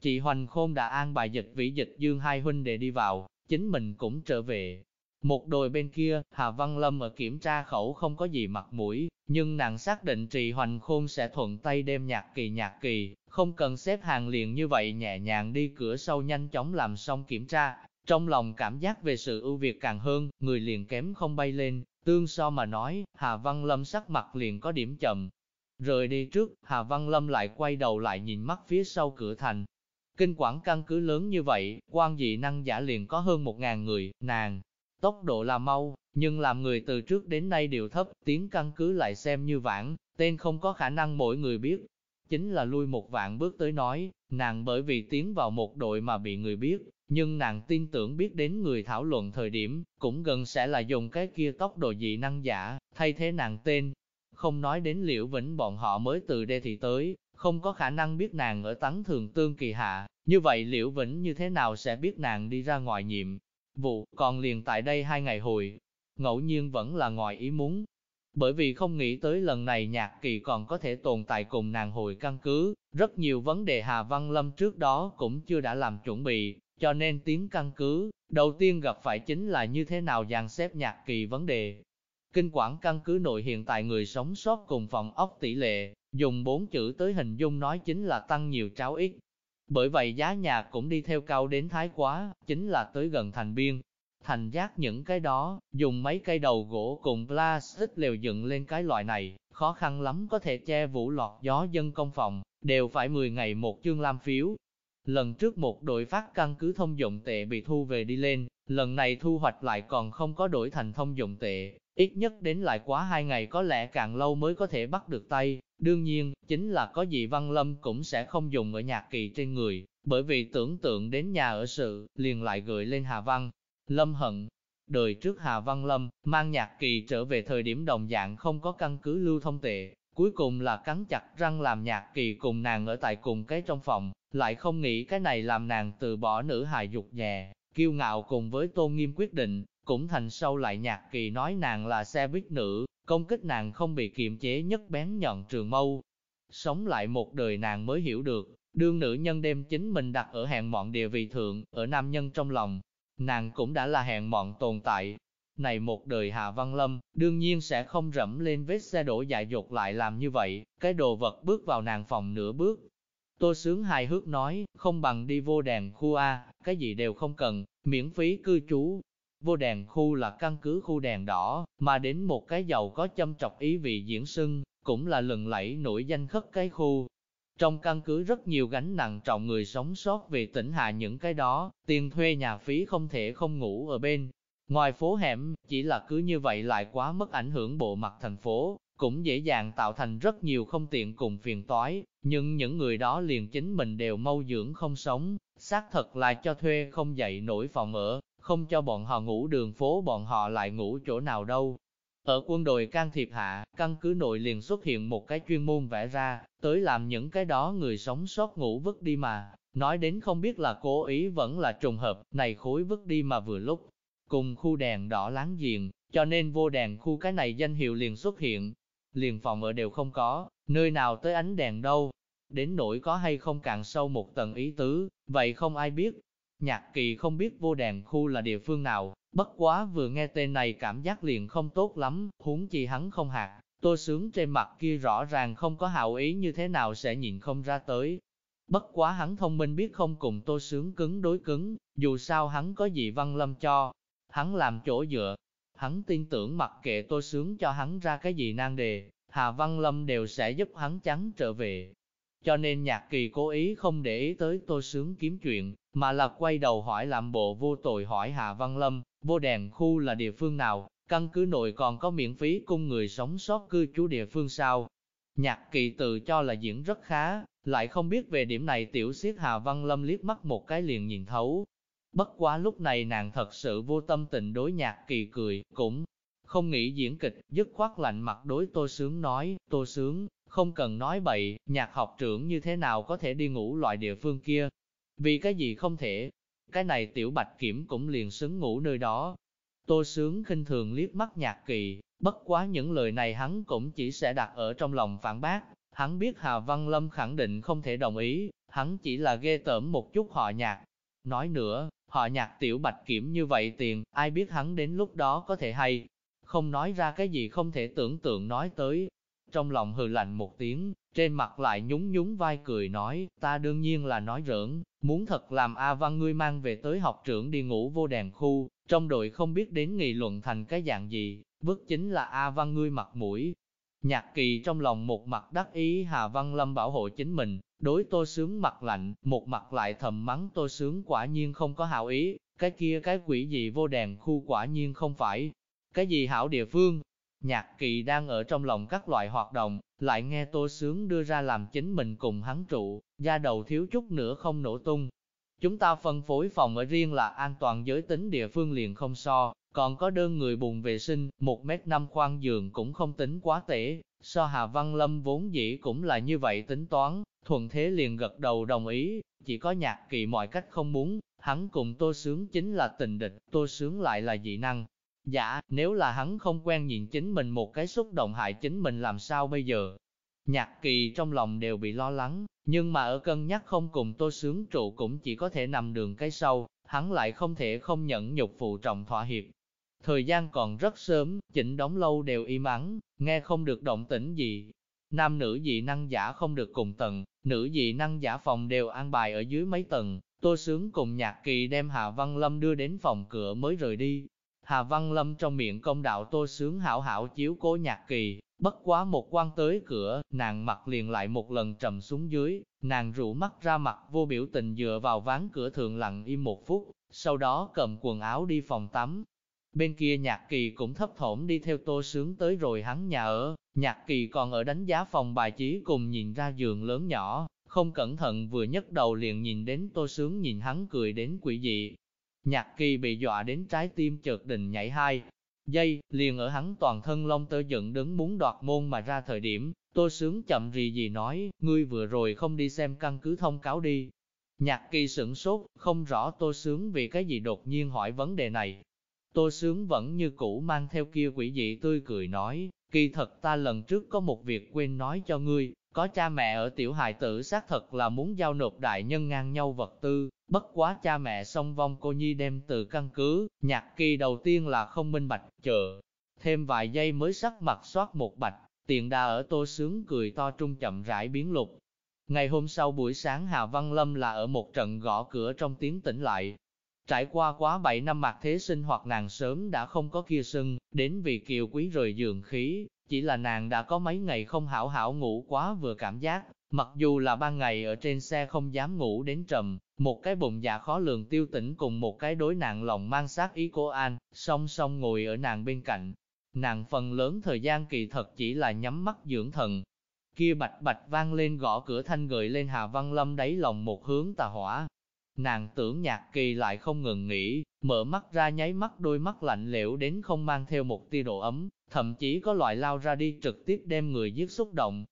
Chị Hoành Khôn đã an bài dịch vĩ dịch dương hai huynh để đi vào, chính mình cũng trở về. Một đồi bên kia, Hà Văn Lâm ở kiểm tra khẩu không có gì mặt mũi, nhưng nàng xác định trì hoành khôn sẽ thuận tay đem nhạc kỳ nhạc kỳ, không cần xếp hàng liền như vậy nhẹ nhàng đi cửa sau nhanh chóng làm xong kiểm tra. Trong lòng cảm giác về sự ưu việt càng hơn, người liền kém không bay lên, Tương so mà nói, Hà Văn Lâm sắc mặt liền có điểm chậm. Rời đi trước, Hà Văn Lâm lại quay đầu lại nhìn mắt phía sau cửa thành. Kinh quản căn cứ lớn như vậy, quan dị năng giả liền có hơn một ngàn người, nàng. Tốc độ là mau, nhưng làm người từ trước đến nay đều thấp, tiếng căn cứ lại xem như vãng, tên không có khả năng mỗi người biết. Chính là lui một vạn bước tới nói, nàng bởi vì tiến vào một đội mà bị người biết, nhưng nàng tin tưởng biết đến người thảo luận thời điểm, cũng gần sẽ là dùng cái kia tốc độ dị năng giả, thay thế nàng tên. Không nói đến liễu vĩnh bọn họ mới từ đê thị tới, không có khả năng biết nàng ở tấn thường tương kỳ hạ, Như vậy Liễu Vĩnh như thế nào sẽ biết nàng đi ra ngoài nhiệm vụ, còn liền tại đây hai ngày hồi, ngẫu nhiên vẫn là ngoài ý muốn. Bởi vì không nghĩ tới lần này nhạc kỳ còn có thể tồn tại cùng nàng hồi căn cứ, rất nhiều vấn đề Hà Văn Lâm trước đó cũng chưa đã làm chuẩn bị, cho nên tiếng căn cứ, đầu tiên gặp phải chính là như thế nào dàn xếp nhạc kỳ vấn đề. Kinh quản căn cứ nội hiện tại người sống sót cùng phòng ốc tỷ lệ, dùng bốn chữ tới hình dung nói chính là tăng nhiều tráo ít. Bởi vậy giá nhà cũng đi theo cao đến thái quá, chính là tới gần thành biên. Thành giác những cái đó, dùng mấy cây đầu gỗ cùng plastic lều dựng lên cái loại này, khó khăn lắm có thể che vũ lọt gió dân công phòng, đều phải 10 ngày một chương lam phiếu. Lần trước một đội phát căn cứ thông dụng tệ bị thu về đi lên, lần này thu hoạch lại còn không có đổi thành thông dụng tệ, ít nhất đến lại quá hai ngày có lẽ càng lâu mới có thể bắt được tay. Đương nhiên, chính là có gì Văn Lâm cũng sẽ không dùng ở nhạc kỳ trên người, bởi vì tưởng tượng đến nhà ở sự, liền lại gửi lên Hà Văn. Lâm hận, đời trước Hà Văn Lâm, mang nhạc kỳ trở về thời điểm đồng dạng không có căn cứ lưu thông tệ, cuối cùng là cắn chặt răng làm nhạc kỳ cùng nàng ở tại cùng cái trong phòng, lại không nghĩ cái này làm nàng từ bỏ nữ hài dục dè, kiêu ngạo cùng với tôn nghiêm quyết định, cũng thành sâu lại nhạc kỳ nói nàng là xe buýt nữ, công kích nàng không bị kiềm chế nhất bén nhọn trường mâu. Sống lại một đời nàng mới hiểu được, đương nữ nhân đem chính mình đặt ở hẹn mọn địa vị thượng, ở nam nhân trong lòng, nàng cũng đã là hẹn mọn tồn tại. Này một đời Hạ Văn Lâm, đương nhiên sẽ không rẫm lên vết xe đổ dại dột lại làm như vậy, cái đồ vật bước vào nàng phòng nửa bước. Tô Sướng hài hước nói, không bằng đi vô đèn khu A, cái gì đều không cần, miễn phí cư trú, Vô đèn khu là căn cứ khu đèn đỏ, mà đến một cái giàu có châm trọc ý vị diễn sưng, cũng là lừng lẫy nổi danh khất cái khu. Trong căn cứ rất nhiều gánh nặng trọng người sống sót vì tỉnh hạ những cái đó, tiền thuê nhà phí không thể không ngủ ở bên. Ngoài phố hẻm, chỉ là cứ như vậy lại quá mất ảnh hưởng bộ mặt thành phố, cũng dễ dàng tạo thành rất nhiều không tiện cùng phiền toái, nhưng những người đó liền chính mình đều mâu dưỡng không sống, xác thật là cho thuê không dậy nổi phòng ở, không cho bọn họ ngủ đường phố bọn họ lại ngủ chỗ nào đâu. Ở quân đội can thiệp hạ, căn cứ nội liền xuất hiện một cái chuyên môn vẽ ra, tới làm những cái đó người sống sót ngủ vứt đi mà. Nói đến không biết là cố ý vẫn là trùng hợp, này khối vứt đi mà vừa lúc. Cùng khu đèn đỏ láng giềng, cho nên vô đèn khu cái này danh hiệu liền xuất hiện. Liền phòng ở đều không có, nơi nào tới ánh đèn đâu. Đến nỗi có hay không càng sâu một tầng ý tứ, vậy không ai biết, Nhạc kỳ không biết vô đèn khu là địa phương nào, bất quá vừa nghe tên này cảm giác liền không tốt lắm, huống chi hắn không hạt, tô sướng trên mặt kia rõ ràng không có hảo ý như thế nào sẽ nhìn không ra tới. Bất quá hắn thông minh biết không cùng tô sướng cứng đối cứng, dù sao hắn có gì văn lâm cho, hắn làm chỗ dựa, hắn tin tưởng mặc kệ tôi sướng cho hắn ra cái gì nan đề, Hà Văn Lâm đều sẽ giúp hắn trắng trở về. Cho nên nhạc kỳ cố ý không để ý tới tôi sướng kiếm chuyện, mà là quay đầu hỏi làm bộ vô tội hỏi hà Văn Lâm, vô đèn khu là địa phương nào, căn cứ nội còn có miễn phí cung người sống sót cư trú địa phương sao. Nhạc kỳ tự cho là diễn rất khá, lại không biết về điểm này tiểu siết Hà Văn Lâm liếc mắt một cái liền nhìn thấu. Bất quá lúc này nàng thật sự vô tâm tình đối nhạc kỳ cười, cũng không nghĩ diễn kịch, dứt khoát lạnh mặt đối Tô Sướng nói, Tô Sướng, không cần nói bậy, nhạc học trưởng như thế nào có thể đi ngủ loại địa phương kia, vì cái gì không thể? Cái này tiểu bạch kiểm cũng liền xứng ngủ nơi đó. Tô sướng khinh thường liếc mắt nhạc kỳ, bất quá những lời này hắn cũng chỉ sẽ đặt ở trong lòng phản bác. Hắn biết Hà Văn Lâm khẳng định không thể đồng ý, hắn chỉ là ghê tởm một chút họ nhạc. Nói nữa, họ nhạc tiểu bạch kiểm như vậy tiền, ai biết hắn đến lúc đó có thể hay, không nói ra cái gì không thể tưởng tượng nói tới. Trong lòng hừ lạnh một tiếng, trên mặt lại nhún nhún vai cười nói, ta đương nhiên là nói rỡn muốn thật làm A Văn ngươi mang về tới học trưởng đi ngủ vô đèn khu, trong đội không biết đến nghị luận thành cái dạng gì, bức chính là A Văn ngươi mặt mũi. Nhạc kỳ trong lòng một mặt đắc ý Hà Văn Lâm bảo hộ chính mình, đối tô sướng mặt lạnh, một mặt lại thầm mắng tô sướng quả nhiên không có hảo ý, cái kia cái quỷ gì vô đèn khu quả nhiên không phải, cái gì hảo địa phương, Nhạc kỳ đang ở trong lòng các loại hoạt động, lại nghe tô sướng đưa ra làm chính mình cùng hắn trụ, da đầu thiếu chút nữa không nổ tung. Chúng ta phân phối phòng ở riêng là an toàn giới tính địa phương liền không so, còn có đơn người bùn vệ sinh, 1 mét 5 khoan giường cũng không tính quá tệ, so Hà Văn Lâm vốn dĩ cũng là như vậy tính toán, thuận thế liền gật đầu đồng ý, chỉ có nhạc kỳ mọi cách không muốn, hắn cùng tô sướng chính là tình địch, tô sướng lại là dị năng. Dạ, nếu là hắn không quen nhìn chính mình một cái xúc động hại chính mình làm sao bây giờ? Nhạc kỳ trong lòng đều bị lo lắng, nhưng mà ở cân nhắc không cùng tô sướng trụ cũng chỉ có thể nằm đường cái sau, hắn lại không thể không nhận nhục phụ trọng thỏa hiệp. Thời gian còn rất sớm, chỉnh đóng lâu đều im ắng, nghe không được động tĩnh gì. Nam nữ dị năng giả không được cùng tầng, nữ dị năng giả phòng đều an bài ở dưới mấy tầng, tô sướng cùng nhạc kỳ đem Hà Văn Lâm đưa đến phòng cửa mới rời đi. Hà Văn Lâm trong miệng công đạo tô sướng hảo hảo chiếu cố nhạc kỳ, bất quá một quan tới cửa, nàng mặt liền lại một lần trầm xuống dưới, nàng rủ mắt ra mặt vô biểu tình dựa vào ván cửa thường lặng im một phút, sau đó cầm quần áo đi phòng tắm. Bên kia nhạc kỳ cũng thấp thỏm đi theo tô sướng tới rồi hắn nhà ở, nhạc kỳ còn ở đánh giá phòng bài trí cùng nhìn ra giường lớn nhỏ, không cẩn thận vừa nhấc đầu liền nhìn đến tô sướng nhìn hắn cười đến quỷ dị. Nhạc kỳ bị dọa đến trái tim chợt đình nhảy hai, giây, liền ở hắn toàn thân lông tơ dựng đứng muốn đoạt môn mà ra thời điểm, tô sướng chậm rì gì nói, ngươi vừa rồi không đi xem căn cứ thông cáo đi. Nhạc kỳ sửng sốt, không rõ tô sướng vì cái gì đột nhiên hỏi vấn đề này. Tô sướng vẫn như cũ mang theo kia quỷ dị tươi cười nói, kỳ thật ta lần trước có một việc quên nói cho ngươi, có cha mẹ ở tiểu hài tử xác thật là muốn giao nộp đại nhân ngang nhau vật tư, bất quá cha mẹ song vong cô nhi đem từ căn cứ, nhạc kỳ đầu tiên là không minh bạch, chờ. Thêm vài giây mới sắc mặt soát một bạch, tiền đà ở tô sướng cười to trung chậm rãi biến lục. Ngày hôm sau buổi sáng Hà Văn Lâm là ở một trận gõ cửa trong tiếng tỉnh lại. Trải qua quá 7 năm mạc thế sinh hoạt nàng sớm đã không có kia sưng, đến vì kiều quý rời giường khí, chỉ là nàng đã có mấy ngày không hảo hảo ngủ quá vừa cảm giác, mặc dù là ban ngày ở trên xe không dám ngủ đến trầm, một cái bụng dạ khó lường tiêu tỉnh cùng một cái đối nàng lòng mang sát ý cô An, song song ngồi ở nàng bên cạnh. Nàng phần lớn thời gian kỳ thật chỉ là nhắm mắt dưỡng thần. Kia bạch bạch vang lên gõ cửa thanh gợi lên Hà Văn Lâm đáy lòng một hướng tà hỏa. Nàng tưởng nhạc kỳ lại không ngừng nghỉ, mở mắt ra nháy mắt đôi mắt lạnh lẽo đến không mang theo một tia độ ấm, thậm chí có loại lao ra đi trực tiếp đem người giết xúc động.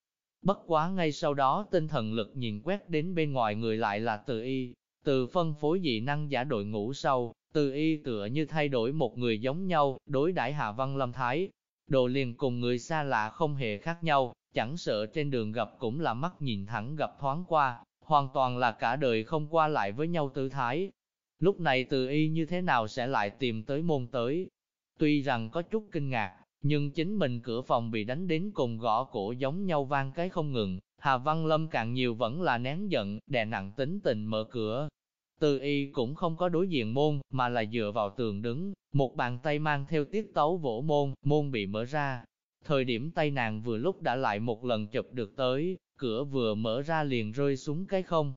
Bất quá ngay sau đó tinh thần lực nhìn quét đến bên ngoài người lại là từ y, từ phân phối dị năng giả đội ngũ sau, từ y tựa như thay đổi một người giống nhau, đối đãi Hạ Văn Lâm Thái. Đồ liền cùng người xa lạ không hề khác nhau, chẳng sợ trên đường gặp cũng là mắt nhìn thẳng gặp thoáng qua, hoàn toàn là cả đời không qua lại với nhau tư thái. Lúc này từ y như thế nào sẽ lại tìm tới môn tới? Tuy rằng có chút kinh ngạc, nhưng chính mình cửa phòng bị đánh đến cùng gõ cổ giống nhau vang cái không ngừng, Hà Văn Lâm càng nhiều vẫn là nén giận, đè nặng tính tình mở cửa. Từ y cũng không có đối diện môn, mà là dựa vào tường đứng, một bàn tay mang theo tiết tấu vỗ môn, môn bị mở ra. Thời điểm tay nàng vừa lúc đã lại một lần chụp được tới, cửa vừa mở ra liền rơi xuống cái không.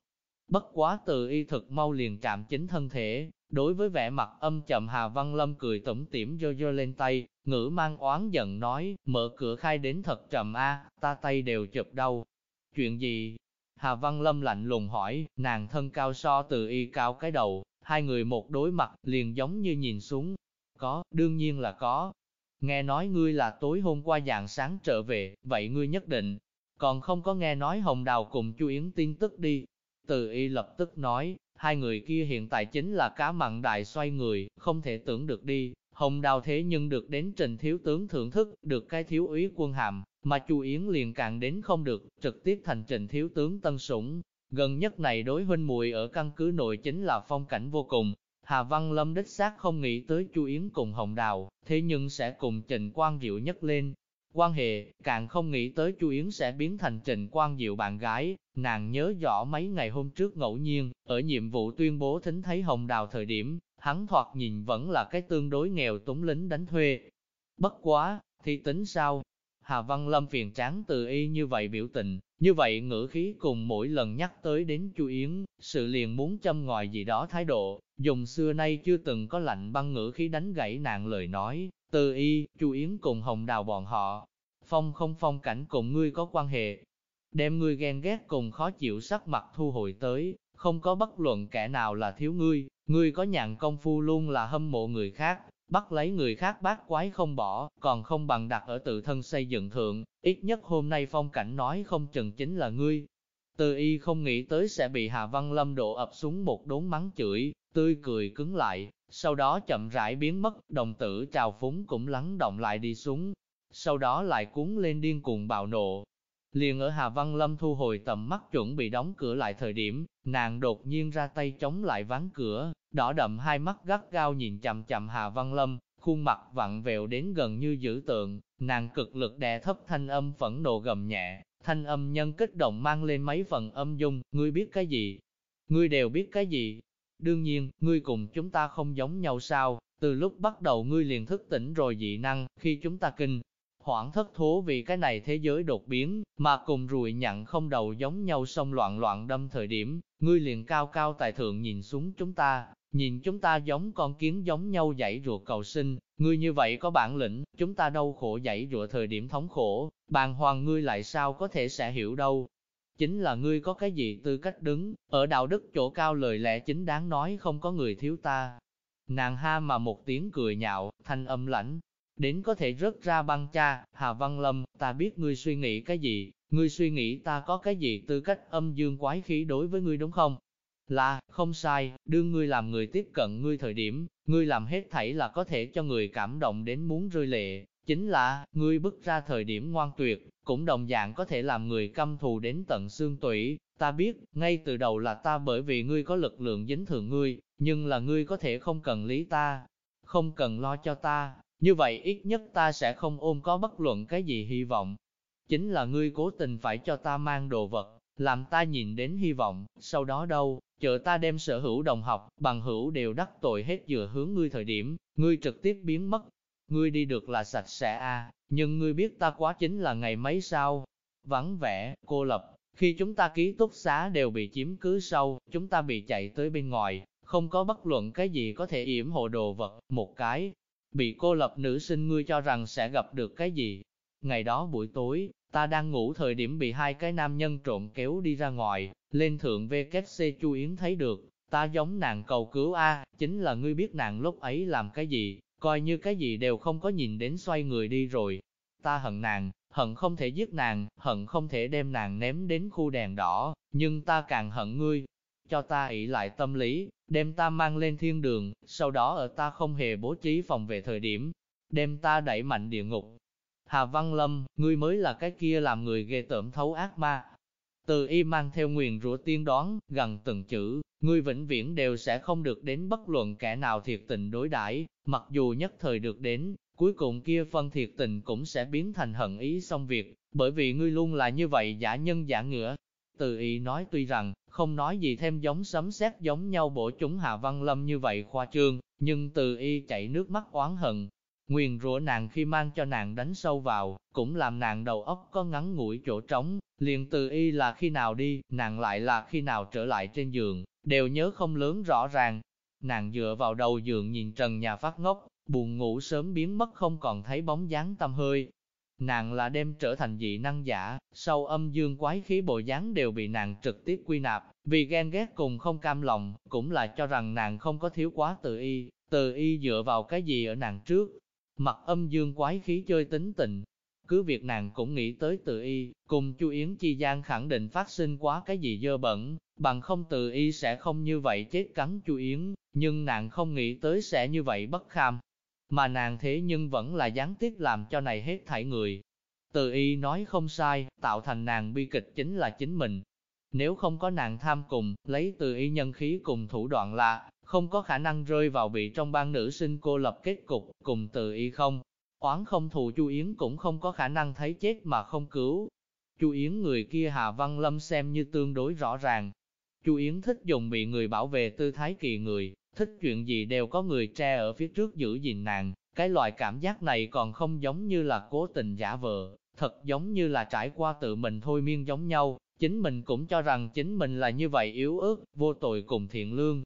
Bất quá từ y thực mau liền chạm chính thân thể, đối với vẻ mặt âm chậm Hà Văn Lâm cười tủm tỉm dơ dơ lên tay, ngữ mang oán giận nói, mở cửa khai đến thật chậm a, ta tay đều chụp đau. Chuyện gì? Hà Văn Lâm lạnh lùng hỏi, nàng thân cao so từ y cao cái đầu, hai người một đối mặt, liền giống như nhìn xuống. Có, đương nhiên là có. Nghe nói ngươi là tối hôm qua dạng sáng trở về, vậy ngươi nhất định, còn không có nghe nói Hồng Đào cùng Chu Yến tin tức đi. Từ y lập tức nói, hai người kia hiện tại chính là cá mặn đại xoay người, không thể tưởng được đi. Hồng Đào thế nhưng được đến trình thiếu tướng thưởng thức, được cái thiếu úy quân hàm, mà Chu Yến liền càng đến không được, trực tiếp thành trình thiếu tướng tân sủng. Gần nhất này đối huynh muội ở căn cứ nội chính là phong cảnh vô cùng. Hà Văn Lâm đích xác không nghĩ tới Chu Yến cùng Hồng Đào, thế nhưng sẽ cùng Trình Quang Diệu nhất lên, quan hệ, càng không nghĩ tới Chu Yến sẽ biến thành Trình Quang Diệu bạn gái, nàng nhớ rõ mấy ngày hôm trước ngẫu nhiên, ở nhiệm vụ tuyên bố thính thấy Hồng Đào thời điểm, hắn thoạt nhìn vẫn là cái tương đối nghèo túng lính đánh thuê. Bất quá, thì tính sao? Hà Văn Lâm phiền tráng từ y như vậy biểu tình, như vậy ngữ khí cùng mỗi lần nhắc tới đến Chu Yến, sự liền muốn châm ngòi gì đó thái độ, dùng xưa nay chưa từng có lạnh băng ngữ khí đánh gãy nàng lời nói, từ y, Chu Yến cùng Hồng Đào bọn họ, phong không phong cảnh cùng ngươi có quan hệ. Đem ngươi ghen ghét cùng khó chịu sắc mặt thu hồi tới, không có bất luận kẻ nào là thiếu ngươi, ngươi có nhàn công phu luôn là hâm mộ người khác, bắt lấy người khác bát quái không bỏ, còn không bằng đặt ở tự thân xây dựng thượng, ít nhất hôm nay phong cảnh nói không chừng chính là ngươi. Từ y không nghĩ tới sẽ bị Hà Văn Lâm đổ ập xuống một đốn mắng chửi, tươi cười cứng lại, sau đó chậm rãi biến mất, đồng tử trào phúng cũng lắng động lại đi xuống, sau đó lại cuốn lên điên cuồng bạo nộ. Liền ở Hà Văn Lâm thu hồi tầm mắt chuẩn bị đóng cửa lại thời điểm, nàng đột nhiên ra tay chống lại ván cửa, đỏ đậm hai mắt gắt gao nhìn chằm chằm Hà Văn Lâm, khuôn mặt vặn vẹo đến gần như dữ tượng, nàng cực lực đè thấp thanh âm phẫn nộ gầm nhẹ, thanh âm nhân kích động mang lên mấy phần âm dung, ngươi biết cái gì? Ngươi đều biết cái gì? Đương nhiên, ngươi cùng chúng ta không giống nhau sao, từ lúc bắt đầu ngươi liền thức tỉnh rồi dị năng, khi chúng ta kinh, hoảng thất thố vì cái này thế giới đột biến, mà cùng rùi nhặn không đầu giống nhau xong loạn loạn đâm thời điểm, ngươi liền cao cao tài thượng nhìn xuống chúng ta, nhìn chúng ta giống con kiến giống nhau dãy ruột cầu sinh, ngươi như vậy có bản lĩnh, chúng ta đau khổ dãy ruột thời điểm thống khổ, bàn hoàng ngươi lại sao có thể sẽ hiểu đâu. Chính là ngươi có cái gì tư cách đứng, ở đạo đức chỗ cao lời lẽ chính đáng nói không có người thiếu ta. Nàng ha mà một tiếng cười nhạo, thanh âm lãnh, đến có thể rớt ra băng cha, Hà Văn Lâm, ta biết ngươi suy nghĩ cái gì, ngươi suy nghĩ ta có cái gì tư cách âm dương quái khí đối với ngươi đúng không? Là, không sai, đương ngươi làm người tiếp cận ngươi thời điểm, ngươi làm hết thảy là có thể cho người cảm động đến muốn rơi lệ, chính là, ngươi bức ra thời điểm ngoan tuyệt, cũng đồng dạng có thể làm người căm thù đến tận xương tủy. Ta biết, ngay từ đầu là ta bởi vì ngươi có lực lượng dính thường ngươi, nhưng là ngươi có thể không cần lý ta, không cần lo cho ta, như vậy ít nhất ta sẽ không ôm có bất luận cái gì hy vọng. Chính là ngươi cố tình phải cho ta mang đồ vật, làm ta nhìn đến hy vọng, sau đó đâu, chờ ta đem sở hữu đồng học, bằng hữu đều đắc tội hết dựa hướng ngươi thời điểm, ngươi trực tiếp biến mất. Ngươi đi được là sạch sẽ a, à, nhưng ngươi biết ta quá chính là ngày mấy sao? Vắng vẻ, cô lập, khi chúng ta ký túc xá đều bị chiếm cứ sâu, chúng ta bị chạy tới bên ngoài, không có bất luận cái gì có thể yểm hộ đồ vật, một cái, bị cô lập nữ sinh ngươi cho rằng sẽ gặp được cái gì. Ngày đó buổi tối, ta đang ngủ thời điểm bị hai cái nam nhân trộm kéo đi ra ngoài, lên thượng VKC Chu Yến thấy được, ta giống nàng cầu cứu A, chính là ngươi biết nàng lúc ấy làm cái gì, coi như cái gì đều không có nhìn đến xoay người đi rồi. Ta hận nàng, hận không thể giết nàng, hận không thể đem nàng ném đến khu đèn đỏ, nhưng ta càng hận ngươi, cho ta ỷ lại tâm lý, đem ta mang lên thiên đường, sau đó ở ta không hề bố trí phòng về thời điểm, đem ta đẩy mạnh địa ngục. Hà Văn Lâm, ngươi mới là cái kia làm người ghê tởm thấu ác ma. Từ y mang theo nguyền rủa tiên đoán, gần từng chữ, ngươi vĩnh viễn đều sẽ không được đến bất luận kẻ nào thiệt tình đối đãi, mặc dù nhất thời được đến, cuối cùng kia phân thiệt tình cũng sẽ biến thành hận ý xong việc, bởi vì ngươi luôn là như vậy giả nhân giả ngựa. Từ y nói tuy rằng, không nói gì thêm giống sấm sét giống nhau bổ chúng Hạ Văn Lâm như vậy khoa trương, nhưng từ y chảy nước mắt oán hận. Nguyền rủa nàng khi mang cho nàng đánh sâu vào, cũng làm nàng đầu óc có ngắn ngủi chỗ trống, liền từ y là khi nào đi, nàng lại là khi nào trở lại trên giường, đều nhớ không lớn rõ ràng. Nàng dựa vào đầu giường nhìn trần nhà phát ngốc, buồn ngủ sớm biến mất không còn thấy bóng dáng tâm hơi, Nàng là đêm trở thành dị năng giả, sau âm dương quái khí bộ dáng đều bị nàng trực tiếp quy nạp, vì ghen ghét cùng không cam lòng, cũng là cho rằng nàng không có thiếu quá tự y, tự y dựa vào cái gì ở nàng trước. Mặt âm dương quái khí chơi tính tình, cứ việc nàng cũng nghĩ tới tự y, cùng chu Yến Chi Giang khẳng định phát sinh quá cái gì dơ bẩn, bằng không tự y sẽ không như vậy chết cắn chu Yến, nhưng nàng không nghĩ tới sẽ như vậy bất kham, mà nàng thế nhưng vẫn là gián tiếp làm cho này hết thảy người. Từ y nói không sai, tạo thành nàng bi kịch chính là chính mình. Nếu không có nàng tham cùng, lấy từ y nhân khí cùng thủ đoạn là, không có khả năng rơi vào bị trong ban nữ sinh cô lập kết cục, cùng từ y không. Oán không thù Chu Yến cũng không có khả năng thấy chết mà không cứu. Chu Yến người kia Hà Văn Lâm xem như tương đối rõ ràng. Chu Yến thích dùng bị người bảo vệ tư thái kỳ người, thích chuyện gì đều có người tre ở phía trước giữ gìn nàng, cái loại cảm giác này còn không giống như là cố tình giả vờ, thật giống như là trải qua tự mình thôi miên giống nhau, chính mình cũng cho rằng chính mình là như vậy yếu ớt, vô tội cùng thiện lương.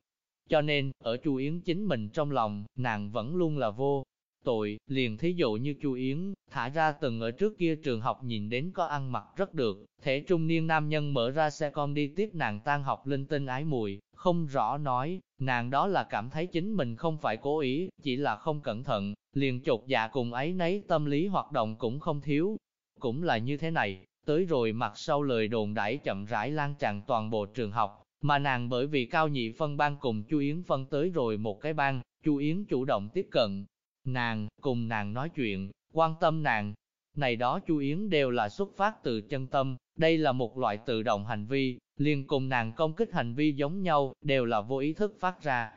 Cho nên, ở Chu Yến chính mình trong lòng, nàng vẫn luôn là vô tội, liền thí dụ như Chu Yến, thả ra từng ở trước kia trường học nhìn đến có ăn mặc rất được, thể trung niên nam nhân mở ra xe con đi tiếp nàng tan học linh tinh ái mùi, không rõ nói, nàng đó là cảm thấy chính mình không phải cố ý, chỉ là không cẩn thận, liền chột dạ cùng ấy nấy tâm lý hoạt động cũng không thiếu. Cũng là như thế này, tới rồi mặt sau lời đồn đãi chậm rãi lan tràn toàn bộ trường học, mà nàng bởi vì cao nhị phân ban cùng Chu Yến phân tới rồi một cái ban, Chu Yến chủ động tiếp cận nàng, cùng nàng nói chuyện, quan tâm nàng. Này đó Chu Yến đều là xuất phát từ chân tâm, đây là một loại tự động hành vi, liền cùng nàng công kích hành vi giống nhau, đều là vô ý thức phát ra.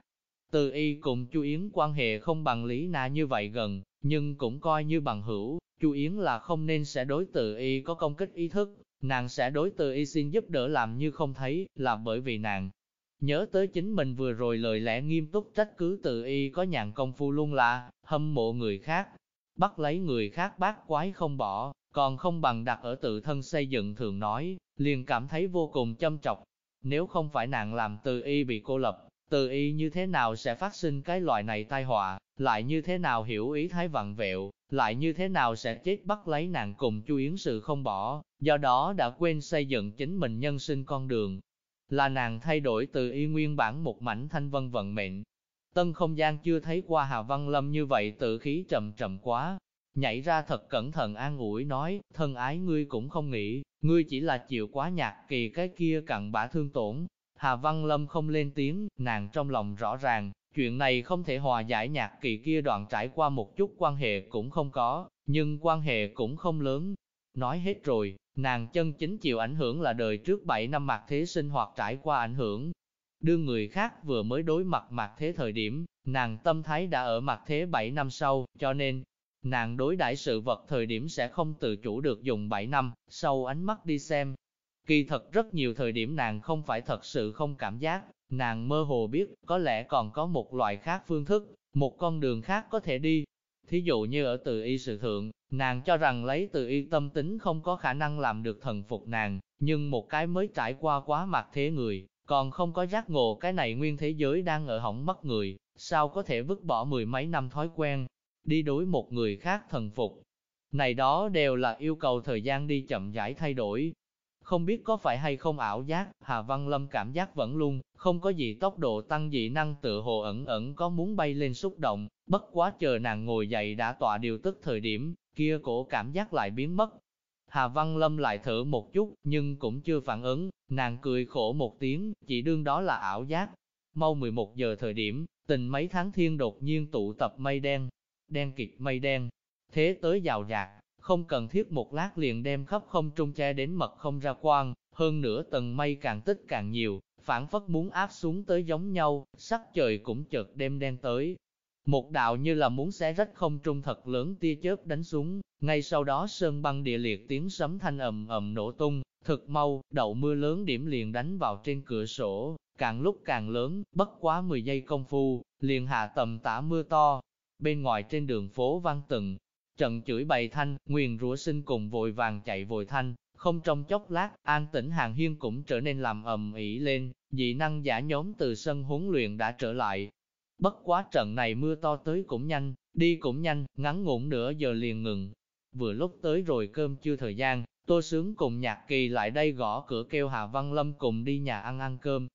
Từ y cùng Chu Yến quan hệ không bằng Lý Na như vậy gần, nhưng cũng coi như bằng hữu, Chu Yến là không nên sẽ đối từ y có công kích ý thức, nàng sẽ đối từ y xin giúp đỡ làm như không thấy, là bởi vì nàng. Nhớ tới chính mình vừa rồi lời lẽ nghiêm túc trách cứ từ y có nhàn công phu luôn là, hâm mộ người khác, bắt lấy người khác bác quái không bỏ, còn không bằng đặt ở tự thân xây dựng thường nói, liền cảm thấy vô cùng châm trọc. Nếu không phải nàng làm từ y bị cô lập, từ y như thế nào sẽ phát sinh cái loại này tai họa, lại như thế nào hiểu ý thái vặn vẹo, lại như thế nào sẽ chết bắt lấy nàng cùng chu yến sự không bỏ, do đó đã quên xây dựng chính mình nhân sinh con đường. Là nàng thay đổi từ y nguyên bản một mảnh thanh vân vận mệnh. Tân không gian chưa thấy qua Hà Văn Lâm như vậy tự khí trầm trầm quá, nhảy ra thật cẩn thận an ủi nói, thân ái ngươi cũng không nghĩ, ngươi chỉ là chịu quá nhạt kỳ cái kia cặn bã thương tổn. Hà Văn Lâm không lên tiếng, nàng trong lòng rõ ràng, chuyện này không thể hòa giải nhạc kỳ kia đoạn trải qua một chút quan hệ cũng không có, nhưng quan hệ cũng không lớn. Nói hết rồi, nàng chân chính chịu ảnh hưởng là đời trước 7 năm mặt thế sinh hoạt trải qua ảnh hưởng. Đưa người khác vừa mới đối mặt mặt thế thời điểm, nàng tâm thái đã ở mặt thế 7 năm sau, cho nên, Nàng đối đãi sự vật thời điểm sẽ không tự chủ được dùng 7 năm, sau ánh mắt đi xem. Kỳ thật rất nhiều thời điểm nàng không phải thật sự không cảm giác, nàng mơ hồ biết, có lẽ còn có một loại khác phương thức, một con đường khác có thể đi. Thí dụ như ở từ y sự thượng, nàng cho rằng lấy từ y tâm tính không có khả năng làm được thần phục nàng, nhưng một cái mới trải qua quá mặt thế người, còn không có giác ngộ cái này nguyên thế giới đang ở hỏng mất người, sao có thể vứt bỏ mười mấy năm thói quen, đi đối một người khác thần phục. Này đó đều là yêu cầu thời gian đi chậm rãi thay đổi. Không biết có phải hay không ảo giác, Hà Văn Lâm cảm giác vẫn luôn, không có gì tốc độ tăng dị năng tự hồ ẩn ẩn có muốn bay lên xúc động, bất quá chờ nàng ngồi dậy đã tọa điều tức thời điểm, kia cổ cảm giác lại biến mất. Hà Văn Lâm lại thở một chút, nhưng cũng chưa phản ứng, nàng cười khổ một tiếng, chỉ đương đó là ảo giác. Mau 11 giờ thời điểm, tình mấy tháng thiên đột nhiên tụ tập mây đen, đen kịt mây đen, thế tới giàu dạt không cần thiết một lát liền đem khắp không trung che đến mật không ra quang, hơn nữa tầng mây càng tích càng nhiều, phản phất muốn áp xuống tới giống nhau, sắc trời cũng chợt đêm đen tới. Một đạo như là muốn xé rách không trung thật lớn tia chớp đánh xuống, ngay sau đó sơn băng địa liệt tiếng sấm thanh ầm ầm nổ tung, thực mau, đậu mưa lớn điểm liền đánh vào trên cửa sổ, càng lúc càng lớn, bất quá 10 giây công phu, liền hạ tầm tả mưa to, bên ngoài trên đường phố Văn từng trận chửi bày thanh, nguyền rủa sinh cùng vội vàng chạy vội thanh, không trong chốc lát, an tĩnh hàng hiên cũng trở nên làm ầm ĩ lên, dị năng giả nhóm từ sân huấn luyện đã trở lại. Bất quá trận này mưa to tới cũng nhanh, đi cũng nhanh, ngắn ngủn nửa giờ liền ngừng. Vừa lúc tới rồi cơm chưa thời gian, Tô Sướng cùng Nhạc Kỳ lại đây gõ cửa kêu Hà Văn Lâm cùng đi nhà ăn ăn cơm.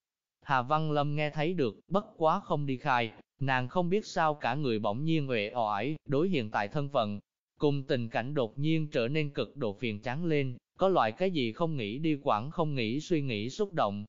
Hà Văn Lâm nghe thấy được, bất quá không đi khai, Nàng không biết sao cả người bỗng nhiên uể oải, đối hiện tại thân phận, cùng tình cảnh đột nhiên trở nên cực độ phiền chán lên, có loại cái gì không nghĩ đi quản không nghĩ suy nghĩ xúc động.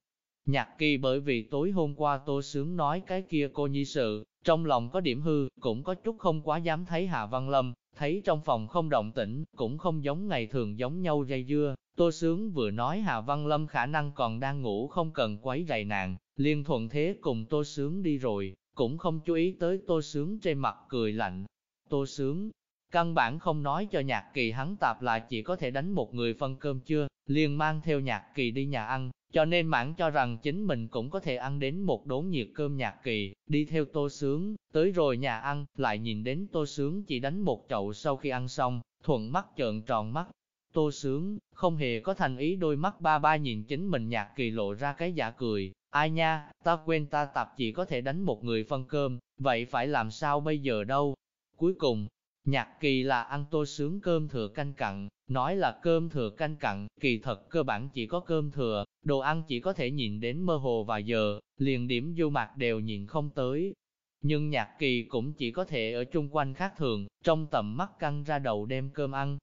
Nhạc kỳ bởi vì tối hôm qua tô sướng nói cái kia cô nhi sự, trong lòng có điểm hư, cũng có chút không quá dám thấy Hạ Văn Lâm, thấy trong phòng không động tĩnh, cũng không giống ngày thường giống nhau dây dưa. Tô Sướng vừa nói Hạ Văn Lâm khả năng còn đang ngủ không cần quấy rầy nàng, liền thuận thế cùng Tô Sướng đi rồi, cũng không chú ý tới Tô Sướng trên mặt cười lạnh. Tô Sướng, căn bản không nói cho nhạc kỳ hắn tạp là chỉ có thể đánh một người phân cơm chưa, liền mang theo nhạc kỳ đi nhà ăn, cho nên mãn cho rằng chính mình cũng có thể ăn đến một đốn nhiệt cơm nhạc kỳ, đi theo Tô Sướng, tới rồi nhà ăn, lại nhìn đến Tô Sướng chỉ đánh một chậu sau khi ăn xong, thuận mắt trợn tròn mắt. Tô Sướng, không hề có thành ý đôi mắt ba ba nhìn chính mình nhạc kỳ lộ ra cái giả cười, Ai nha, ta quên ta tập chỉ có thể đánh một người phân cơm, vậy phải làm sao bây giờ đâu? Cuối cùng, nhạc kỳ là ăn tô sướng cơm thừa canh cặn, nói là cơm thừa canh cặn, kỳ thật cơ bản chỉ có cơm thừa, đồ ăn chỉ có thể nhìn đến mơ hồ vài giờ, liền điểm du mạc đều nhìn không tới. Nhưng nhạc kỳ cũng chỉ có thể ở chung quanh khác thường, trong tầm mắt căng ra đầu đem cơm ăn.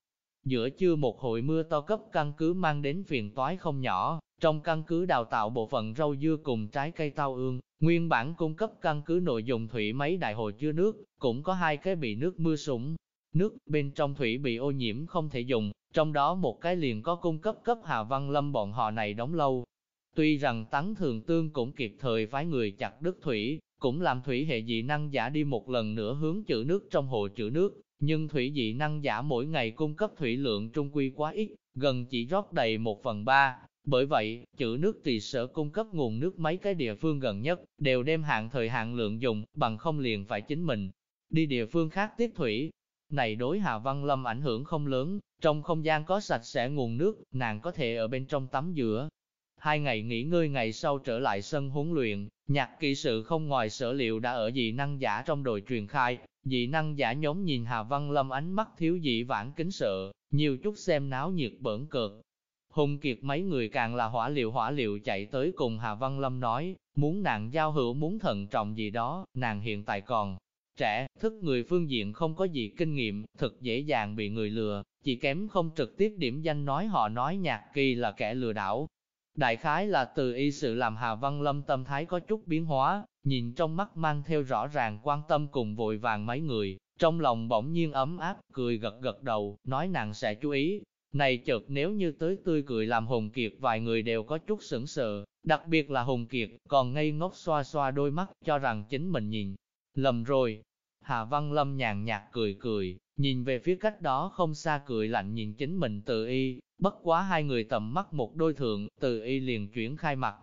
Giữa trưa một hội mưa to cấp căn cứ mang đến phiền toái không nhỏ, trong căn cứ đào tạo bộ phận rau dưa cùng trái cây tao ương, nguyên bản cung cấp căn cứ nội dùng thủy máy đại hồ chứa nước, cũng có hai cái bị nước mưa sủng. Nước bên trong thủy bị ô nhiễm không thể dùng, trong đó một cái liền có cung cấp cấp Hà Văn Lâm bọn họ này đóng lâu. Tuy rằng tấn Thường Tương cũng kịp thời phái người chặt đứt thủy, cũng làm thủy hệ dị năng giả đi một lần nữa hướng trữ nước trong hồ trữ nước, nhưng thủy dị năng giả mỗi ngày cung cấp thủy lượng trung quy quá ít, gần chỉ rót đầy một phần ba. Bởi vậy, trữ nước tùy sở cung cấp nguồn nước mấy cái địa phương gần nhất, đều đem hạn thời hạn lượng dùng, bằng không liền phải chính mình. Đi địa phương khác tiếp thủy, này đối Hà Văn Lâm ảnh hưởng không lớn, trong không gian có sạch sẽ nguồn nước, nàng có thể ở bên trong tắm giữa. Hai ngày nghỉ ngơi ngày sau trở lại sân huấn luyện, nhạc kỹ sự không ngoài sở liệu đã ở dị năng giả trong đội truyền khai, dị năng giả nhóm nhìn Hà Văn Lâm ánh mắt thiếu dị vãng kính sợ, nhiều chút xem náo nhiệt bỡn cợt. Hùng Kiệt mấy người càng là hỏa liệu hỏa liệu chạy tới cùng Hà Văn Lâm nói, muốn nàng giao hữu muốn thận trọng gì đó, nàng hiện tại còn trẻ, thức người phương diện không có gì kinh nghiệm, thật dễ dàng bị người lừa, chỉ kém không trực tiếp điểm danh nói họ nói nhạc kỳ là kẻ lừa đảo. Đại khái là từ y sự làm Hà Văn Lâm tâm thái có chút biến hóa, nhìn trong mắt mang theo rõ ràng quan tâm cùng vội vàng mấy người, trong lòng bỗng nhiên ấm áp, cười gật gật đầu, nói nàng sẽ chú ý. Này chợt nếu như tới tươi cười làm Hùng Kiệt vài người đều có chút sững sờ, đặc biệt là Hùng Kiệt, còn ngây ngốc xoa xoa đôi mắt, cho rằng chính mình nhìn. Lầm rồi, Hà Văn Lâm nhàn nhạt cười cười, nhìn về phía cách đó không xa cười lạnh nhìn chính mình tự y, bất quá hai người tầm mắt một đôi thượng, tự y liền chuyển khai mặt.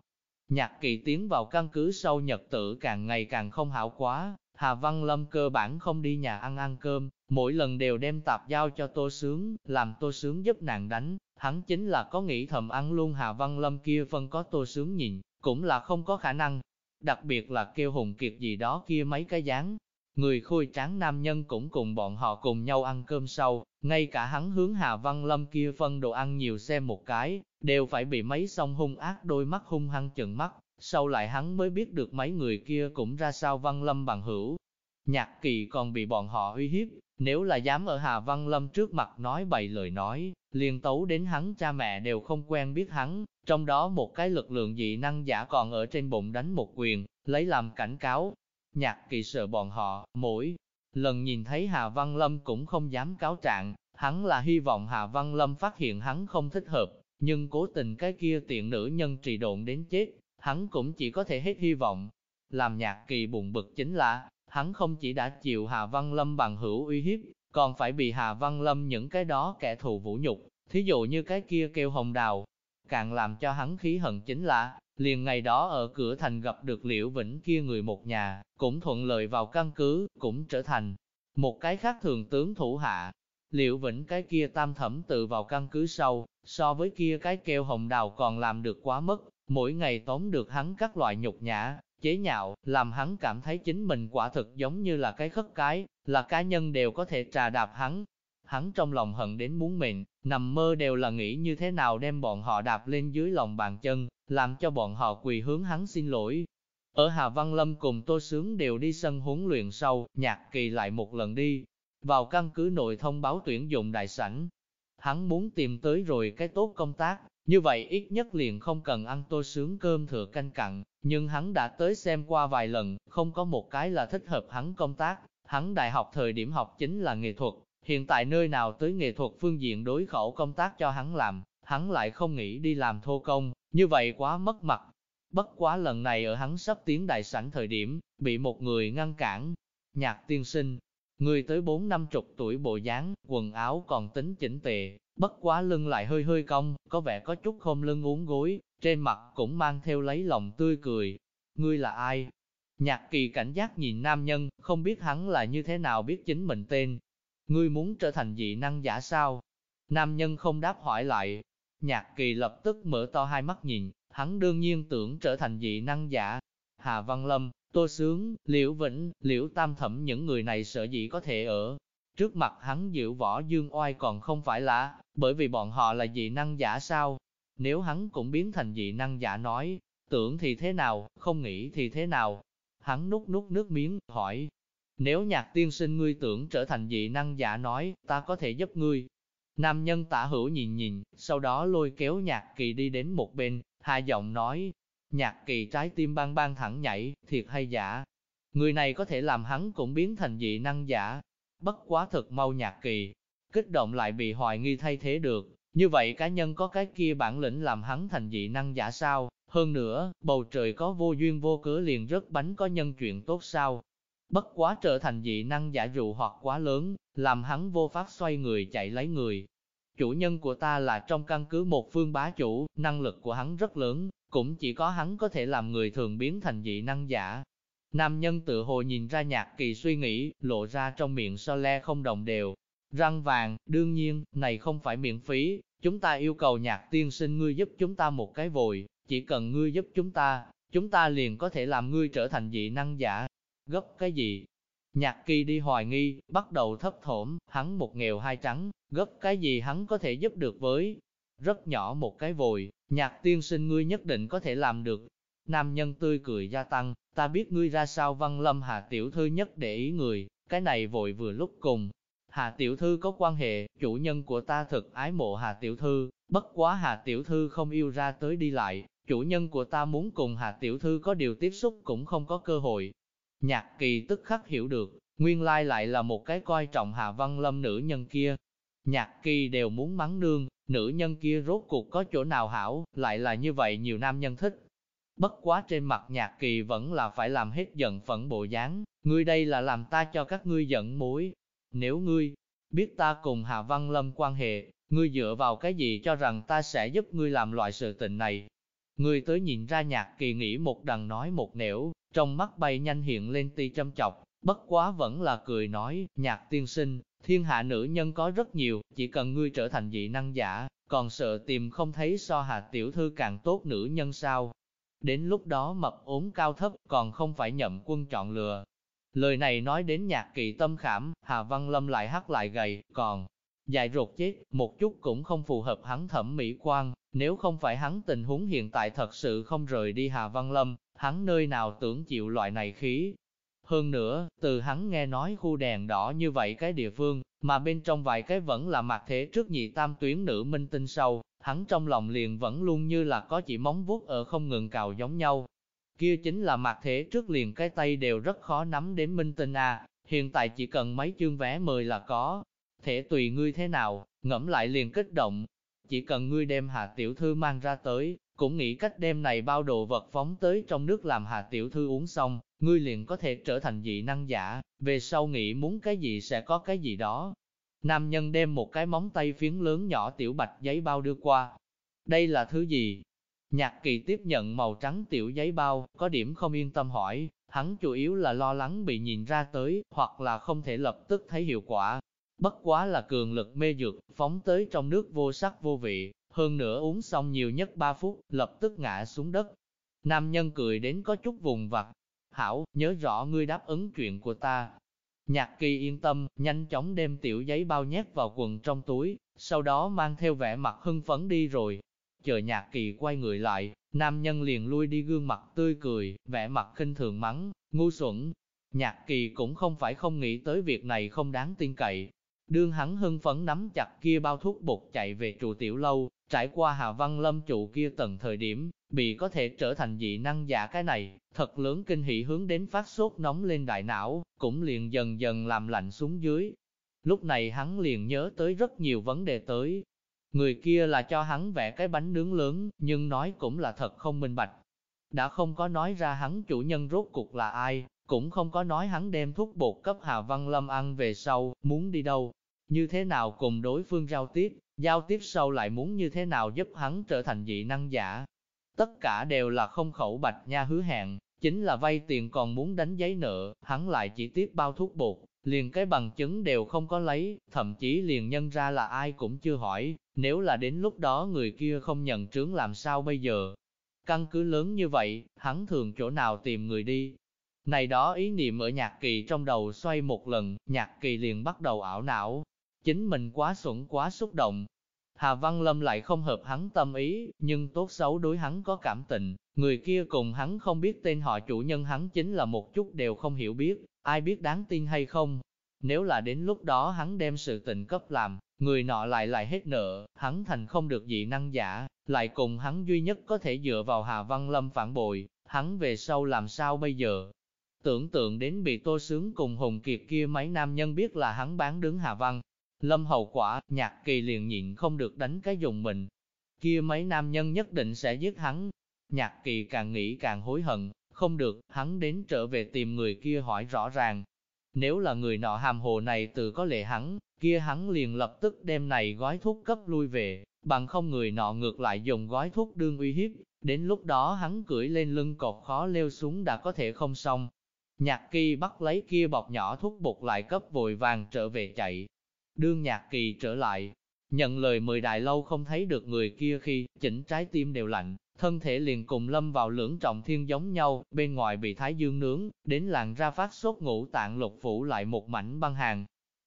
Nhạc kỳ tiến vào căn cứ sau nhật tử càng ngày càng không hảo quá, Hà Văn Lâm cơ bản không đi nhà ăn ăn cơm, mỗi lần đều đem tạp giao cho Tô Sướng, làm Tô Sướng giúp nàng đánh, hắn chính là có nghĩ thầm ăn luôn Hà Văn Lâm kia phân có Tô Sướng nhìn, cũng là không có khả năng. Đặc biệt là kêu hùng kiệt gì đó kia mấy cái dáng, Người khôi tráng nam nhân cũng cùng bọn họ cùng nhau ăn cơm sau, ngay cả hắn hướng Hà Văn Lâm kia phân đồ ăn nhiều xem một cái, đều phải bị mấy song hung ác đôi mắt hung hăng chừng mắt, sau lại hắn mới biết được mấy người kia cũng ra sao Văn Lâm bằng hữu. Nhạc kỳ còn bị bọn họ uy hiếp, nếu là dám ở Hà Văn Lâm trước mặt nói bậy lời nói, liền tấu đến hắn cha mẹ đều không quen biết hắn, trong đó một cái lực lượng dị năng giả còn ở trên bụng đánh một quyền, lấy làm cảnh cáo, Nhạc kỳ sợ bọn họ, mỗi lần nhìn thấy Hà Văn Lâm cũng không dám cáo trạng, hắn là hy vọng Hà Văn Lâm phát hiện hắn không thích hợp, nhưng cố tình cái kia tiện nữ nhân trì độn đến chết, hắn cũng chỉ có thể hết hy vọng. Làm nhạc kỳ buồn bực chính là, hắn không chỉ đã chịu Hà Văn Lâm bằng hữu uy hiếp, còn phải bị Hà Văn Lâm những cái đó kẻ thù vũ nhục, thí dụ như cái kia kêu hồng đào. Càng làm cho hắn khí hận chính là, Liền ngày đó ở cửa thành gặp được Liễu Vĩnh kia người một nhà, cũng thuận lợi vào căn cứ, cũng trở thành một cái khác thường tướng thủ hạ. Liễu Vĩnh cái kia tam thẩm tự vào căn cứ sau, so với kia cái kêu hồng đào còn làm được quá mất, mỗi ngày tóm được hắn các loại nhục nhã, chế nhạo, làm hắn cảm thấy chính mình quả thực giống như là cái khất cái, là cá nhân đều có thể trà đạp hắn. Hắn trong lòng hận đến muốn mệnh, nằm mơ đều là nghĩ như thế nào đem bọn họ đạp lên dưới lòng bàn chân, làm cho bọn họ quỳ hướng hắn xin lỗi. Ở Hà Văn Lâm cùng Tô Sướng đều đi sân huấn luyện sau, nhạc kỳ lại một lần đi, vào căn cứ nội thông báo tuyển dụng đại sảnh. Hắn muốn tìm tới rồi cái tốt công tác, như vậy ít nhất liền không cần ăn Tô Sướng cơm thừa canh cặn, nhưng hắn đã tới xem qua vài lần, không có một cái là thích hợp hắn công tác. Hắn đại học thời điểm học chính là nghệ thuật, hiện tại nơi nào tới nghệ thuật phương diện đối khẩu công tác cho hắn làm, hắn lại không nghĩ đi làm thô công, như vậy quá mất mặt. Bất quá lần này ở hắn sắp tiến đại sảnh thời điểm, bị một người ngăn cản. Nhạc tiên sinh, người tới bốn năm chục tuổi bộ dáng, quần áo còn tính chỉnh tề, bất quá lưng lại hơi hơi cong, có vẻ có chút khom lưng uốn gối, trên mặt cũng mang theo lấy lòng tươi cười. Ngươi là ai? Nhạc kỳ cảnh giác nhìn nam nhân, không biết hắn là như thế nào biết chính mình tên. Ngươi muốn trở thành dị năng giả sao? Nam nhân không đáp hỏi lại, Nhạc kỳ lập tức mở to hai mắt nhìn, hắn đương nhiên tưởng trở thành dị năng giả. Hà Văn Lâm, Tô Sướng, Liễu Vĩnh, Liễu Tam Thẩm những người này sợ dĩ có thể ở. Trước mặt hắn giữ võ dương oai còn không phải là, bởi vì bọn họ là dị năng giả sao? Nếu hắn cũng biến thành dị năng giả nói, tưởng thì thế nào, không nghĩ thì thế nào? Hắn nút nút nước miếng, hỏi. Nếu nhạc tiên sinh ngươi tưởng trở thành dị năng giả nói, ta có thể giúp ngươi. Nam nhân tả hữu nhìn nhìn, sau đó lôi kéo nhạc kỳ đi đến một bên, hạ giọng nói, nhạc kỳ trái tim bang bang thẳng nhảy, thiệt hay giả. Người này có thể làm hắn cũng biến thành dị năng giả. Bất quá thật mau nhạc kỳ, kích động lại bị hoài nghi thay thế được. Như vậy cá nhân có cái kia bản lĩnh làm hắn thành dị năng giả sao? Hơn nữa, bầu trời có vô duyên vô cớ liền rớt bánh có nhân chuyện tốt sao? Bất quá trở thành dị năng giả dụ hoặc quá lớn, làm hắn vô pháp xoay người chạy lấy người. Chủ nhân của ta là trong căn cứ một phương bá chủ, năng lực của hắn rất lớn, cũng chỉ có hắn có thể làm người thường biến thành dị năng giả. Nam nhân tự hồ nhìn ra nhạc kỳ suy nghĩ, lộ ra trong miệng so le không đồng đều. Răng vàng, đương nhiên, này không phải miễn phí, chúng ta yêu cầu nhạc tiên sinh ngươi giúp chúng ta một cái vội, chỉ cần ngươi giúp chúng ta, chúng ta liền có thể làm ngươi trở thành dị năng giả. Gấp cái gì? Nhạc kỳ đi hoài nghi, bắt đầu thấp thổm, hắn một nghèo hai trắng, gấp cái gì hắn có thể giúp được với. Rất nhỏ một cái vội, nhạc tiên sinh ngươi nhất định có thể làm được. Nam nhân tươi cười gia tăng, ta biết ngươi ra sao văn lâm hà tiểu thư nhất để ý người, cái này vội vừa lúc cùng. Hà tiểu thư có quan hệ, chủ nhân của ta thực ái mộ Hà tiểu thư, bất quá Hà tiểu thư không yêu ra tới đi lại, chủ nhân của ta muốn cùng Hà tiểu thư có điều tiếp xúc cũng không có cơ hội. Nhạc kỳ tức khắc hiểu được, nguyên lai lại là một cái coi trọng Hà Văn Lâm nữ nhân kia. Nhạc kỳ đều muốn mắng nương, nữ nhân kia rốt cuộc có chỗ nào hảo, lại là như vậy nhiều nam nhân thích. Bất quá trên mặt nhạc kỳ vẫn là phải làm hết giận phẫn bộ dáng, ngươi đây là làm ta cho các ngươi giận mối. Nếu ngươi biết ta cùng Hà Văn Lâm quan hệ, ngươi dựa vào cái gì cho rằng ta sẽ giúp ngươi làm loại sự tình này. Ngươi tới nhìn ra nhạc kỳ nghĩ một đằng nói một nẻo, trong mắt bay nhanh hiện lên ti châm chọc, bất quá vẫn là cười nói, nhạc tiên sinh, thiên hạ nữ nhân có rất nhiều, chỉ cần ngươi trở thành dị năng giả, còn sợ tìm không thấy so hà tiểu thư càng tốt nữ nhân sao. Đến lúc đó mập ốm cao thấp còn không phải nhậm quân chọn lừa. Lời này nói đến nhạc kỳ tâm khảm, Hà Văn Lâm lại hắc lại gầy, còn dài ruột chết, một chút cũng không phù hợp hắn thẩm mỹ quan, nếu không phải hắn tình huống hiện tại thật sự không rời đi Hà Văn Lâm, hắn nơi nào tưởng chịu loại này khí. Hơn nữa, từ hắn nghe nói khu đèn đỏ như vậy cái địa phương, mà bên trong vài cái vẫn là mặt thế trước nhị tam tuyến nữ minh tinh sâu, hắn trong lòng liền vẫn luôn như là có chỉ móng vuốt ở không ngừng cào giống nhau. Kia chính là mặt thế trước liền cái tay đều rất khó nắm đến minh tinh à, hiện tại chỉ cần mấy chương vé mời là có. Thể tùy ngươi thế nào, ngẫm lại liền kích động. Chỉ cần ngươi đem Hà Tiểu Thư mang ra tới, cũng nghĩ cách đem này bao đồ vật phóng tới trong nước làm Hà Tiểu Thư uống xong, ngươi liền có thể trở thành dị năng giả, về sau nghĩ muốn cái gì sẽ có cái gì đó. Nam nhân đem một cái móng tay phiến lớn nhỏ tiểu bạch giấy bao đưa qua. Đây là thứ gì? Nhạc kỳ tiếp nhận màu trắng tiểu giấy bao, có điểm không yên tâm hỏi, hắn chủ yếu là lo lắng bị nhìn ra tới, hoặc là không thể lập tức thấy hiệu quả. Bất quá là cường lực mê dược, phóng tới trong nước vô sắc vô vị, hơn nữa uống xong nhiều nhất 3 phút, lập tức ngã xuống đất. Nam nhân cười đến có chút vùng vặt. Hảo, nhớ rõ ngươi đáp ứng chuyện của ta. Nhạc kỳ yên tâm, nhanh chóng đem tiểu giấy bao nhét vào quần trong túi, sau đó mang theo vẻ mặt hưng phấn đi rồi. Chờ nhạc kỳ quay người lại, nam nhân liền lui đi gương mặt tươi cười, vẻ mặt khinh thường mắng, ngu xuẩn. Nhạc kỳ cũng không phải không nghĩ tới việc này không đáng tin cậy. Đương hắn hưng phấn nắm chặt kia bao thuốc bột chạy về trụ tiểu lâu, Trải qua Hà Văn Lâm trụ kia tầng thời điểm, bị có thể trở thành dị năng giả cái này, thật lớn kinh hỉ hướng đến phát sốt nóng lên đại não, cũng liền dần dần làm lạnh xuống dưới. Lúc này hắn liền nhớ tới rất nhiều vấn đề tới. Người kia là cho hắn vẽ cái bánh nướng lớn, nhưng nói cũng là thật không minh bạch. Đã không có nói ra hắn chủ nhân rốt cuộc là ai, cũng không có nói hắn đem thuốc bột cấp Hà Văn Lâm ăn về sau, muốn đi đâu, như thế nào cùng đối phương giao tiếp, giao tiếp sau lại muốn như thế nào giúp hắn trở thành dị năng giả. Tất cả đều là không khẩu bạch nha hứa hẹn, chính là vay tiền còn muốn đánh giấy nợ, hắn lại chỉ tiếp bao thuốc bột, liền cái bằng chứng đều không có lấy, thậm chí liền nhân ra là ai cũng chưa hỏi, nếu là đến lúc đó người kia không nhận trướng làm sao bây giờ. Căn cứ lớn như vậy, hắn thường chỗ nào tìm người đi. Này đó ý niệm ở nhạc kỳ trong đầu xoay một lần, nhạc kỳ liền bắt đầu ảo não, chính mình quá xuẩn quá xúc động. Hà Văn Lâm lại không hợp hắn tâm ý, nhưng tốt xấu đối hắn có cảm tình, người kia cùng hắn không biết tên họ chủ nhân hắn chính là một chút đều không hiểu biết, ai biết đáng tin hay không. Nếu là đến lúc đó hắn đem sự tình cấp làm, người nọ lại lại hết nợ, hắn thành không được dị năng giả, lại cùng hắn duy nhất có thể dựa vào Hà Văn Lâm phản bội, hắn về sau làm sao bây giờ? Tưởng tượng đến bị tô sướng cùng Hùng Kiệt kia mấy nam nhân biết là hắn bán đứng Hà Văn. Lâm hậu quả, nhạc kỳ liền nhịn không được đánh cái dùng mình. Kia mấy nam nhân nhất định sẽ giết hắn. Nhạc kỳ càng nghĩ càng hối hận, không được, hắn đến trở về tìm người kia hỏi rõ ràng. Nếu là người nọ hàm hồ này từ có lệ hắn, kia hắn liền lập tức đem này gói thuốc cấp lui về, bằng không người nọ ngược lại dùng gói thuốc đương uy hiếp, đến lúc đó hắn cưỡi lên lưng cột khó leo xuống đã có thể không xong. Nhạc kỳ bắt lấy kia bọc nhỏ thuốc bột lại cấp vội vàng trở về chạy. Đương nhạc kỳ trở lại, nhận lời mười đại lâu không thấy được người kia khi chỉnh trái tim đều lạnh, thân thể liền cùng lâm vào lưỡng trọng thiên giống nhau, bên ngoài bị thái dương nướng, đến làng ra phát sốt ngũ tạng lục phủ lại một mảnh băng hàng.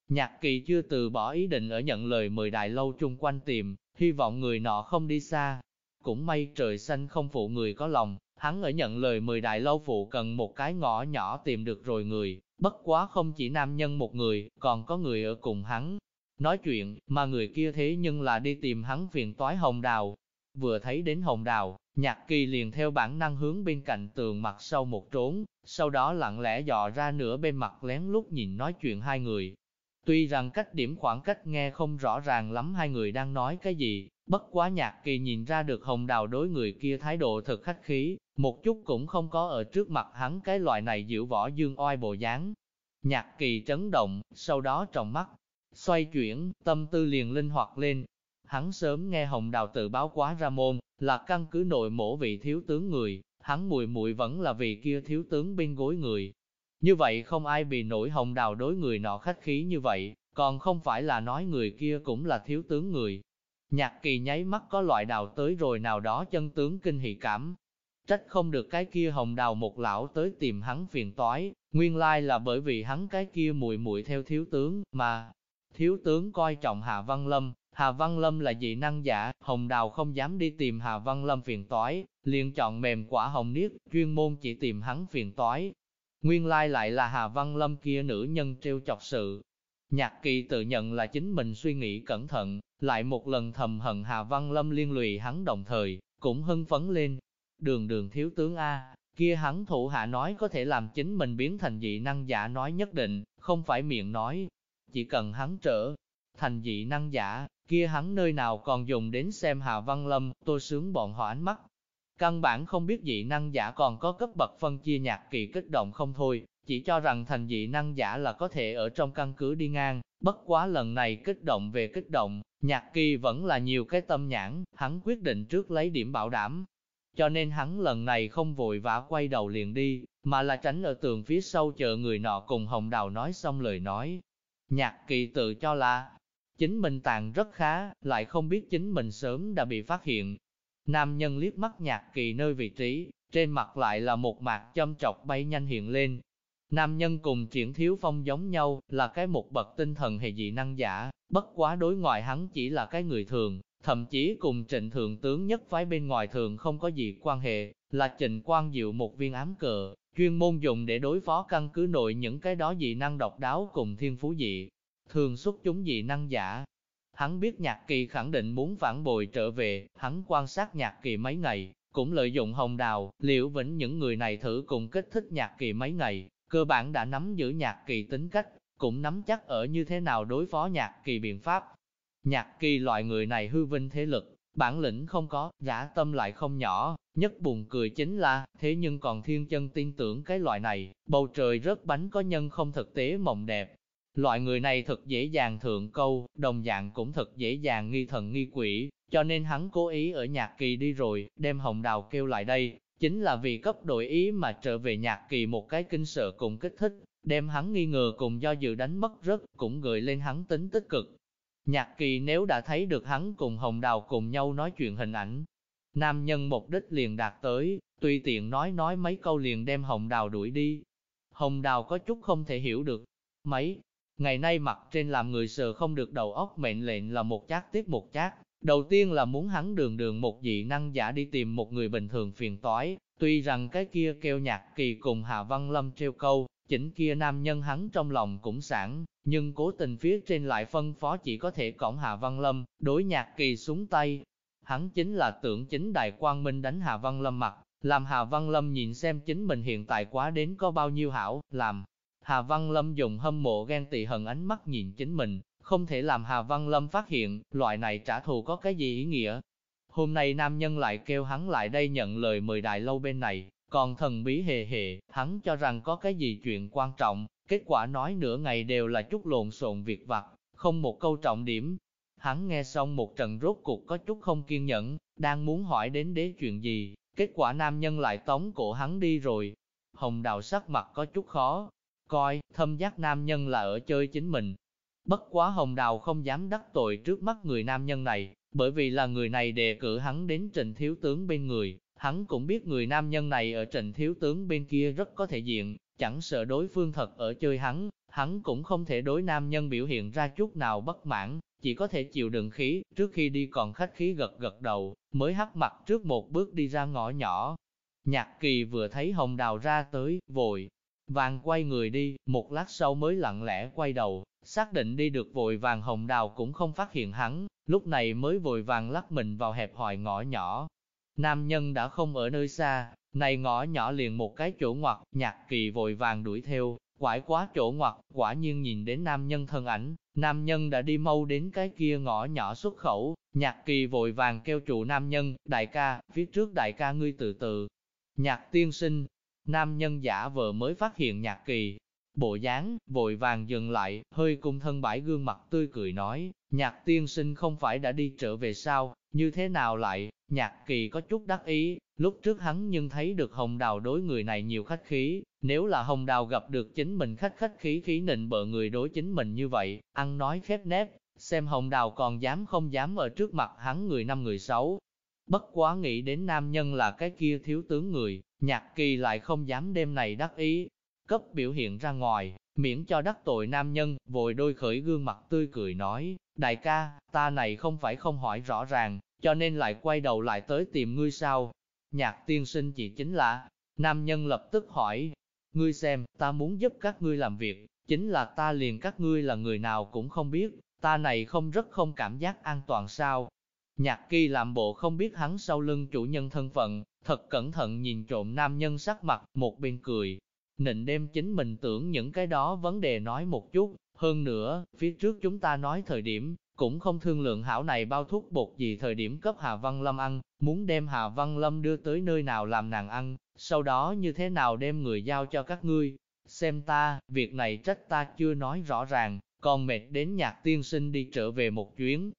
Nhạc kỳ chưa từ bỏ ý định ở nhận lời mười đại lâu chung quanh tìm, hy vọng người nọ không đi xa. Cũng may trời xanh không phụ người có lòng, hắn ở nhận lời mười đại lâu phụ cần một cái ngõ nhỏ tìm được rồi người, bất quá không chỉ nam nhân một người, còn có người ở cùng hắn. Nói chuyện, mà người kia thế nhưng là đi tìm hắn phiền toái hồng đào, Vừa thấy đến hồng đào, nhạc kỳ liền theo bản năng hướng bên cạnh tường mặt sau một trốn, sau đó lặng lẽ dò ra nửa bên mặt lén lút nhìn nói chuyện hai người. Tuy rằng cách điểm khoảng cách nghe không rõ ràng lắm hai người đang nói cái gì, bất quá nhạc kỳ nhìn ra được hồng đào đối người kia thái độ thật khách khí, một chút cũng không có ở trước mặt hắn cái loại này giữ võ dương oai bộ dáng. Nhạc kỳ chấn động, sau đó trong mắt, xoay chuyển, tâm tư liền linh hoạt lên, Hắn sớm nghe Hồng Đào tự báo quá ra môn, là căn cứ nội mổ vị thiếu tướng người, hắn mùi mùi vẫn là vì kia thiếu tướng bên gối người. Như vậy không ai bị nổi Hồng Đào đối người nọ khách khí như vậy, còn không phải là nói người kia cũng là thiếu tướng người. Nhạc kỳ nháy mắt có loại đào tới rồi nào đó chân tướng kinh hỉ cảm. Trách không được cái kia hồng đào một lão tới tìm hắn phiền toái, nguyên lai là bởi vì hắn cái kia mùi mùi theo thiếu tướng, mà thiếu tướng coi trọng Hà Văn Lâm, Hà Văn Lâm là dị năng giả, Hồng Đào không dám đi tìm Hà Văn Lâm phiền toái, liền chọn mềm quả hồng niết, chuyên môn chỉ tìm hắn phiền toái. Nguyên lai lại là Hà Văn Lâm kia nữ nhân trêu chọc sự. Nhạc kỳ tự nhận là chính mình suy nghĩ cẩn thận, lại một lần thầm hận Hà Văn Lâm liên lụy hắn đồng thời, cũng hưng phấn lên. Đường đường thiếu tướng A, kia hắn thủ hạ nói có thể làm chính mình biến thành dị năng giả nói nhất định, không phải miệng nói. Chỉ cần hắn trở thành dị năng giả, kia hắn nơi nào còn dùng đến xem Hà Văn Lâm, tôi sướng bọn họ ánh mắt. Căn bản không biết dị năng giả còn có cấp bậc phân chia nhạc kỳ kích động không thôi, chỉ cho rằng thành dị năng giả là có thể ở trong căn cứ đi ngang, bất quá lần này kích động về kích động, nhạc kỳ vẫn là nhiều cái tâm nhãn, hắn quyết định trước lấy điểm bảo đảm. Cho nên hắn lần này không vội vã quay đầu liền đi, mà là tránh ở tường phía sau chờ người nọ cùng Hồng Đào nói xong lời nói. Nhạc kỳ tự cho là, Chính mình tàn rất khá, lại không biết chính mình sớm đã bị phát hiện. Nam nhân liếc mắt nhạc kỳ nơi vị trí, trên mặt lại là một mạc châm chọc bay nhanh hiện lên. Nam nhân cùng triển thiếu phong giống nhau, là cái một bậc tinh thần hệ dị năng giả, bất quá đối ngoại hắn chỉ là cái người thường, thậm chí cùng trịnh thượng tướng nhất phái bên ngoài thường không có gì quan hệ, là trịnh quan diệu một viên ám cờ, chuyên môn dùng để đối phó căn cứ nội những cái đó dị năng độc đáo cùng thiên phú dị thường xuất chúng dị năng giả. Hắn biết nhạc kỳ khẳng định muốn phản bội trở về, hắn quan sát nhạc kỳ mấy ngày, cũng lợi dụng hồng đào, liệu vĩnh những người này thử cùng kích thích nhạc kỳ mấy ngày, cơ bản đã nắm giữ nhạc kỳ tính cách, cũng nắm chắc ở như thế nào đối phó nhạc kỳ biện pháp. Nhạc kỳ loại người này hư vinh thế lực, bản lĩnh không có, giả tâm lại không nhỏ, nhất buồn cười chính là, thế nhưng còn thiên chân tin tưởng cái loại này, bầu trời rớt bánh có nhân không thực tế mộng đẹp, Loại người này thật dễ dàng thượng câu, đồng dạng cũng thật dễ dàng nghi thần nghi quỷ, cho nên hắn cố ý ở nhạc kỳ đi rồi, đem hồng đào kêu lại đây, chính là vì cấp đổi ý mà trở về nhạc kỳ một cái kinh sợ cùng kích thích, đem hắn nghi ngờ cùng do dự đánh mất rất, cũng gợi lên hắn tính tích cực. Nhạc kỳ nếu đã thấy được hắn cùng hồng đào cùng nhau nói chuyện hình ảnh, nam nhân mục đích liền đạt tới, tùy tiện nói nói mấy câu liền đem hồng đào đuổi đi. Hồng đào có chút không thể hiểu được, mấy Ngày nay mặt trên làm người sờ không được đầu óc mệnh lệnh là một chát tiếp một chát. Đầu tiên là muốn hắn đường đường một dị năng giả đi tìm một người bình thường phiền toái, tuy rằng cái kia kêu nhạc kỳ cùng Hạ Văn Lâm treo câu, chỉnh kia nam nhân hắn trong lòng cũng sẵn, nhưng cố tình phía trên lại phân phó chỉ có thể cõng Hà Văn Lâm, đối nhạc kỳ xuống tay. Hắn chính là tưởng chính đại quang minh đánh Hà Văn Lâm mặt, làm Hà Văn Lâm nhìn xem chính mình hiện tại quá đến có bao nhiêu hảo, làm. Hà Văn Lâm dùng hâm mộ ghen tị hận ánh mắt nhìn chính mình, không thể làm Hà Văn Lâm phát hiện, loại này trả thù có cái gì ý nghĩa. Hôm nay nam nhân lại kêu hắn lại đây nhận lời mời đại lâu bên này, còn thần bí hề hề, hắn cho rằng có cái gì chuyện quan trọng, kết quả nói nửa ngày đều là chút lộn xộn việc vặt, không một câu trọng điểm. Hắn nghe xong một trận rốt cuộc có chút không kiên nhẫn, đang muốn hỏi đến đế chuyện gì, kết quả nam nhân lại tống cổ hắn đi rồi. Hồng đào sắc mặt có chút khó, coi, thâm giác nam nhân là ở chơi chính mình. Bất quá hồng đào không dám đắc tội trước mắt người nam nhân này, bởi vì là người này đề cử hắn đến trình thiếu tướng bên người, hắn cũng biết người nam nhân này ở trình thiếu tướng bên kia rất có thể diện, chẳng sợ đối phương thật ở chơi hắn, hắn cũng không thể đối nam nhân biểu hiện ra chút nào bất mãn, chỉ có thể chịu đựng khí, trước khi đi còn khách khí gật gật đầu, mới hắc mặt trước một bước đi ra ngõ nhỏ. Nhạc kỳ vừa thấy hồng đào ra tới, vội, vàng quay người đi, một lát sau mới lặng lẽ quay đầu, xác định đi được vội vàng hồng đào cũng không phát hiện hắn, lúc này mới vội vàng lắc mình vào hẹp hòi ngõ nhỏ. Nam nhân đã không ở nơi xa, này ngõ nhỏ liền một cái chỗ ngoặt, nhạc kỳ vội vàng đuổi theo, quải quá chỗ ngoặt, quả nhiên nhìn đến nam nhân thân ảnh, nam nhân đã đi mau đến cái kia ngõ nhỏ xuất khẩu, nhạc kỳ vội vàng kêu trụ nam nhân, đại ca, phía trước đại ca ngươi từ từ. Nhạc tiên sinh, nam nhân giả vờ mới phát hiện nhạc kỳ, bộ dáng, vội vàng dừng lại, hơi cung thân bãi gương mặt tươi cười nói, nhạc tiên sinh không phải đã đi trở về sao, như thế nào lại, nhạc kỳ có chút đắc ý, lúc trước hắn nhưng thấy được hồng đào đối người này nhiều khách khí, nếu là hồng đào gặp được chính mình khách khách khí khí nịnh bợ người đối chính mình như vậy, ăn nói khép nép, xem hồng đào còn dám không dám ở trước mặt hắn người năm người xấu. Bất quá nghĩ đến nam nhân là cái kia thiếu tướng người, nhạc kỳ lại không dám đêm này đắc ý, cấp biểu hiện ra ngoài, miễn cho đắc tội nam nhân, vội đôi khởi gương mặt tươi cười nói, đại ca, ta này không phải không hỏi rõ ràng, cho nên lại quay đầu lại tới tìm ngươi sao. Nhạc tiên sinh chỉ chính là, nam nhân lập tức hỏi, ngươi xem, ta muốn giúp các ngươi làm việc, chính là ta liền các ngươi là người nào cũng không biết, ta này không rất không cảm giác an toàn sao. Nhạc kỳ làm bộ không biết hắn sau lưng chủ nhân thân phận, thật cẩn thận nhìn trộm nam nhân sắc mặt, một bên cười, Nịnh đem chính mình tưởng những cái đó vấn đề nói một chút, hơn nữa, phía trước chúng ta nói thời điểm, cũng không thương lượng hảo này bao thuốc bột gì thời điểm cấp Hà Văn Lâm ăn, muốn đem Hà Văn Lâm đưa tới nơi nào làm nàng ăn, sau đó như thế nào đem người giao cho các ngươi. Xem ta, việc này trách ta chưa nói rõ ràng, còn mệt đến nhạc tiên sinh đi trở về một chuyến.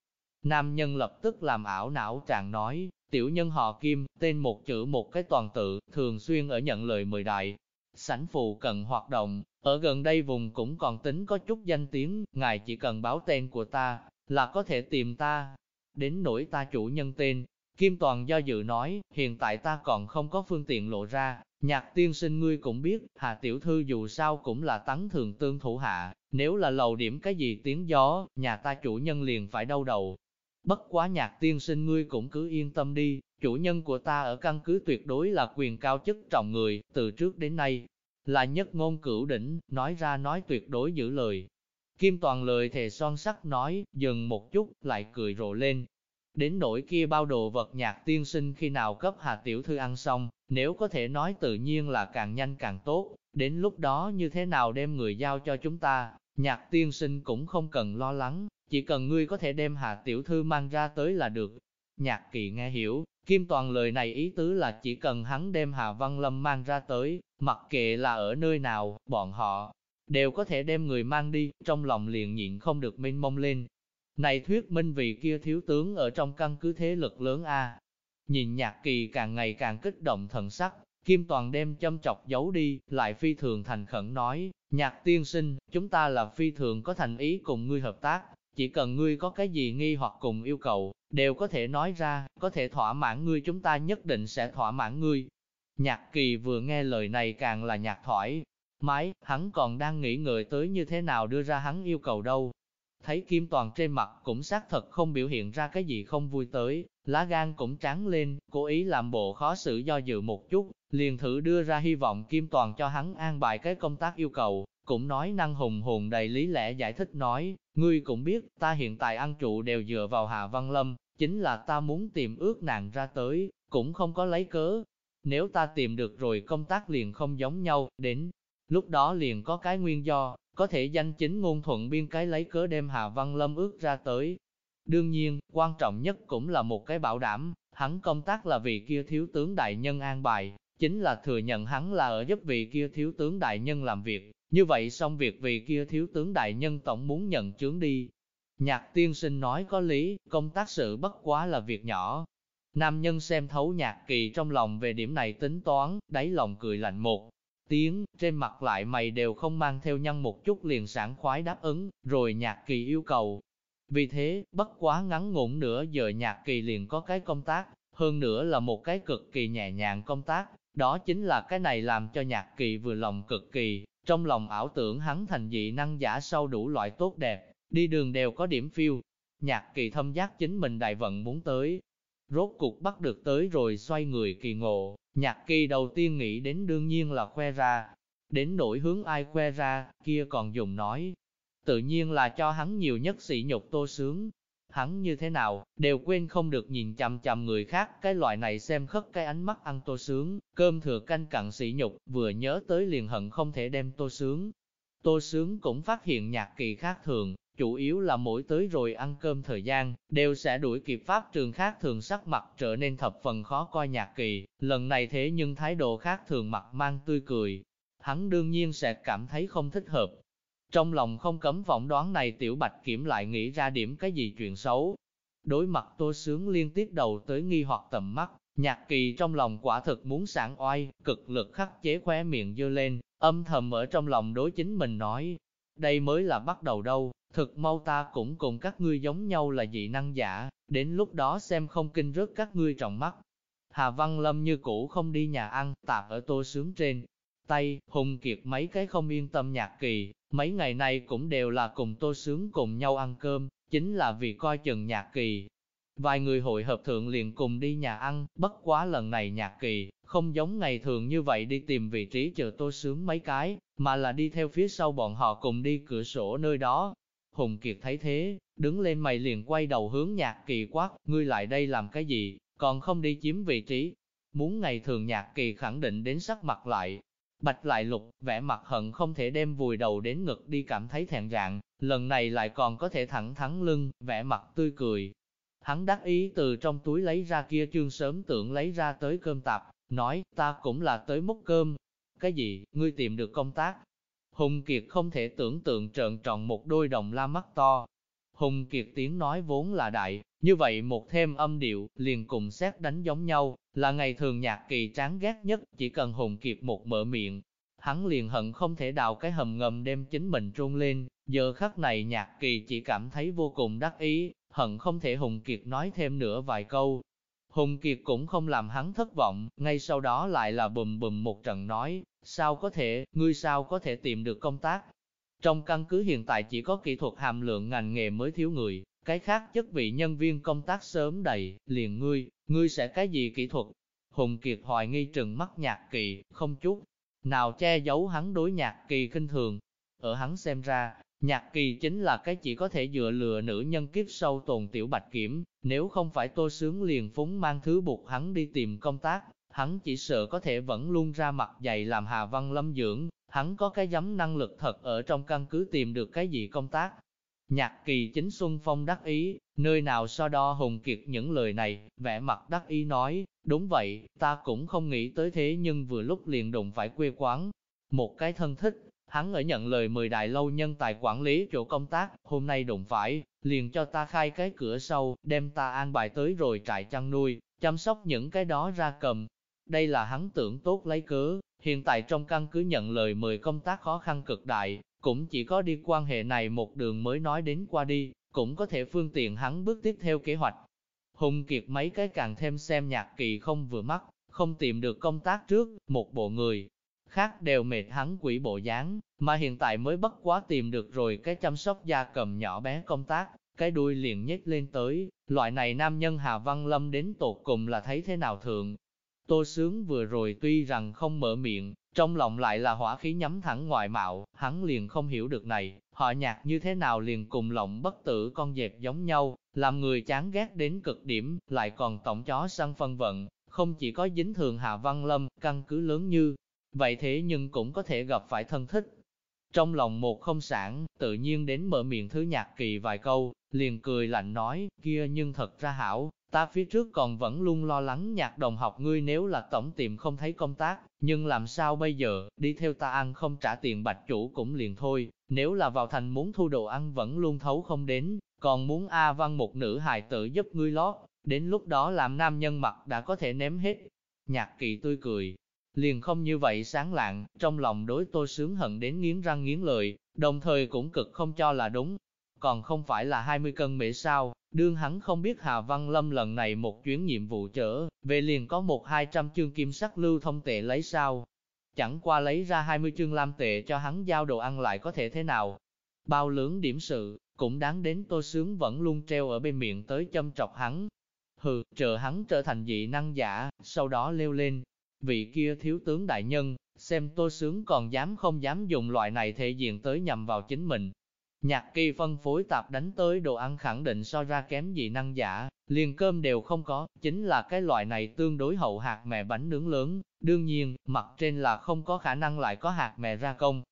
Nam nhân lập tức làm ảo não chàng nói, tiểu nhân họ Kim, tên một chữ một cái toàn tự, thường xuyên ở nhận lời mời đại, sảnh phụ cần hoạt động, ở gần đây vùng cũng còn tính có chút danh tiếng, ngài chỉ cần báo tên của ta, là có thể tìm ta. Đến nỗi ta chủ nhân tên, Kim Toàn do dự nói, hiện tại ta còn không có phương tiện lộ ra, nhạc tiên sinh ngươi cũng biết, Hà Tiểu Thư dù sao cũng là tấn thường tương thủ hạ, nếu là lầu điểm cái gì tiếng gió, nhà ta chủ nhân liền phải đau đầu. Bất quá nhạc tiên sinh ngươi cũng cứ yên tâm đi, Chủ nhân của ta ở căn cứ tuyệt đối là quyền cao chức trọng người, từ trước đến nay, là nhất ngôn cửu đỉnh, nói ra nói tuyệt đối giữ lời. Kim Toàn lời thề son sắc nói, dừng một chút, lại cười rộ lên. Đến nỗi kia bao đồ vật nhạc tiên sinh khi nào cấp Hà Tiểu Thư ăn xong, nếu có thể nói tự nhiên là càng nhanh càng tốt, đến lúc đó như thế nào đem người giao cho chúng ta, nhạc tiên sinh cũng không cần lo lắng, chỉ cần ngươi có thể đem Hà Tiểu Thư mang ra tới là được. Nhạc kỳ nghe hiểu, Kim Toàn lời này ý tứ là chỉ cần hắn đem Hà Văn Lâm mang ra tới, mặc kệ là ở nơi nào, bọn họ đều có thể đem người mang đi, trong lòng liền nhịn không được mênh mông lên. Này thuyết minh vì kia thiếu tướng ở trong căn cứ thế lực lớn A. Nhìn nhạc kỳ càng ngày càng kích động thần sắc, Kim Toàn đem châm chọc giấu đi, lại phi thường thành khẩn nói, nhạc tiên sinh, chúng ta là phi thường có thành ý cùng ngươi hợp tác, chỉ cần ngươi có cái gì nghi hoặc cùng yêu cầu, đều có thể nói ra, có thể thỏa mãn ngươi chúng ta nhất định sẽ thỏa mãn ngươi. Nhạc kỳ vừa nghe lời này càng là nhạc thoải. Mái, hắn còn đang nghĩ ngợi tới như thế nào đưa ra hắn yêu cầu đâu. Thấy Kim Toàn trên mặt cũng xác thật không biểu hiện ra cái gì không vui tới, lá gan cũng trắng lên, cố ý làm bộ khó xử do dự một chút, liền thử đưa ra hy vọng Kim Toàn cho hắn an bài cái công tác yêu cầu, cũng nói năng hùng hồn đầy lý lẽ giải thích nói, ngươi cũng biết, ta hiện tại ăn trụ đều dựa vào Hà Văn Lâm, chính là ta muốn tìm ước nàng ra tới, cũng không có lấy cớ. Nếu ta tìm được rồi công tác liền không giống nhau, đến lúc đó liền có cái nguyên do, có thể danh chính ngôn thuận biên cái lấy cớ đem Hà Văn Lâm ước ra tới. Đương nhiên, quan trọng nhất cũng là một cái bảo đảm, hắn công tác là vị kia thiếu tướng đại nhân an bài, chính là thừa nhận hắn là ở giúp vị kia thiếu tướng đại nhân làm việc, như vậy xong việc vì kia thiếu tướng đại nhân tổng muốn nhận chướng đi. Nhạc tiên sinh nói có lý, công tác sự bất quá là việc nhỏ. Nam nhân xem thấu nhạc kỳ trong lòng về điểm này tính toán, đáy lòng cười lạnh một tiếng, trên mặt lại mày đều không mang theo nhân một chút liền sảng khoái đáp ứng, rồi nhạc kỳ yêu cầu. Vì thế, bất quá ngắn ngủn nửa giờ nhạc kỳ liền có cái công tác, hơn nữa là một cái cực kỳ nhẹ nhàng công tác, đó chính là cái này làm cho nhạc kỳ vừa lòng cực kỳ, trong lòng ảo tưởng hắn thành dị năng giả sau đủ loại tốt đẹp, đi đường đều có điểm phiêu. Nhạc kỳ thâm giác chính mình đại vận muốn tới. Rốt cục bắt được tới rồi xoay người kỳ ngộ, nhạc kỳ đầu tiên nghĩ đến đương nhiên là khoe ra. Đến nỗi hướng ai khoe ra, kia còn dùng nói. Tự nhiên là cho hắn nhiều nhất sỉ nhục tô sướng, hắn như thế nào, đều quên không được nhìn chằm chằm người khác, cái loại này xem khất cái ánh mắt ăn tô sướng, cơm thừa canh cặn sỉ nhục, vừa nhớ tới liền hận không thể đem tô sướng. Tô sướng cũng phát hiện nhạc kỳ khác thường, chủ yếu là mỗi tới rồi ăn cơm thời gian, đều sẽ đuổi kịp pháp trường khác thường sắc mặt trở nên thập phần khó coi nhạc kỳ, lần này thế nhưng thái độ khác thường mặt mang tươi cười. Hắn đương nhiên sẽ cảm thấy không thích hợp, trong lòng không cấm vọng đoán này tiểu bạch kiểm lại nghĩ ra điểm cái gì chuyện xấu. Đối mặt tô sướng liên tiếp đầu tới nghi hoặc tầm mắt, nhạc kỳ trong lòng quả thực muốn sản oai, cực lực khắc chế khóe miệng dơ lên, âm thầm ở trong lòng đối chính mình nói. Đây mới là bắt đầu đâu, thực mau ta cũng cùng các ngươi giống nhau là dị năng giả, đến lúc đó xem không kinh rớt các ngươi trọng mắt. Hà Văn Lâm như cũ không đi nhà ăn, tạp ở tô sướng trên, tay, Hùng Kiệt mấy cái không yên tâm nhạc kỳ, mấy ngày nay cũng đều là cùng tô sướng cùng nhau ăn cơm, chính là vì coi chừng nhạc kỳ. Vài người hội hợp thượng liền cùng đi nhà ăn, bất quá lần này nhạc kỳ, không giống ngày thường như vậy đi tìm vị trí chờ tô sướng mấy cái, mà là đi theo phía sau bọn họ cùng đi cửa sổ nơi đó. Hùng Kiệt thấy thế, đứng lên mày liền quay đầu hướng nhạc kỳ quát, ngươi lại đây làm cái gì, còn không đi chiếm vị trí. Muốn ngày thường nhạc kỳ khẳng định đến sắc mặt lại, Bạch lại lục, vẻ mặt hận không thể đem vùi đầu đến ngực đi cảm thấy thẹn rạng, lần này lại còn có thể thẳng thắn lưng, vẻ mặt tươi cười. Hắn đắc ý từ trong túi lấy ra kia chương sớm tưởng lấy ra tới cơm tạp, nói, ta cũng là tới múc cơm. Cái gì, ngươi tìm được công tác? Hùng Kiệt không thể tưởng tượng trợn tròn một đôi đồng la mắt to. Hùng Kiệt tiếng nói vốn là đại, như vậy một thêm âm điệu, liền cùng xét đánh giống nhau, là ngày thường nhạc kỳ tráng ghét nhất, chỉ cần Hùng Kiệt một mở miệng, hắn liền hận không thể đào cái hầm ngầm đem chính mình trôn lên, giờ khắc này nhạc kỳ chỉ cảm thấy vô cùng đắc ý, hận không thể Hùng Kiệt nói thêm nữa vài câu. Hùng Kiệt cũng không làm hắn thất vọng, ngay sau đó lại là bùm bùm một trận nói, sao có thể, ngươi sao có thể tìm được công tác. Trong căn cứ hiện tại chỉ có kỹ thuật hàm lượng ngành nghề mới thiếu người, cái khác chất vị nhân viên công tác sớm đầy, liền ngươi, ngươi sẽ cái gì kỹ thuật? Hùng Kiệt hoài nghi trừng mắt nhạc kỳ, không chút, nào che giấu hắn đối nhạc kỳ kinh thường. Ở hắn xem ra, nhạc kỳ chính là cái chỉ có thể dựa lừa nữ nhân kiếp sâu tồn tiểu bạch kiểm, nếu không phải tô sướng liền phúng mang thứ buộc hắn đi tìm công tác, hắn chỉ sợ có thể vẫn luôn ra mặt dày làm Hà Văn Lâm dưỡng, hắn có cái dám năng lực thật ở trong căn cứ tìm được cái gì công tác, Nhạc kỳ chính Xuân Phong đắc ý, nơi nào so đo Hùng Kiệt những lời này, vẻ mặt đắc ý nói, đúng vậy, ta cũng không nghĩ tới thế nhưng vừa lúc liền đụng phải quê quán. Một cái thân thích, hắn ở nhận lời mời đại lâu nhân tài quản lý chỗ công tác, hôm nay đụng phải, liền cho ta khai cái cửa sau đem ta an bài tới rồi trại chăn nuôi, chăm sóc những cái đó ra cầm. Đây là hắn tưởng tốt lấy cớ, hiện tại trong căn cứ nhận lời mời công tác khó khăn cực đại, cũng chỉ có đi quan hệ này một đường mới nói đến qua đi, cũng có thể phương tiện hắn bước tiếp theo kế hoạch. Hùng Kiệt mấy cái càng thêm xem nhạc kỳ không vừa mắt, không tìm được công tác trước, một bộ người khác đều mệt hắn quỷ bộ dáng, mà hiện tại mới bất quá tìm được rồi cái chăm sóc da cầm nhỏ bé công tác, cái đuôi liền nhếch lên tới, loại này nam nhân Hà Văn Lâm đến tột cùng là thấy thế nào thượng. Tô Sướng vừa rồi tuy rằng không mở miệng, trong lòng lại là hỏa khí nhắm thẳng ngoại mạo, hắn liền không hiểu được này, họ nhạc như thế nào liền cùng lộng bất tử con dẹp giống nhau, làm người chán ghét đến cực điểm, lại còn tổng chó săn phân vận, không chỉ có dính thường Hạ Văn Lâm, căn cứ lớn như, vậy thế nhưng cũng có thể gặp phải thân thích. Trong lòng một không sản, tự nhiên đến mở miệng thứ nhạc kỳ vài câu, liền cười lạnh nói, kia nhưng thật ra hảo, ta phía trước còn vẫn luôn lo lắng nhạc đồng học ngươi nếu là tổng tiệm không thấy công tác, nhưng làm sao bây giờ, đi theo ta ăn không trả tiền bạch chủ cũng liền thôi, nếu là vào thành muốn thu đồ ăn vẫn luôn thấu không đến, còn muốn A văn một nữ hài tử giúp ngươi lót, đến lúc đó làm nam nhân mặt đã có thể ném hết. Nhạc kỳ tươi cười, liền không như vậy sáng lạng, trong lòng đối tôi sướng hận đến nghiến răng nghiến lợi, đồng thời cũng cực không cho là đúng. Còn không phải là 20 cân mễ sao, đương hắn không biết Hà Văn Lâm lần này một chuyến nhiệm vụ trở, về liền có một hai trăm chương kim sắc lưu thông tệ lấy sao. Chẳng qua lấy ra 20 chương lam tệ cho hắn giao đồ ăn lại có thể thế nào. Bao lớn điểm sự, cũng đáng đến tôi sướng vẫn luôn treo ở bên miệng tới châm trọc hắn. Hừ, chờ hắn trở thành dị năng giả, sau đó leo lên, vị kia thiếu tướng đại nhân, xem tô sướng còn dám không dám dùng loại này thể diện tới nhằm vào chính mình. Nhạc kỳ phân phối tạp đánh tới đồ ăn khẳng định so ra kém gì năng giả, liền cơm đều không có, chính là cái loại này tương đối hậu hạt mè bánh nướng lớn, đương nhiên, mặt trên là không có khả năng lại có hạt mè ra công.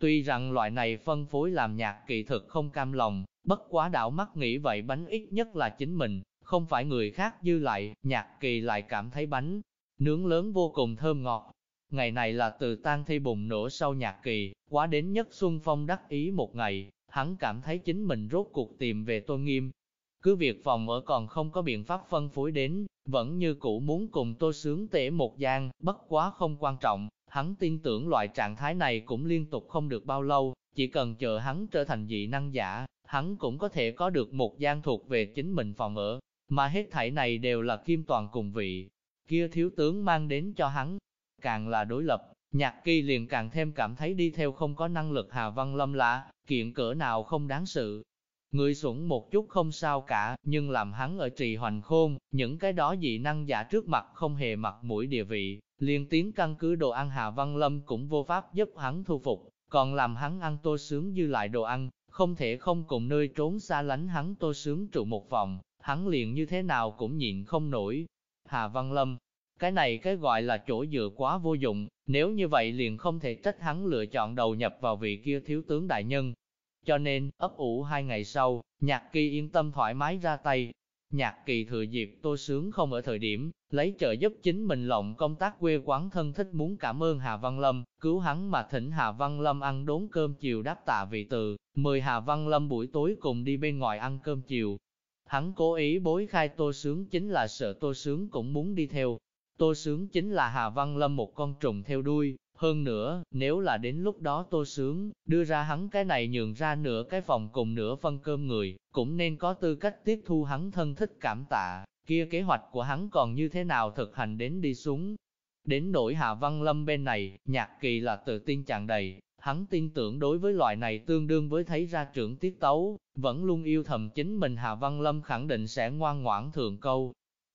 Tuy rằng loại này phân phối làm nhạc kỳ thực không cam lòng, bất quá đảo mắt nghĩ vậy bánh ít nhất là chính mình, không phải người khác dư lại, nhạc kỳ lại cảm thấy bánh nướng lớn vô cùng thơm ngọt. Ngày này là từ tan thi bùng nổ sau nhạc kỳ, quá đến nhất Xuân Phong đắc ý một ngày, hắn cảm thấy chính mình rốt cuộc tìm về tôn nghiêm. Cứ việc phòng ở còn không có biện pháp phân phối đến, vẫn như cũ muốn cùng tô sướng tể một gian, bất quá không quan trọng, hắn tin tưởng loại trạng thái này cũng liên tục không được bao lâu, chỉ cần chờ hắn trở thành dị năng giả, hắn cũng có thể có được một gian thuộc về chính mình phòng ở, mà hết thảy này đều là kim toàn cùng vị, kia thiếu tướng mang đến cho hắn. Càng là đối lập, nhạc kỳ liền càng thêm cảm thấy đi theo không có năng lực Hà Văn Lâm lạ, kiện cỡ nào không đáng sự. Người sủng một chút không sao cả, nhưng làm hắn ở trì hoành khôn, những cái đó dị năng giả trước mặt không hề mặt mũi địa vị, liền tiếng căn cứ đồ ăn Hà Văn Lâm cũng vô pháp giúp hắn thu phục, còn làm hắn ăn tô sướng dư lại đồ ăn, không thể không cùng nơi trốn xa lánh hắn tô sướng trụ một vòng, hắn liền như thế nào cũng nhịn không nổi, Hà Văn Lâm. Cái này cái gọi là chỗ dựa quá vô dụng, nếu như vậy liền không thể trách hắn lựa chọn đầu nhập vào vị kia thiếu tướng đại nhân. Cho nên, ấp ủ hai ngày sau, nhạc kỳ yên tâm thoải mái ra tay. Nhạc kỳ thừa dịp tô sướng không ở thời điểm, lấy trợ giúp chính mình lộng công tác quê quán thân thích muốn cảm ơn Hà Văn Lâm, cứu hắn mà thỉnh Hà Văn Lâm ăn đốn cơm chiều đáp tạ vị từ, mời Hà Văn Lâm buổi tối cùng đi bên ngoài ăn cơm chiều, Hắn cố ý bối khai Tô Sướng chính là sợ Tô Sướng cũng muốn đi theo. Tô Sướng chính là Hà Văn Lâm một con trùng theo đuôi, hơn nữa, nếu là đến lúc đó Tô Sướng, đưa ra hắn cái này nhường ra nửa cái phòng cùng nửa phân cơm người, cũng nên có tư cách tiếp thu hắn thân thích cảm tạ, kia kế hoạch của hắn còn như thế nào thực hành đến đi xuống. Đến nỗi Hà Văn Lâm bên này, nhạc kỳ là tự tin tràn đầy, Hắn tin tưởng đối với loại này tương đương với thấy ra trưởng tiết tấu, vẫn luôn yêu thầm chính mình Hà Văn Lâm khẳng định sẽ ngoan ngoãn thượng câu.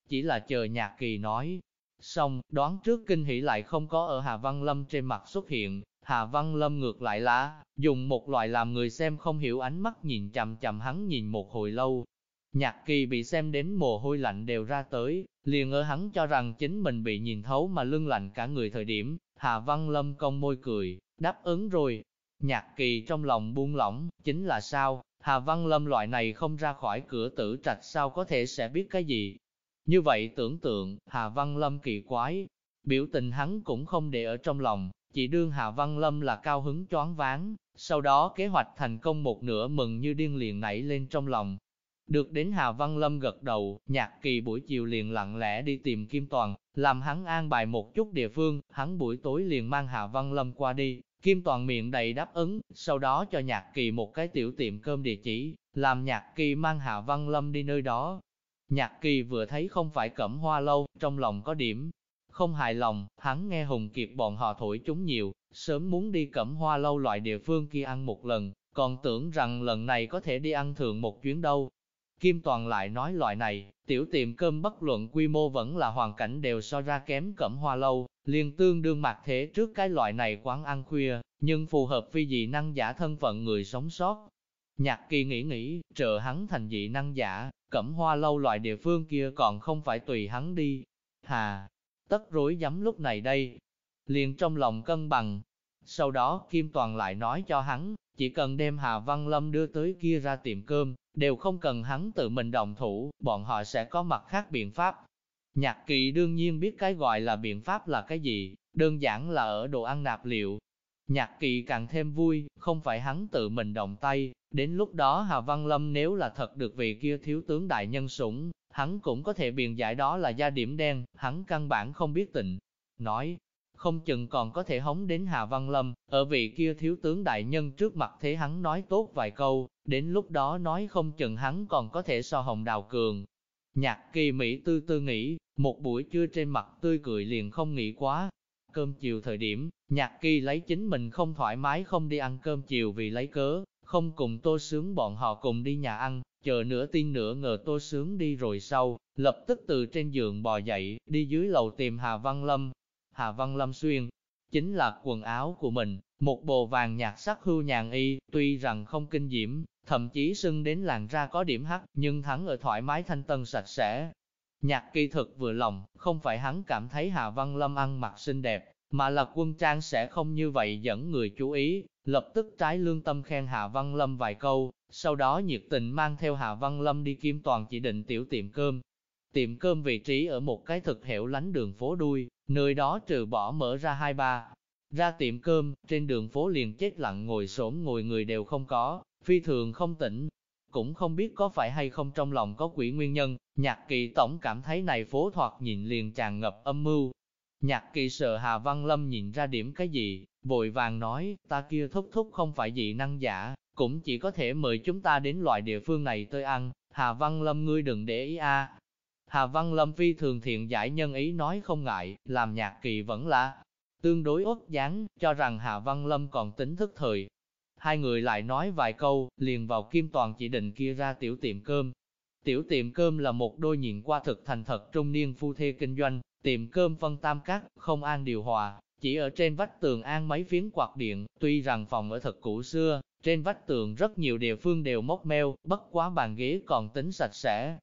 Chỉ là chờ nhạc kỳ nói. Xong, đoán trước kinh hỉ lại không có ở Hà Văn Lâm trên mặt xuất hiện, Hà Văn Lâm ngược lại là, dùng một loại làm người xem không hiểu ánh mắt nhìn chằm chằm hắn nhìn một hồi lâu. Nhạc kỳ bị xem đến mồ hôi lạnh đều ra tới, liền ở hắn cho rằng chính mình bị nhìn thấu mà lưng lạnh cả người thời điểm, Hà Văn Lâm cong môi cười, Đáp ứng rồi, nhạc kỳ trong lòng buông lỏng, chính là sao, Hà Văn Lâm loại này không ra khỏi cửa tử trạch sao có thể sẽ biết cái gì. Như vậy tưởng tượng, Hà Văn Lâm kỳ quái, biểu tình hắn cũng không để ở trong lòng, chỉ đương Hà Văn Lâm là cao hứng choáng váng, sau đó kế hoạch thành công một nửa mừng như điên liền nảy lên trong lòng. Được đến Hà Văn Lâm gật đầu, nhạc kỳ buổi chiều liền lặng lẽ đi tìm Kim Toàn, làm hắn an bài một chút địa phương, hắn buổi tối liền mang Hà Văn Lâm qua đi, Kim Toàn miệng đầy đáp ứng, sau đó cho Nhạc Kỳ một cái tiểu tiệm cơm địa chỉ, làm Nhạc Kỳ mang Hạ Văn Lâm đi nơi đó. Nhạc Kỳ vừa thấy không phải cẩm hoa lâu, trong lòng có điểm không hài lòng, hắn nghe Hùng Kiệt bọn họ thổi chúng nhiều, sớm muốn đi cẩm hoa lâu loại địa phương kia ăn một lần, còn tưởng rằng lần này có thể đi ăn thường một chuyến đâu. Kim Toàn lại nói loại này, tiểu tiệm cơm bất luận quy mô vẫn là hoàn cảnh đều so ra kém cẩm hoa lâu, liền tương đương mặt thế trước cái loại này quán ăn khuya, nhưng phù hợp phi dị năng giả thân phận người sống sót. Nhạc kỳ nghĩ nghĩ, trợ hắn thành dị năng giả, cẩm hoa lâu loại địa phương kia còn không phải tùy hắn đi. Hà, tất rối dám lúc này đây. Liền trong lòng cân bằng. Sau đó Kim Toàn lại nói cho hắn, chỉ cần đem Hà Văn Lâm đưa tới kia ra tiệm cơm, đều không cần hắn tự mình đồng thủ, bọn họ sẽ có mặt khác biện pháp. Nhạc kỳ đương nhiên biết cái gọi là biện pháp là cái gì, đơn giản là ở đồ ăn nạp liệu. Nhạc kỳ càng thêm vui, không phải hắn tự mình động tay, đến lúc đó Hà Văn Lâm nếu là thật được vị kia thiếu tướng đại nhân sủng, hắn cũng có thể biện giải đó là gia điểm đen, hắn căn bản không biết tịnh. Nói, không chừng còn có thể hống đến Hà Văn Lâm, ở vị kia thiếu tướng đại nhân trước mặt thế hắn nói tốt vài câu, đến lúc đó nói không chừng hắn còn có thể so hồng đào cường. Nhạc kỳ Mỹ tư tư nghĩ, một buổi trưa trên mặt tươi cười liền không nghĩ quá. Cơm chiều thời điểm, nhạc kỳ lấy chính mình không thoải mái không đi ăn cơm chiều vì lấy cớ, không cùng tô sướng bọn họ cùng đi nhà ăn, chờ nửa tin nửa ngờ tô sướng đi rồi sau, lập tức từ trên giường bò dậy, đi dưới lầu tìm Hà Văn Lâm, Hà Văn Lâm xuyên, chính là quần áo của mình, một bộ vàng nhạt sắc hưu nhàn y, tuy rằng không kinh diễm, thậm chí sưng đến làn ra có điểm hắc, nhưng hắn ở thoải mái thanh tân sạch sẽ. Nhạc kỳ thực vừa lòng, không phải hắn cảm thấy Hà Văn Lâm ăn mặc xinh đẹp, mà là quân trang sẽ không như vậy dẫn người chú ý, lập tức trái lương tâm khen Hà Văn Lâm vài câu, sau đó nhiệt tình mang theo Hà Văn Lâm đi kim toàn chỉ định tiểu tiệm cơm. Tiệm cơm vị trí ở một cái thực hẻo lánh đường phố đuôi, Nơi đó trừ bỏ mở ra hai ba, ra tiệm cơm, trên đường phố liền chết lặng ngồi xổm ngồi người đều không có, phi thường không tỉnh. Cũng không biết có phải hay không trong lòng có quỷ nguyên nhân, nhạc kỳ tổng cảm thấy này phố thoạt nhìn liền tràn ngập âm mưu. Nhạc kỳ sợ Hà Văn Lâm nhìn ra điểm cái gì, vội vàng nói, ta kia thúc thúc không phải dị năng giả, cũng chỉ có thể mời chúng ta đến loại địa phương này tới ăn, Hà Văn Lâm ngươi đừng để ý a, Hà Văn Lâm phi thường thiện giải nhân ý nói không ngại, làm nhạc kỳ vẫn là tương đối ốt dáng, cho rằng Hà Văn Lâm còn tính thức thời. Hai người lại nói vài câu, liền vào kim toàn chỉ định kia ra tiểu tiệm cơm. Tiểu tiệm cơm là một đôi nhìn qua thực thành thật trung niên phu thê kinh doanh, tiệm cơm phân tam cát, không an điều hòa, chỉ ở trên vách tường an mấy phiến quạt điện, tuy rằng phòng ở thật cũ xưa, trên vách tường rất nhiều địa phương đều mốc meo, bất quá bàn ghế còn tính sạch sẽ,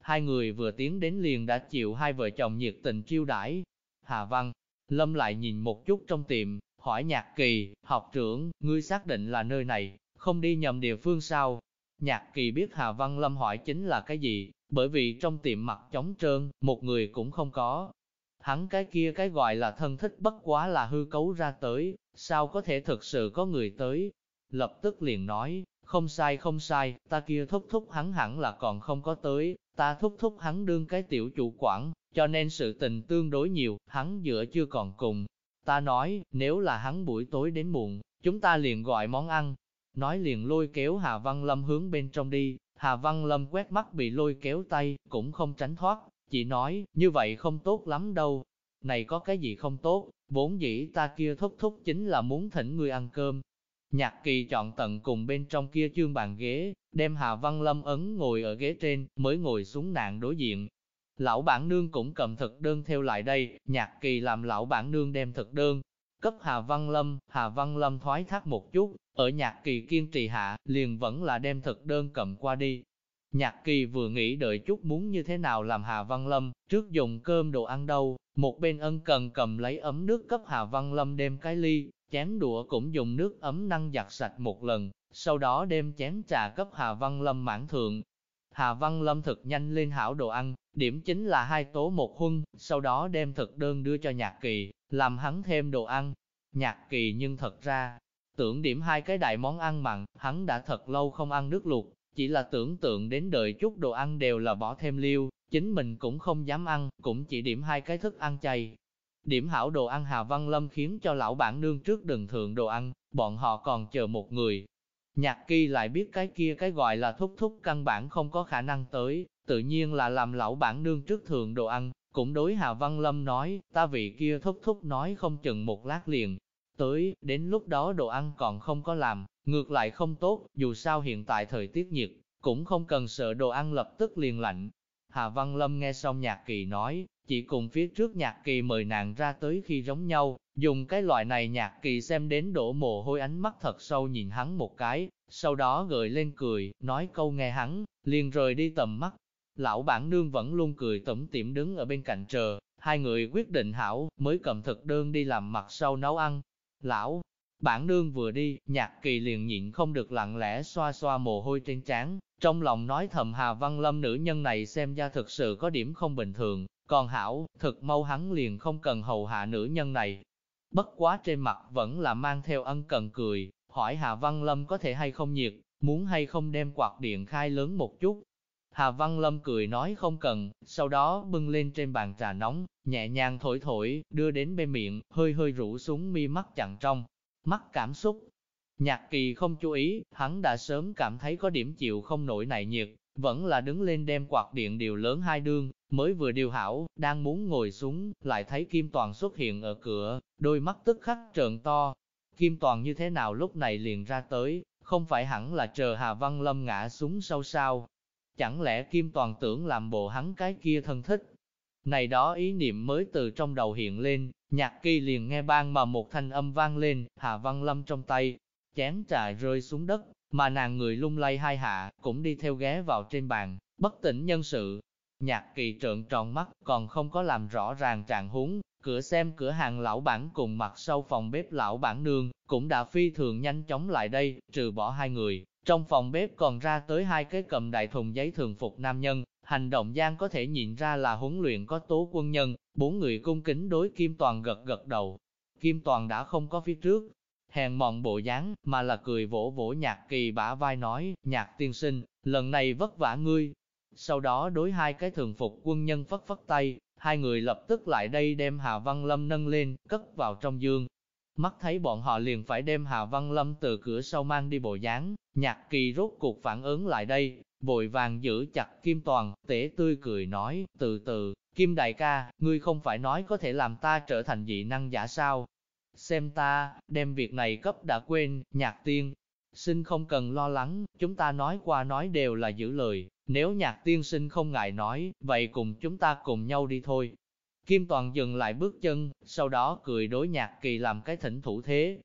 Hai người vừa tiến đến liền đã chịu hai vợ chồng nhiệt tình chiêu đãi. Hà Văn, Lâm lại nhìn một chút trong tiệm, hỏi nhạc kỳ, học trưởng, ngươi xác định là nơi này, không đi nhầm địa phương sao? Nhạc kỳ biết Hà Văn Lâm hỏi chính là cái gì, bởi vì trong tiệm mặt trống trơn, một người cũng không có. Hắn cái kia cái gọi là thân thích bất quá là hư cấu ra tới, sao có thể thực sự có người tới? Lập tức liền nói, không sai không sai, ta kia thúc thúc hắn hẳn là còn không có tới, ta thúc thúc hắn đương cái tiểu chủ quản, cho nên sự tình tương đối nhiều, hắn giữa chưa còn cùng. Ta nói, nếu là hắn buổi tối đến muộn, chúng ta liền gọi món ăn. Nói liền lôi kéo Hà Văn Lâm hướng bên trong đi, Hà Văn Lâm quét mắt bị lôi kéo tay, cũng không tránh thoát, chị nói, như vậy không tốt lắm đâu. Này có cái gì không tốt, vốn dĩ ta kia thúc thúc chính là muốn thỉnh ngươi ăn cơm, Nhạc kỳ chọn tận cùng bên trong kia chương bàn ghế, đem Hà Văn Lâm ấn ngồi ở ghế trên, mới ngồi xuống nạn đối diện. Lão bản nương cũng cầm thực đơn theo lại đây, nhạc kỳ làm lão bản nương đem thực đơn, cấp Hà Văn Lâm, Hà Văn Lâm thoái thác một chút, ở nhạc kỳ kiên trì hạ, liền vẫn là đem thực đơn cầm qua đi. Nhạc kỳ vừa nghĩ đợi chút muốn như thế nào làm Hà Văn Lâm, trước dùng cơm đồ ăn đâu, một bên ân cần cầm lấy ấm nước cấp Hà Văn Lâm đem cái ly, chén đũa cũng dùng nước ấm năng giặt sạch một lần, sau đó đem chén trà cấp Hà Văn Lâm mãn thượng. Hà Văn Lâm thực nhanh lên hảo đồ ăn, điểm chính là hai tố một huân, sau đó đem thực đơn đưa cho Nhạc Kỳ, làm hắn thêm đồ ăn. Nhạc Kỳ nhưng thật ra, tưởng điểm hai cái đại món ăn mặn, hắn đã thật lâu không ăn nước luộc, chỉ là tưởng tượng đến đợi chút đồ ăn đều là bỏ thêm liêu, chính mình cũng không dám ăn, cũng chỉ điểm hai cái thức ăn chay, Điểm hảo đồ ăn Hà Văn Lâm khiến cho lão bản nương trước đừng thượng đồ ăn, bọn họ còn chờ một người. Nhạc kỳ lại biết cái kia cái gọi là thúc thúc căn bản không có khả năng tới, tự nhiên là làm lão bản nương trước thượng đồ ăn, cũng đối Hà Văn Lâm nói, ta vị kia thúc thúc nói không chừng một lát liền. Tới, đến lúc đó đồ ăn còn không có làm, ngược lại không tốt, dù sao hiện tại thời tiết nhiệt, cũng không cần sợ đồ ăn lập tức liền lạnh. Hà Văn Lâm nghe xong nhạc kỳ nói, chỉ cùng phía trước nhạc kỳ mời nàng ra tới khi giống nhau, dùng cái loại này nhạc kỳ xem đến đổ mồ hôi ánh mắt thật sâu nhìn hắn một cái, sau đó gợi lên cười, nói câu nghe hắn, liền rời đi tầm mắt. Lão bản nương vẫn luôn cười tẩm tiệm đứng ở bên cạnh chờ, hai người quyết định hảo, mới cầm thực đơn đi làm mặt sau nấu ăn. Lão, bản nương vừa đi, nhạc kỳ liền nhịn không được lặng lẽ xoa xoa mồ hôi trên trán, trong lòng nói thầm Hà Văn Lâm nữ nhân này xem ra thực sự có điểm không bình thường, còn hảo, thực mau hắn liền không cần hầu hạ nữ nhân này. Bất quá trên mặt vẫn là mang theo ân cần cười, hỏi Hà Văn Lâm có thể hay không nhiệt, muốn hay không đem quạt điện khai lớn một chút. Hà Văn Lâm cười nói không cần, sau đó bưng lên trên bàn trà nóng, nhẹ nhàng thổi thổi, đưa đến bên miệng, hơi hơi rũ xuống mi mắt chặn trong, mắc cảm xúc. Nhạc kỳ không chú ý, hắn đã sớm cảm thấy có điểm chịu không nổi này nhiệt, vẫn là đứng lên đem quạt điện điều lớn hai đương, mới vừa điều hảo, đang muốn ngồi xuống, lại thấy Kim Toàn xuất hiện ở cửa, đôi mắt tức khắc trợn to. Kim Toàn như thế nào lúc này liền ra tới, không phải hẳn là chờ Hà Văn Lâm ngã xuống sâu sao. Chẳng lẽ Kim Toàn tưởng làm bộ hắn cái kia thân thích? Này đó ý niệm mới từ trong đầu hiện lên, nhạc kỳ liền nghe bang mà một thanh âm vang lên, Hà Văn Lâm trong tay, chén trà rơi xuống đất, mà nàng người lung lay hai hạ, cũng đi theo ghé vào trên bàn, bất tỉnh nhân sự. Nhạc kỳ trợn tròn mắt, còn không có làm rõ ràng trạng huống, cửa xem cửa hàng lão bản cùng mặt sau phòng bếp lão bản nương, cũng đã phi thường nhanh chóng lại đây, trừ bỏ hai người. Trong phòng bếp còn ra tới hai cái cầm đại thùng giấy thường phục nam nhân, hành động gian có thể nhìn ra là huấn luyện có tố quân nhân, bốn người cung kính đối Kim Toàn gật gật đầu. Kim Toàn đã không có phía trước, hèn mọn bộ dáng, mà là cười vỗ vỗ nhạc kỳ bả vai nói, nhạc tiên sinh, lần này vất vả ngươi. Sau đó đối hai cái thường phục quân nhân phất phất tay, hai người lập tức lại đây đem Hà Văn Lâm nâng lên, cất vào trong dương. Mắt thấy bọn họ liền phải đem Hà Văn Lâm từ cửa sau mang đi bộ dáng, nhạc kỳ rốt cuộc phản ứng lại đây, vội vàng giữ chặt Kim Toàn, tể tươi cười nói, từ từ, Kim đại ca, ngươi không phải nói có thể làm ta trở thành dị năng giả sao, xem ta, đem việc này cấp đã quên, nhạc tiên. Sinh không cần lo lắng, chúng ta nói qua nói đều là giữ lời, nếu nhạc tiên sinh không ngại nói, vậy cùng chúng ta cùng nhau đi thôi. Kim Toàn dừng lại bước chân, sau đó cười đối nhạc kỳ làm cái thỉnh thủ thế.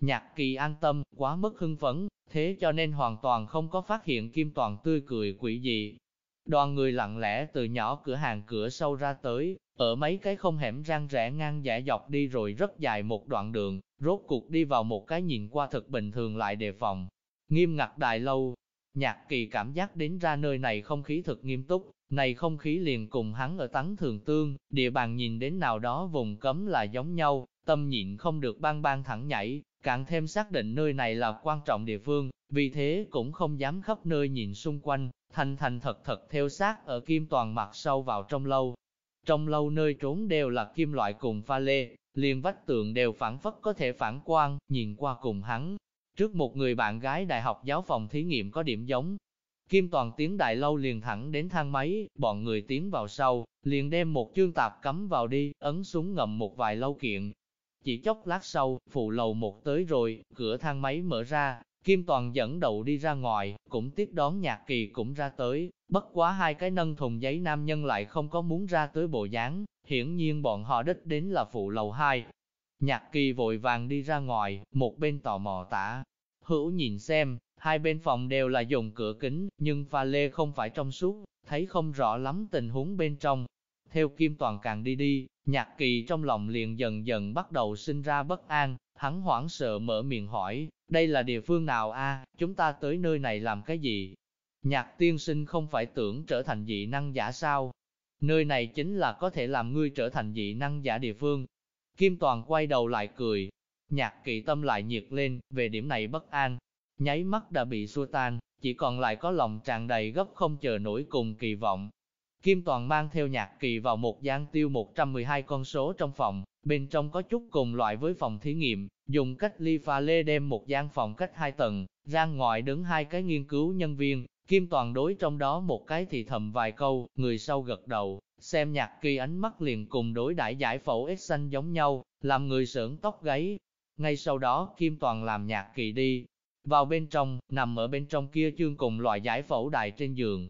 Nhạc kỳ an tâm, quá mất hưng phấn, thế cho nên hoàn toàn không có phát hiện Kim Toàn tươi cười quỷ dị. Đoàn người lặng lẽ từ nhỏ cửa hàng cửa sâu ra tới, ở mấy cái không hẻm rang rẽ ngang dã dọc đi rồi rất dài một đoạn đường, rốt cuộc đi vào một cái nhìn qua thật bình thường lại đề phòng. Nghiêm ngặt đại lâu, nhạc kỳ cảm giác đến ra nơi này không khí thật nghiêm túc, này không khí liền cùng hắn ở tắng thường tương, địa bàn nhìn đến nào đó vùng cấm là giống nhau, tâm nhịn không được bang bang thẳng nhảy, càng thêm xác định nơi này là quan trọng địa phương, vì thế cũng không dám khắp nơi nhìn xung quanh, thành thành thật thật theo sát ở kim toàn mặt sâu vào trong lâu, trong lâu nơi trốn đều là kim loại cùng pha lê, liền vách tượng đều phản phất có thể phản quang, nhìn qua cùng hắn. Trước một người bạn gái đại học giáo phòng thí nghiệm có điểm giống. Kim Toàn tiến đại lâu liền thẳng đến thang máy, bọn người tiến vào sau, liền đem một chương tạp cắm vào đi, ấn súng ngậm một vài lâu kiện. Chỉ chốc lát sau, phụ lầu một tới rồi, cửa thang máy mở ra, Kim Toàn dẫn đầu đi ra ngoài, cũng tiếp đón nhạc kỳ cũng ra tới, bất quá hai cái nâng thùng giấy nam nhân lại không có muốn ra tới bộ dáng, hiển nhiên bọn họ đích đến là phụ lầu hai. Nhạc kỳ vội vàng đi ra ngoài, một bên tò mò tả, hữu nhìn xem, hai bên phòng đều là dùng cửa kính, nhưng pha lê không phải trong suốt, thấy không rõ lắm tình huống bên trong. Theo Kim Toàn càng đi đi, nhạc kỳ trong lòng liền dần dần bắt đầu sinh ra bất an, hắn hoảng sợ mở miệng hỏi, đây là địa phương nào a? chúng ta tới nơi này làm cái gì? Nhạc tiên sinh không phải tưởng trở thành dị năng giả sao? Nơi này chính là có thể làm ngươi trở thành dị năng giả địa phương. Kim Toàn quay đầu lại cười. Nhạc Kỳ tâm lại nhiệt lên, về điểm này bất an. Nháy mắt đã bị xua tan, chỉ còn lại có lòng tràn đầy gấp không chờ nổi cùng kỳ vọng. Kim Toàn mang theo nhạc kỳ vào một gian tiêu 112 con số trong phòng, bên trong có chút cùng loại với phòng thí nghiệm, dùng cách ly pha lê đem một gian phòng cách hai tầng, ra ngoài đứng hai cái nghiên cứu nhân viên, Kim Toàn đối trong đó một cái thì thầm vài câu, người sau gật đầu, xem nhạc kỳ ánh mắt liền cùng đối đại giải phẫu ếch xanh giống nhau, làm người sởn tóc gáy. Ngay sau đó Kim Toàn làm nhạc kỳ đi, vào bên trong, nằm ở bên trong kia chương cùng loại giải phẫu đài trên giường.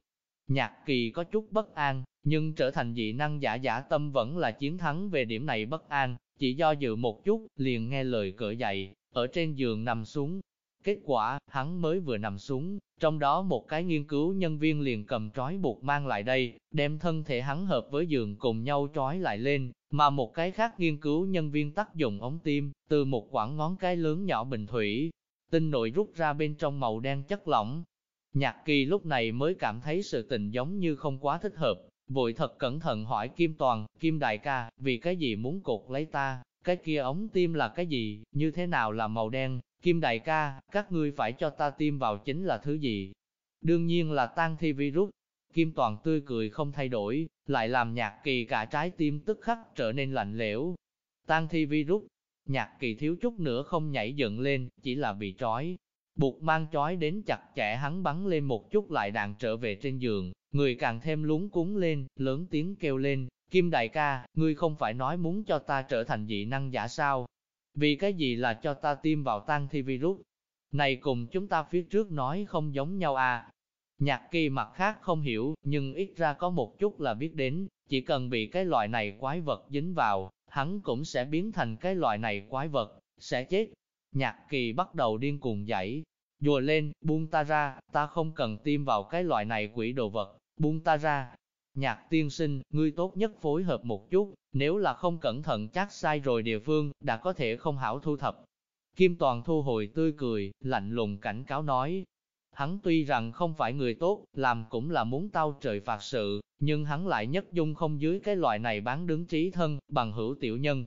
Nhạc kỳ có chút bất an, nhưng trở thành dị năng giả giả tâm vẫn là chiến thắng về điểm này bất an, chỉ do dự một chút, liền nghe lời cỡ dậy, ở trên giường nằm xuống. Kết quả, hắn mới vừa nằm xuống, trong đó một cái nghiên cứu nhân viên liền cầm trói buộc mang lại đây, đem thân thể hắn hợp với giường cùng nhau trói lại lên, mà một cái khác nghiên cứu nhân viên tác dụng ống tim, từ một quãng ngón cái lớn nhỏ bình thủy, tinh nội rút ra bên trong màu đen chất lỏng. Nhạc kỳ lúc này mới cảm thấy sự tình giống như không quá thích hợp, vội thật cẩn thận hỏi Kim Toàn, Kim Đại ca, vì cái gì muốn cột lấy ta, cái kia ống tim là cái gì, như thế nào là màu đen, Kim Đại ca, các ngươi phải cho ta tiêm vào chính là thứ gì? Đương nhiên là tan thi virus. Kim Toàn tươi cười không thay đổi, lại làm nhạc kỳ cả trái tim tức khắc trở nên lạnh lẽo. Tan thi virus, nhạc kỳ thiếu chút nữa không nhảy dựng lên, chỉ là bị trói. Buộc mang chói đến chặt chẽ hắn bắn lên một chút lại đạn trở về trên giường, người càng thêm lúng cuốn lên, lớn tiếng kêu lên, Kim đại ca, ngươi không phải nói muốn cho ta trở thành dị năng giả sao? Vì cái gì là cho ta tiêm vào tăng thi virus? Này cùng chúng ta phía trước nói không giống nhau à? Nhạc kỳ mặt khác không hiểu, nhưng ít ra có một chút là biết đến, chỉ cần bị cái loại này quái vật dính vào, hắn cũng sẽ biến thành cái loại này quái vật, sẽ chết. Nhạc kỳ bắt đầu điên cuồng dãy, dùa lên, buông ta ra, ta không cần tiêm vào cái loại này quỷ đồ vật, buông ta ra. Nhạc tiên sinh, ngươi tốt nhất phối hợp một chút, nếu là không cẩn thận chắc sai rồi địa phương, đã có thể không hảo thu thập. Kim Toàn thu hồi tươi cười, lạnh lùng cảnh cáo nói. Hắn tuy rằng không phải người tốt, làm cũng là muốn tao trời phạt sự, nhưng hắn lại nhất dung không dưới cái loại này bán đứng trí thân, bằng hữu tiểu nhân.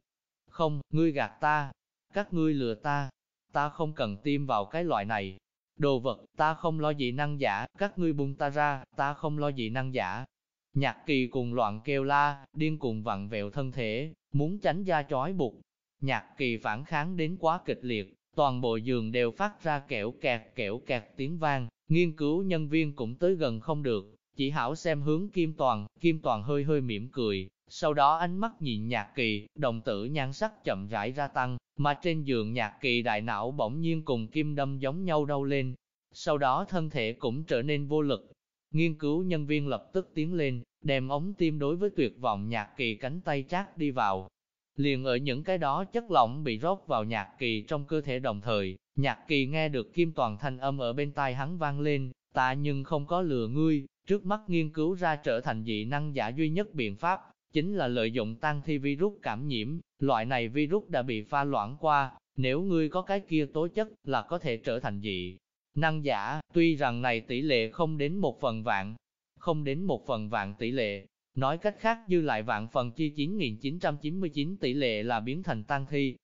Không, ngươi gạt ta, các ngươi lừa ta, ta không cần tiêm vào cái loại này. Đồ vật, ta không lo dị năng giả, các ngươi buông ta ra, ta không lo dị năng giả. Nhạc kỳ cùng loạn kêu la, điên cùng vặn vẹo thân thể, muốn tránh ra trói buộc. Nhạc kỳ phản kháng đến quá kịch liệt, toàn bộ giường đều phát ra kẹo kẹt kẹo kẹt tiếng vang, nghiên cứu nhân viên cũng tới gần không được, chỉ hảo xem hướng Kim Toàn, Kim Toàn hơi hơi mỉm cười, sau đó ánh mắt nhìn nhạc kỳ, đồng tử nhan sắc chậm rãi ra tăng, mà trên giường nhạc kỳ đại não bỗng nhiên cùng kim đâm giống nhau đau lên, sau đó thân thể cũng trở nên vô lực. Nghiên cứu nhân viên lập tức tiến lên, đem ống tim đối với tuyệt vọng nhạc kỳ cánh tay chát đi vào. Liền ở những cái đó chất lỏng bị rót vào nhạc kỳ trong cơ thể đồng thời, nhạc kỳ nghe được kim toàn thanh âm ở bên tai hắn vang lên, ta nhưng không có lừa ngươi, trước mắt nghiên cứu ra trở thành dị năng giả duy nhất biện pháp, chính là lợi dụng tan thi virus cảm nhiễm, loại này virus đã bị pha loãng qua, nếu ngươi có cái kia tố chất là có thể trở thành dị. Năng giả, tuy rằng này tỷ lệ không đến một phần vạn, không đến một phần vạn tỷ lệ, nói cách khác dư lại vạn phần chi 9999 tỷ lệ là biến thành tan thi.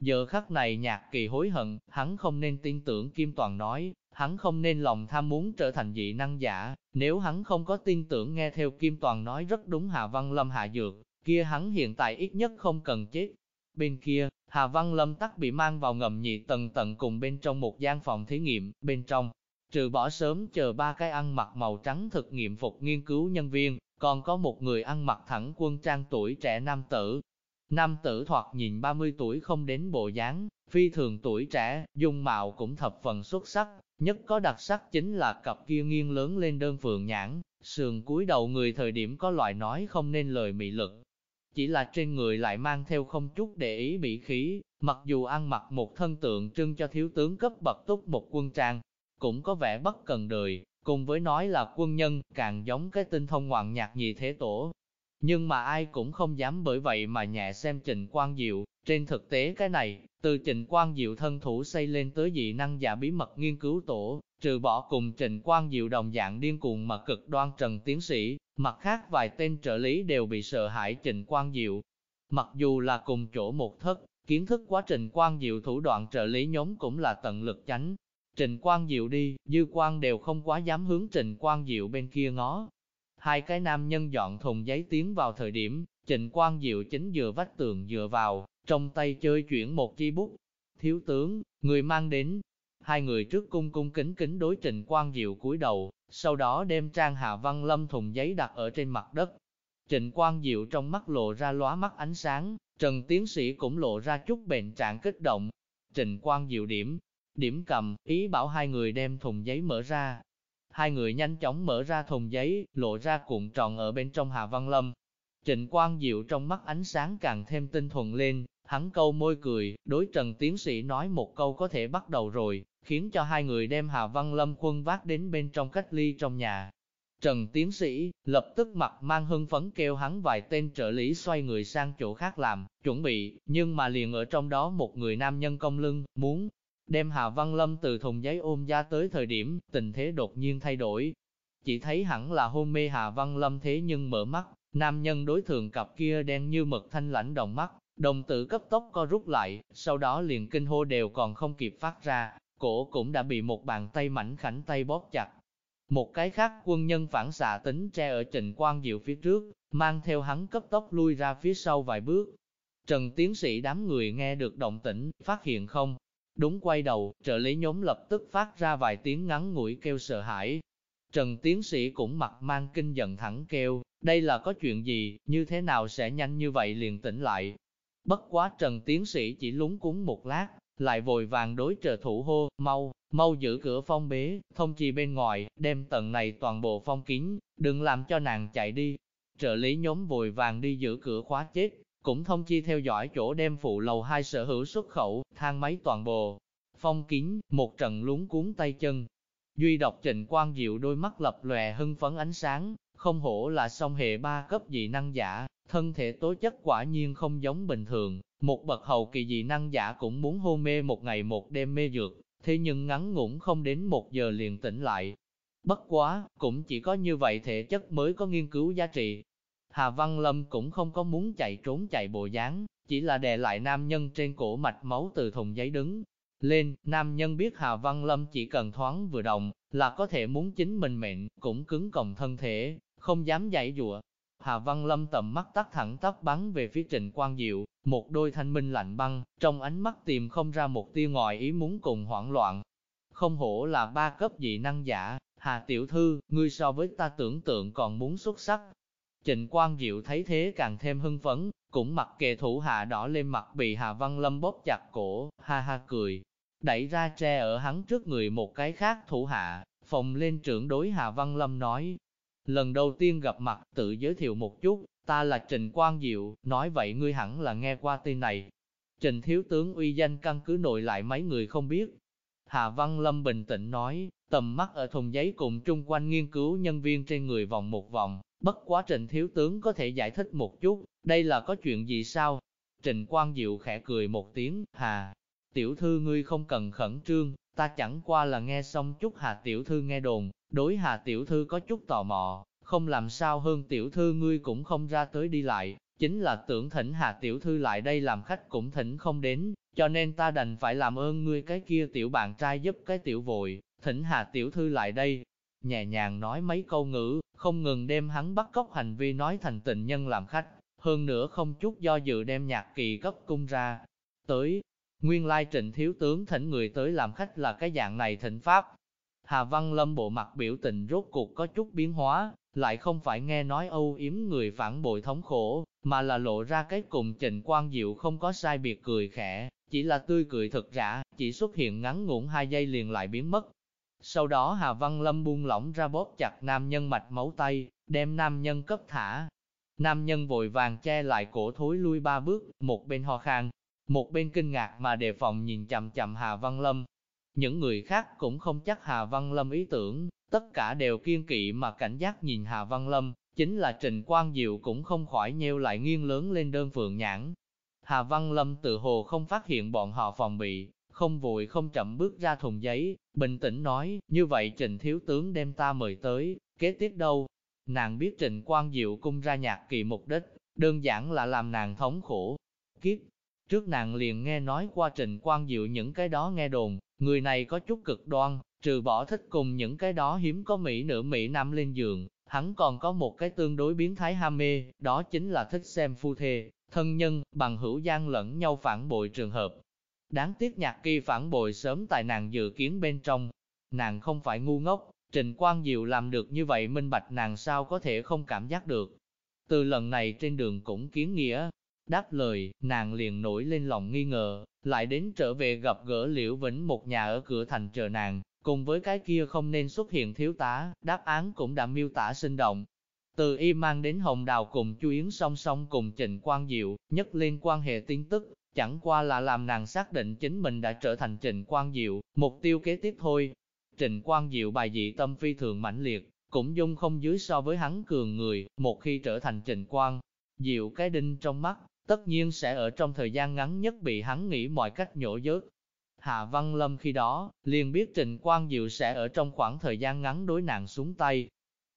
Giờ khắc này nhạc kỳ hối hận, hắn không nên tin tưởng Kim Toàn nói, hắn không nên lòng tham muốn trở thành dị năng giả, nếu hắn không có tin tưởng nghe theo Kim Toàn nói rất đúng Hà Văn Lâm hạ dược, kia hắn hiện tại ít nhất không cần chết. Bên kia, Hà Văn Lâm tắc bị mang vào ngầm nhị tầng tận cùng bên trong một gian phòng thí nghiệm, bên trong, trừ bỏ sớm chờ ba cái ăn mặc màu trắng thực nghiệm phục nghiên cứu nhân viên, còn có một người ăn mặc thẳng quân trang tuổi trẻ nam tử. Nam tử thoạt nhìn 30 tuổi không đến bộ dáng, phi thường tuổi trẻ, dung mạo cũng thập phần xuất sắc, nhất có đặc sắc chính là cặp kia nghiêng lớn lên đơn phượng nhãn, sườn cúi đầu người thời điểm có loại nói không nên lời mị lực. Chỉ là trên người lại mang theo không chút để ý bị khí, mặc dù ăn mặc một thân tượng trưng cho thiếu tướng cấp bậc túc một quân trang, cũng có vẻ bất cần đời, cùng với nói là quân nhân, càng giống cái tinh thông ngoạn nhạc nhị thế tổ. Nhưng mà ai cũng không dám bởi vậy mà nhẹ xem Trịnh Quang Diệu, trên thực tế cái này, từ Trịnh Quang Diệu thân thủ xây lên tới dị năng giả bí mật nghiên cứu tổ, trừ bỏ cùng Trịnh Quang Diệu đồng dạng điên cuồng mà cực đoan trần tiến sĩ, mặt khác vài tên trợ lý đều bị sợ hãi Trịnh Quang Diệu. Mặc dù là cùng chỗ một thất, kiến thức quá trình Quang Diệu thủ đoạn trợ lý nhóm cũng là tận lực tránh, Trình Quang Diệu đi, Dư Quang đều không quá dám hướng Trình Quang Diệu bên kia ngó. Hai cái nam nhân dọn thùng giấy tiến vào thời điểm, Trình Quang Diệu chính dựa vách tường dựa vào, trong tay chơi chuyển một chi bút. Thiếu tướng, người mang đến. Hai người trước cung cung kính kính đối Trình Quang Diệu cúi đầu, sau đó đem trang hạ văn lâm thùng giấy đặt ở trên mặt đất. Trịnh Quang Diệu trong mắt lộ ra lóa mắt ánh sáng, Trần Tiến Sĩ cũng lộ ra chút bệnh trạng kích động. Trịnh Quang Diệu điểm, điểm cầm, ý bảo hai người đem thùng giấy mở ra. Hai người nhanh chóng mở ra thùng giấy, lộ ra cuộn tròn ở bên trong Hà Văn Lâm. Trịnh Quang Diệu trong mắt ánh sáng càng thêm tinh thuần lên, hắn câu môi cười, đối Trần Tiến Sĩ nói một câu có thể bắt đầu rồi, khiến cho hai người đem Hà Văn Lâm quân vác đến bên trong cách ly trong nhà. Trần Tiến Sĩ, lập tức mặt mang hưng phấn kêu hắn vài tên trợ lý xoay người sang chỗ khác làm, chuẩn bị, nhưng mà liền ở trong đó một người nam nhân công lưng, muốn đem Hà Văn Lâm từ thùng giấy ôm ra tới thời điểm, tình thế đột nhiên thay đổi. Chỉ thấy hẳn là hôn mê Hà Văn Lâm thế nhưng mở mắt, nam nhân đối thường cặp kia đen như mực thanh lãnh đồng mắt, đồng tử cấp tốc co rút lại, sau đó liền kinh hô đều còn không kịp phát ra, cổ cũng đã bị một bàn tay mảnh khảnh tay bóp chặt. Một cái khác quân nhân phản xạ tính tre ở trình Quang diệu phía trước, mang theo hắn cấp tốc lui ra phía sau vài bước. Trần tiến sĩ đám người nghe được động tĩnh, phát hiện không, Đúng quay đầu, trợ lý nhóm lập tức phát ra vài tiếng ngắn ngủi kêu sợ hãi. Trần tiến sĩ cũng mặt mang kinh giận thẳng kêu, đây là có chuyện gì, như thế nào sẽ nhanh như vậy liền tỉnh lại. Bất quá Trần tiến sĩ chỉ lúng cúng một lát, lại vội vàng đối trợ thủ hô, mau, mau giữ cửa phong bế, thông chi bên ngoài, đem tầng này toàn bộ phong kín, đừng làm cho nàng chạy đi. Trợ lý nhóm vội vàng đi giữ cửa khóa chết, cũng thông chi theo dõi chỗ đem phụ lầu hai sở hữu xuất khẩu, thang máy toàn bộ, phong kín, một trận lúng cuốn tay chân. Duy độc trịnh quan diệu đôi mắt lập lòe hưng phấn ánh sáng, không hổ là song hệ ba cấp dị năng giả, thân thể tố chất quả nhiên không giống bình thường, một bậc hầu kỳ dị năng giả cũng muốn hôn mê một ngày một đêm mê dược, thế nhưng ngắn ngủn không đến một giờ liền tỉnh lại. Bất quá, cũng chỉ có như vậy thể chất mới có nghiên cứu giá trị, Hà Văn Lâm cũng không có muốn chạy trốn chạy bộ dáng, chỉ là đè lại nam nhân trên cổ mạch máu từ thùng giấy đứng. Lên, nam nhân biết Hà Văn Lâm chỉ cần thoáng vừa động, là có thể muốn chính mình mệnh, cũng cứng còng thân thể, không dám giải dụa. Hà Văn Lâm tầm mắt tắt thẳng tắp bắn về phía Trịnh Quang Diệu, một đôi thanh minh lạnh băng, trong ánh mắt tìm không ra một tia ngoài ý muốn cùng hoảng loạn. Không hổ là ba cấp dị năng giả, Hà Tiểu Thư, ngươi so với ta tưởng tượng còn muốn xuất sắc, Trịnh Quang Diệu thấy thế càng thêm hưng phấn, cũng mặc kệ thủ hạ đỏ lên mặt bị Hà Văn Lâm bóp chặt cổ, ha ha cười, đẩy ra tre ở hắn trước người một cái khác thủ hạ, phòng lên trưởng đối Hà Văn Lâm nói. Lần đầu tiên gặp mặt, tự giới thiệu một chút, ta là Trịnh Quang Diệu, nói vậy ngươi hẳn là nghe qua tên này. Trịnh Thiếu Tướng uy danh căn cứ nội lại mấy người không biết. Hà Văn Lâm bình tĩnh nói, tầm mắt ở thùng giấy cùng trung quanh nghiên cứu nhân viên trên người vòng một vòng, Bất quá trình Thiếu Tướng có thể giải thích một chút, đây là có chuyện gì sao? trình Quang Diệu khẽ cười một tiếng, hà, tiểu thư ngươi không cần khẩn trương, ta chẳng qua là nghe xong chút hà tiểu thư nghe đồn, đối hà tiểu thư có chút tò mò, không làm sao hơn tiểu thư ngươi cũng không ra tới đi lại, chính là tưởng thỉnh hà tiểu thư lại đây làm khách cũng thỉnh không đến, cho nên ta đành phải làm ơn ngươi cái kia tiểu bạn trai giúp cái tiểu vội, thỉnh hà tiểu thư lại đây, nhẹ nhàng nói mấy câu ngữ, không ngừng đem hắn bắt cóc hành vi nói thành tình nhân làm khách, hơn nữa không chút do dự đem nhạc kỳ cấp cung ra. Tới, nguyên lai trịnh thiếu tướng thỉnh người tới làm khách là cái dạng này thỉnh pháp. Hà Văn Lâm bộ mặt biểu tình rốt cuộc có chút biến hóa, lại không phải nghe nói âu yếm người phản bội thống khổ, mà là lộ ra cái cùng trịnh quan diệu không có sai biệt cười khẽ, chỉ là tươi cười thật rã, chỉ xuất hiện ngắn ngủn hai giây liền lại biến mất, sau đó Hà Văn Lâm buông lỏng ra bóp chặt nam nhân mạch máu tay, đem nam nhân cấp thả. Nam nhân vội vàng che lại cổ thối lui ba bước, một bên ho khan, một bên kinh ngạc mà đề phòng nhìn chằm chằm Hà Văn Lâm. Những người khác cũng không chắc Hà Văn Lâm ý tưởng, tất cả đều kiên kỵ mà cảnh giác nhìn Hà Văn Lâm, chính là Trình Quang Diệu cũng không khỏi nheo lại nghiêng lớn lên đơn phượng nhãn. Hà Văn Lâm tự hồ không phát hiện bọn họ phòng bị, không vội không chậm bước ra thùng giấy, bình tĩnh nói, như vậy Trình Thiếu Tướng đem ta mời tới, kế tiếp đâu? Nàng biết Trình Quang Diệu cung ra nhạc kỳ mục đích, đơn giản là làm nàng thống khổ. Kiếp, trước nàng liền nghe nói qua Trình Quang Diệu những cái đó nghe đồn, người này có chút cực đoan, trừ bỏ thích cùng những cái đó hiếm có Mỹ nữ Mỹ Nam lên giường, hắn còn có một cái tương đối biến thái ham mê, đó chính là thích xem phu thê, thân nhân, bằng hữu gian lẫn nhau phản bội trường hợp, Đáng tiếc nhạc kỳ phản bội sớm tại nàng dự kiến bên trong. Nàng không phải ngu ngốc, Trình Quang Diệu làm được như vậy minh bạch nàng sao có thể không cảm giác được. Từ lần này trên đường cũng kiến nghĩa, Đáp lời, nàng liền nổi lên lòng nghi ngờ, lại đến trở về gặp gỡ Liễu Vĩnh một nhà ở cửa thành chờ nàng, cùng với cái kia không nên xuất hiện thiếu tá, đáp án cũng đã miêu tả sinh động. Từ y mang đến Hồng Đào cùng Chu Yến song song cùng Trịnh Quang Diệu, nhất liên quan hệ tin tức, chẳng qua là làm nàng xác định chính mình đã trở thành Trịnh Quang Diệu, mục tiêu kế tiếp thôi. Trịnh Quang Diệu bài dị tâm phi thường mãnh liệt, cũng dung không dưới so với hắn cường người, một khi trở thành Trịnh Quang Diệu cái đinh trong mắt, tất nhiên sẽ ở trong thời gian ngắn nhất bị hắn nghĩ mọi cách nhổ dớt. Hạ Văn Lâm khi đó, liền biết Trịnh Quang Diệu sẽ ở trong khoảng thời gian ngắn đối nàng xuống tay.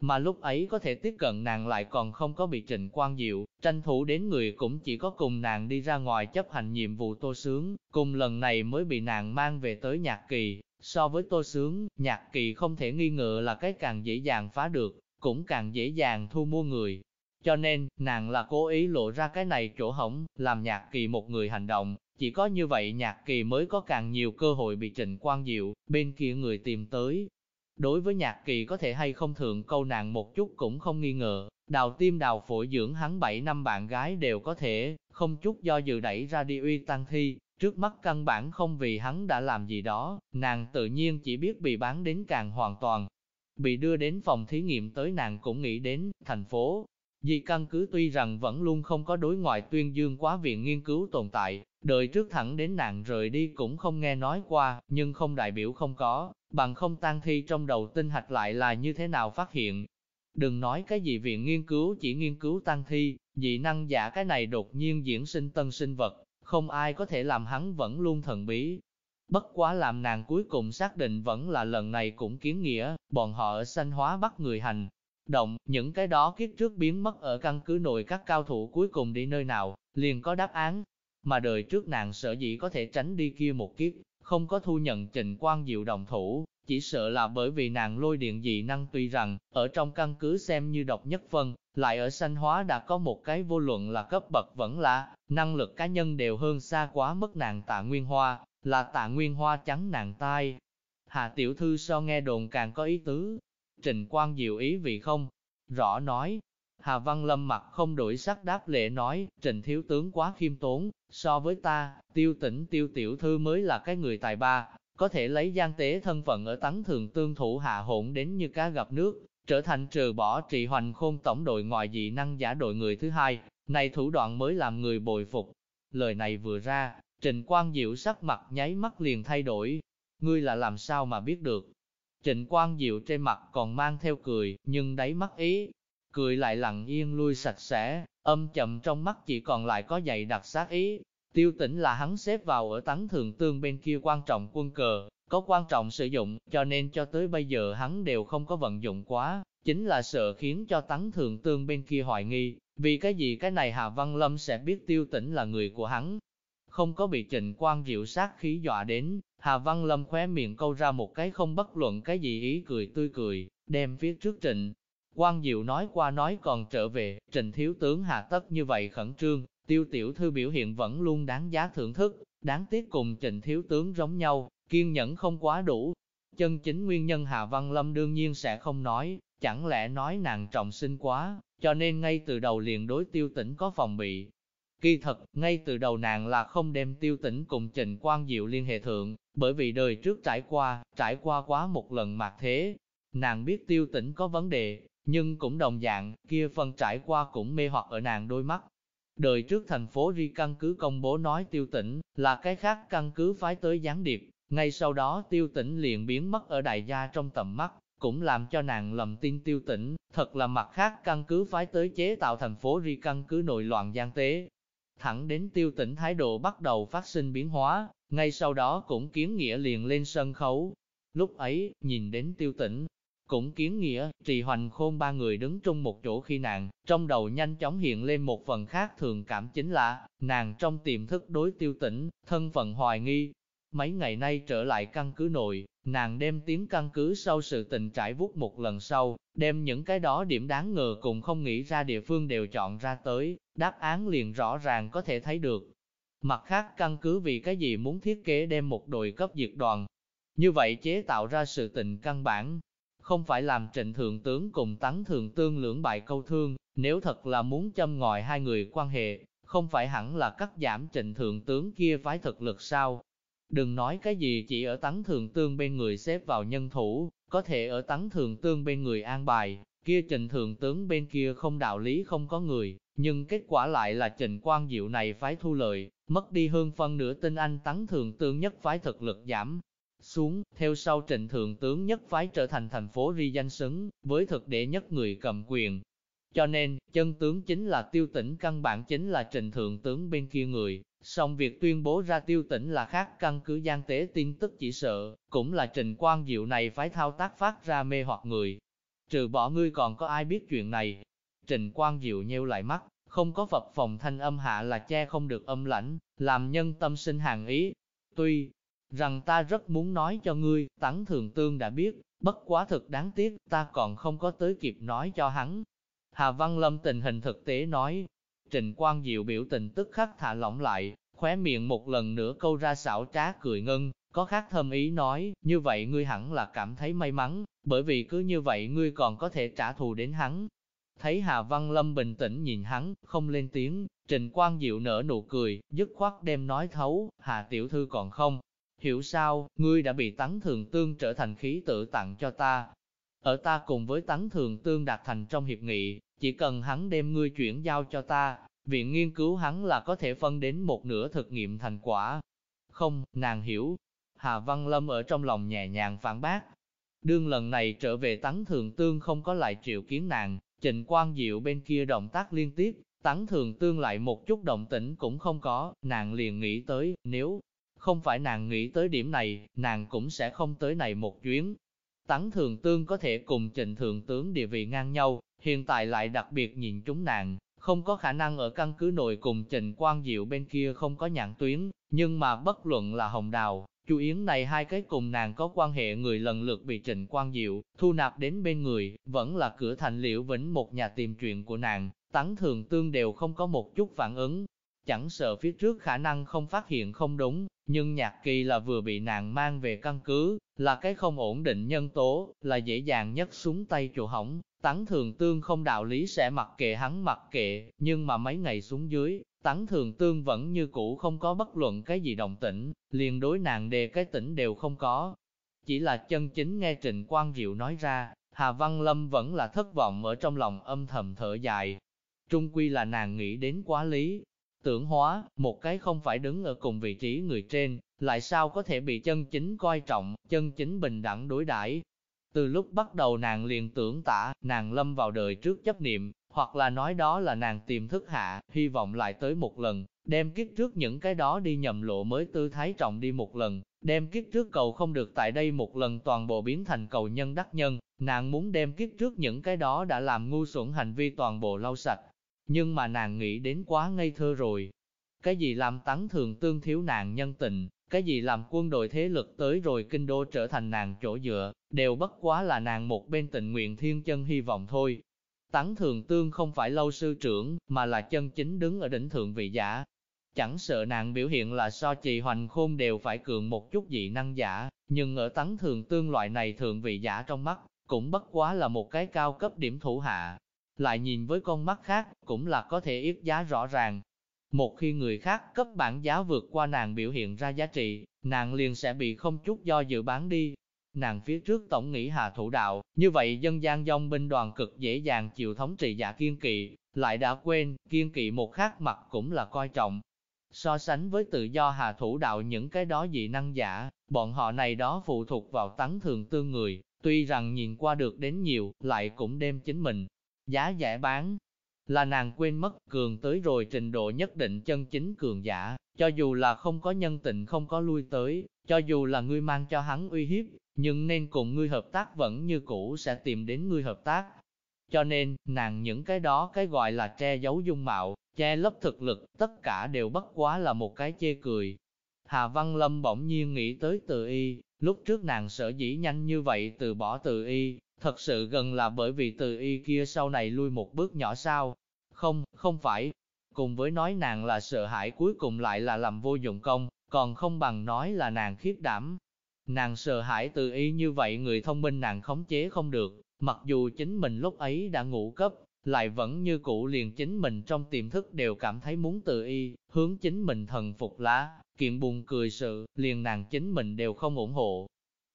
Mà lúc ấy có thể tiếp cận nàng lại còn không có bị Trịnh Quan Diệu, tranh thủ đến người cũng chỉ có cùng nàng đi ra ngoài chấp hành nhiệm vụ tô sướng, cùng lần này mới bị nàng mang về tới nhạc kỳ. So với tô sướng, nhạc kỳ không thể nghi ngờ là cái càng dễ dàng phá được, cũng càng dễ dàng thu mua người. Cho nên, nàng là cố ý lộ ra cái này chỗ hỏng, làm nhạc kỳ một người hành động, chỉ có như vậy nhạc kỳ mới có càng nhiều cơ hội bị trịnh quan diệu, bên kia người tìm tới. Đối với nhạc kỳ có thể hay không thượng câu nàng một chút cũng không nghi ngờ, đào tim đào phổi dưỡng hắn 7 năm bạn gái đều có thể, không chút do dự đẩy ra đi uy tăng thi, trước mắt căn bản không vì hắn đã làm gì đó, nàng tự nhiên chỉ biết bị bán đến càng hoàn toàn. Bị đưa đến phòng thí nghiệm tới nàng cũng nghĩ đến, thành phố, Di căn cứ tuy rằng vẫn luôn không có đối ngoại tuyên dương quá viện nghiên cứu tồn tại, đời trước thẳng đến nàng rời đi cũng không nghe nói qua, nhưng không đại biểu không có, bằng không tang thi trong đầu tinh hạch lại là như thế nào phát hiện. Đừng nói cái gì viện nghiên cứu chỉ nghiên cứu tăng thi, dị năng giả cái này đột nhiên diễn sinh tân sinh vật, không ai có thể làm hắn vẫn luôn thần bí. Bất quá làm nàng cuối cùng xác định vẫn là lần này cũng kiến nghĩa, bọn họ ở sanh hóa bắt người hành, động, những cái đó kiếp trước biến mất ở căn cứ nội các cao thủ cuối cùng đi nơi nào, liền có đáp án. Mà đời trước nàng sợ dĩ có thể tránh đi kia một kiếp, không có thu nhận trình quang diệu đồng thủ, chỉ sợ là bởi vì nàng lôi điện dị năng tuy rằng, ở trong căn cứ xem như độc nhất phân, lại ở sanh hóa đã có một cái vô luận là cấp bậc vẫn là, năng lực cá nhân đều hơn xa quá mức nàng tạ nguyên hoa, là tạ nguyên hoa trắng nàng tai. Hà tiểu thư so nghe đồn càng có ý tứ, Trình Quang Diệu ý vị không? Rõ nói. Hà Văn Lâm mặt không đổi sắc đáp lễ nói, Trình Thiếu Tướng quá khiêm tốn, so với ta, tiêu tỉnh tiêu tiểu thư mới là cái người tài ba, có thể lấy gian tế thân phận ở tấn thường tương thủ hạ hỗn đến như cá gặp nước, trở thành trừ bỏ trị hoành khôn tổng đội ngoại dị năng giả đội người thứ hai, này thủ đoạn mới làm người bồi phục. Lời này vừa ra, Trình Quang Diệu sắc mặt nháy mắt liền thay đổi. Ngươi là làm sao mà biết được? Trịnh Quang Diệu trên mặt còn mang theo cười, nhưng đáy mắt ý, cười lại lặng yên lui sạch sẽ, âm chậm trong mắt chỉ còn lại có dày đặc sát ý. Tiêu tỉnh là hắn xếp vào ở tấn thường tương bên kia quan trọng quân cờ, có quan trọng sử dụng, cho nên cho tới bây giờ hắn đều không có vận dụng quá, chính là sợ khiến cho tấn thường tương bên kia hoài nghi, vì cái gì cái này Hà Văn Lâm sẽ biết tiêu tỉnh là người của hắn. Không có bị trịnh quan diệu sát khí dọa đến, Hà Văn Lâm khóe miệng câu ra một cái không bất luận cái gì ý cười tươi cười, đem phía trước trịnh. Quang Diệu nói qua nói còn trở về, trình thiếu tướng hạ tất như vậy khẩn trương, tiêu tiểu thư biểu hiện vẫn luôn đáng giá thưởng thức, đáng tiếc cùng trình thiếu tướng giống nhau, kiên nhẫn không quá đủ. Chân chính nguyên nhân Hà Văn Lâm đương nhiên sẽ không nói, chẳng lẽ nói nàng trọng sinh quá, cho nên ngay từ đầu liền đối tiêu tỉnh có phòng bị, Kỳ thật, ngay từ đầu nàng là không đem tiêu tỉnh cùng trình Quang Diệu liên hệ thượng, bởi vì đời trước trải qua, trải qua quá một lần mạc thế. Nàng biết tiêu tỉnh có vấn đề, nhưng cũng đồng dạng, kia phần trải qua cũng mê hoặc ở nàng đôi mắt. Đời trước thành phố Ri căn cứ công bố nói tiêu tỉnh, là cái khác căn cứ phái tới gián điệp, ngay sau đó tiêu tỉnh liền biến mất ở đại gia trong tầm mắt, cũng làm cho nàng lầm tin tiêu tỉnh, thật là mặt khác căn cứ phái tới chế tạo thành phố Ri căn cứ nội loạn gian tế, thẳng đến tiêu tỉnh thái độ bắt đầu phát sinh biến hóa, ngay sau đó cũng kiến nghĩa liền lên sân khấu. Lúc ấy, nhìn đến tiêu tỉnh, cũng kiến nghĩa, trì hoành khôn ba người đứng chung một chỗ khi nàng, trong đầu nhanh chóng hiện lên một phần khác thường cảm chính là, nàng trong tiềm thức đối tiêu tỉnh, thân phận hoài nghi. Mấy ngày nay trở lại căn cứ nội, nàng đem tiếng căn cứ sau sự tình trải vuốt một lần sau, đem những cái đó điểm đáng ngờ cùng không nghĩ ra địa phương đều chọn ra tới, đáp án liền rõ ràng có thể thấy được. Mặt khác căn cứ vì cái gì muốn thiết kế đem một đội cấp diệt đoàn. Như vậy chế tạo ra sự tình căn bản, không phải làm trịnh thượng tướng cùng tấn thượng tương lưỡng bại câu thương, nếu thật là muốn châm ngòi hai người quan hệ, không phải hẳn là cắt giảm trịnh thượng tướng kia phái thực lực sao? Đừng nói cái gì chỉ ở tấn thượng tương bên người xếp vào nhân thủ, có thể ở tấn thượng tương bên người an bài, kia trịnh thượng tướng bên kia không đạo lý không có người, nhưng kết quả lại là trịnh quan diệu này phái thu lợi, mất đi hơn phân nửa tinh anh tấn thượng tương nhất phái thực lực giảm xuống, theo sau trịnh thượng tướng nhất phái trở thành thành phố ri danh xứng, với thực đệ nhất người cầm quyền. Cho nên, chân tướng chính là tiêu tỉnh căn bản chính là trịnh thượng tướng bên kia người, song việc tuyên bố ra tiêu tỉnh là khác căn cứ gian tế tin tức chỉ sợ, cũng là trình quan diệu này phải thao tác phát ra mê hoặc người. Trừ bỏ ngươi còn có ai biết chuyện này? Trình quan diệu nheo lại mắt, không có phập phòng thanh âm hạ là che không được âm lãnh, làm nhân tâm sinh hàng ý. Tuy rằng ta rất muốn nói cho ngươi, tắng thường tương đã biết, bất quá thực đáng tiếc, ta còn không có tới kịp nói cho hắn. Hà Văn Lâm tình hình thực tế nói, Trình Quang Diệu biểu tình tức khắc thả lỏng lại, khóe miệng một lần nữa câu ra xảo trá cười ngân, có khác thâm ý nói, như vậy ngươi hẳn là cảm thấy may mắn, bởi vì cứ như vậy ngươi còn có thể trả thù đến hắn. Thấy Hà Văn Lâm bình tĩnh nhìn hắn, không lên tiếng, Trình Quang Diệu nở nụ cười, dứt khoát đem nói thấu, Hà Tiểu Thư còn không. Hiểu sao, ngươi đã bị tấn thường tương trở thành khí tự tặng cho ta. Ở ta cùng với tấn thường tương đạt thành trong hiệp nghị, chỉ cần hắn đem ngươi chuyển giao cho ta, viện nghiên cứu hắn là có thể phân đến một nửa thực nghiệm thành quả. Không, nàng hiểu. Hà Văn Lâm ở trong lòng nhẹ nhàng phản bác. Đương lần này trở về tấn thường tương không có lại triệu kiến nàng, trịnh quan diệu bên kia động tác liên tiếp, tấn thường tương lại một chút động tĩnh cũng không có, nàng liền nghĩ tới, nếu không phải nàng nghĩ tới điểm này, nàng cũng sẽ không tới này một chuyến. Tấn thường tương có thể cùng trịnh thường tướng địa vị ngang nhau, hiện tại lại đặc biệt nhìn chúng nàng, không có khả năng ở căn cứ nội cùng Trịnh Quang Diệu bên kia không có nhãn tuyến, nhưng mà bất luận là Hồng Đào, Chu Yến này hai cái cùng nàng có quan hệ người lần lượt bị Trịnh Quang Diệu thu nạp đến bên người, vẫn là cửa thành liễu vĩnh một nhà tìm chuyện của nàng, tấn thường tương đều không có một chút phản ứng. Chẳng sợ phía trước khả năng không phát hiện không đúng, nhưng nhạc kỳ là vừa bị nàng mang về căn cứ, là cái không ổn định nhân tố, là dễ dàng nhất xuống tay chỗ hỏng, Tấn thường tương không đạo lý sẽ mặc kệ hắn mặc kệ, nhưng mà mấy ngày xuống dưới, tấn thường tương vẫn như cũ không có bất luận cái gì đồng tĩnh, liền đối nàng đề cái tỉnh đều không có. Chỉ là chân chính nghe Trịnh Quang Diệu nói ra, Hà Văn Lâm vẫn là thất vọng ở trong lòng âm thầm thở dài. Trung quy là nàng nghĩ đến quá lý, tưởng hóa, một cái không phải đứng ở cùng vị trí người trên, lại sao có thể bị chân chính coi trọng, chân chính bình đẳng đối đãi từ lúc bắt đầu nàng liền tưởng tả, nàng lâm vào đời trước chấp niệm, hoặc là nói đó là nàng tìm thức hạ, hy vọng lại tới một lần, đem kiếp trước những cái đó đi nhầm lộ mới tư thái trọng đi một lần, đem kiếp trước cầu không được tại đây một lần toàn bộ biến thành cầu nhân đắc nhân, nàng muốn đem kiếp trước những cái đó đã làm ngu xuẩn hành vi toàn bộ lau sạch. Nhưng mà nàng nghĩ đến quá ngây thơ rồi. Cái gì làm tấn thường tương thiếu nàng nhân tình, cái gì làm quân đội thế lực tới rồi kinh đô trở thành nàng chỗ dựa, đều bất quá là nàng một bên tình nguyện thiên chân hy vọng thôi. Tấn thường tương không phải lâu sư trưởng, mà là chân chính đứng ở đỉnh thượng vị giả. Chẳng sợ nàng biểu hiện là so trì hoành khôn đều phải cường một chút dị năng giả, nhưng ở tấn thường tương loại này thượng vị giả trong mắt, cũng bất quá là một cái cao cấp điểm thủ hạ. Lại nhìn với con mắt khác, cũng là có thể yết giá rõ ràng, một khi người khác cấp bản giá vượt qua nàng biểu hiện ra giá trị, nàng liền sẽ bị không chút do dự bán đi. Nàng phía trước tổng nghĩ hạ thủ đạo, như vậy dân gian dòng binh đoàn cực dễ dàng chịu thống trị giả kiên kỵ, lại đã quên, kiên kỵ một khác mặt cũng là coi trọng. So sánh với tự do hạ thủ đạo những cái đó dị năng giả, bọn họ này đó phụ thuộc vào tấn thường tương người, tuy rằng nhìn qua được đến nhiều, lại cũng đem chính mình, giá rẻ bán, là nàng quên mất cường tới rồi trình độ nhất định chân chính cường giả, cho dù là không có nhân tình không có lui tới, cho dù là ngươi mang cho hắn uy hiếp, nhưng nên cùng ngươi hợp tác vẫn như cũ sẽ tìm đến ngươi hợp tác. Cho nên, nàng những cái đó cái gọi là che giấu dung mạo, che lấp thực lực, tất cả đều bất quá là một cái chê cười. Hà Văn Lâm bỗng nhiên nghĩ tới từ y, lúc trước nàng sợ dĩ nhanh như vậy từ bỏ từ y, thật sự gần là bởi vì từ y kia sau này lui một bước nhỏ sao, không, không phải. Cùng với nói nàng là sợ hãi cuối cùng lại là làm vô dụng công, còn không bằng nói là nàng khiếp đảm. Nàng sợ hãi tự y như vậy người thông minh nàng khống chế không được, mặc dù chính mình lúc ấy đã ngủ cấp, lại vẫn như cũ liền chính mình trong tiềm thức đều cảm thấy muốn tự y, hướng chính mình thần phục lá, kiện buồn cười sự, liền nàng chính mình đều không ủng hộ.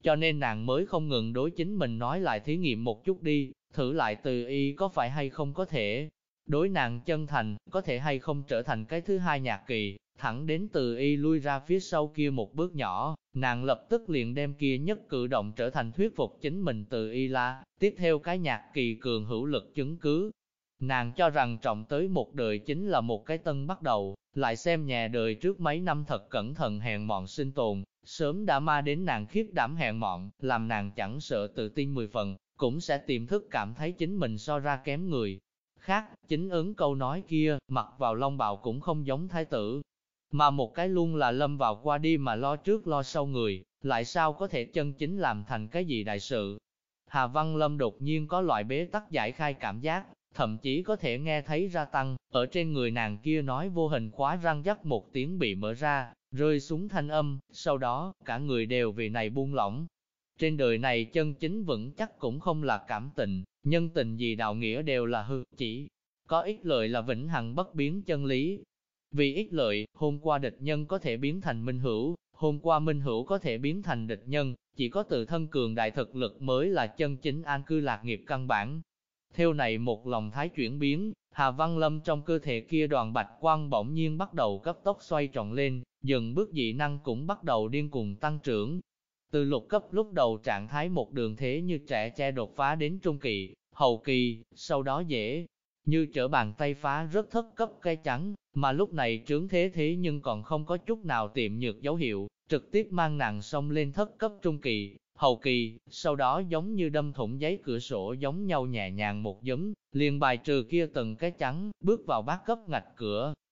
Cho nên nàng mới không ngừng đối chính mình nói lại thí nghiệm một chút đi, thử lại từ y có phải hay không có thể. Đối nàng chân thành, có thể hay không trở thành cái thứ hai nhạc kỳ, thẳng đến từ y lui ra phía sau kia một bước nhỏ, nàng lập tức liền đem kia nhất cử động trở thành thuyết phục chính mình từ y la, tiếp theo cái nhạc kỳ cường hữu lực chứng cứ. Nàng cho rằng trọng tới một đời chính là một cái tân bắt đầu, lại xem nhà đời trước mấy năm thật cẩn thận hèn mọn sinh tồn, sớm đã ma đến nàng khiếp đảm hèn mọn, làm nàng chẳng sợ tự tin mười phần, cũng sẽ tiềm thức cảm thấy chính mình so ra kém người. Khác, chính ứng câu nói kia, mặc vào long bào cũng không giống thái tử, mà một cái luôn là lâm vào qua đi mà lo trước lo sau người, lại sao có thể chân chính làm thành cái gì đại sự. Hà Văn Lâm đột nhiên có loại bế tắc giải khai cảm giác, thậm chí có thể nghe thấy ra tăng, ở trên người nàng kia nói vô hình khóa răng rắc một tiếng bị mở ra, rơi xuống thanh âm, sau đó, cả người đều vì này buông lỏng. Trên đời này chân chính vững chắc cũng không là cảm tình, nhân tình gì đạo nghĩa đều là hư, chỉ có ích lợi là vĩnh hằng bất biến chân lý, vì ích lợi, hôm qua địch nhân có thể biến thành minh hữu, hôm qua minh hữu có thể biến thành địch nhân, chỉ có tự thân cường đại thực lực mới là chân chính an cư lạc nghiệp căn bản. Theo này một lòng thái chuyển biến, Hà Văn Lâm trong cơ thể kia đoàn bạch quang bỗng nhiên bắt đầu cấp tốc xoay tròn lên, dần bước dị năng cũng bắt đầu điên cuồng tăng trưởng. Từ lục cấp lúc đầu trạng thái một đường thế như trẻ che đột phá đến trung kỳ, hậu kỳ, sau đó dễ như trở bàn tay phá rất thất cấp cây trắng, mà lúc này trướng thế thế nhưng còn không có chút nào tiệm nhược dấu hiệu, trực tiếp mang nàng sông lên thất cấp trung kỳ, hậu kỳ, sau đó giống như đâm thủng giấy cửa sổ giống nhau nhẹ nhàng một giấm, liền bài trừ kia từng cái trắng, bước vào bát cấp ngạch cửa.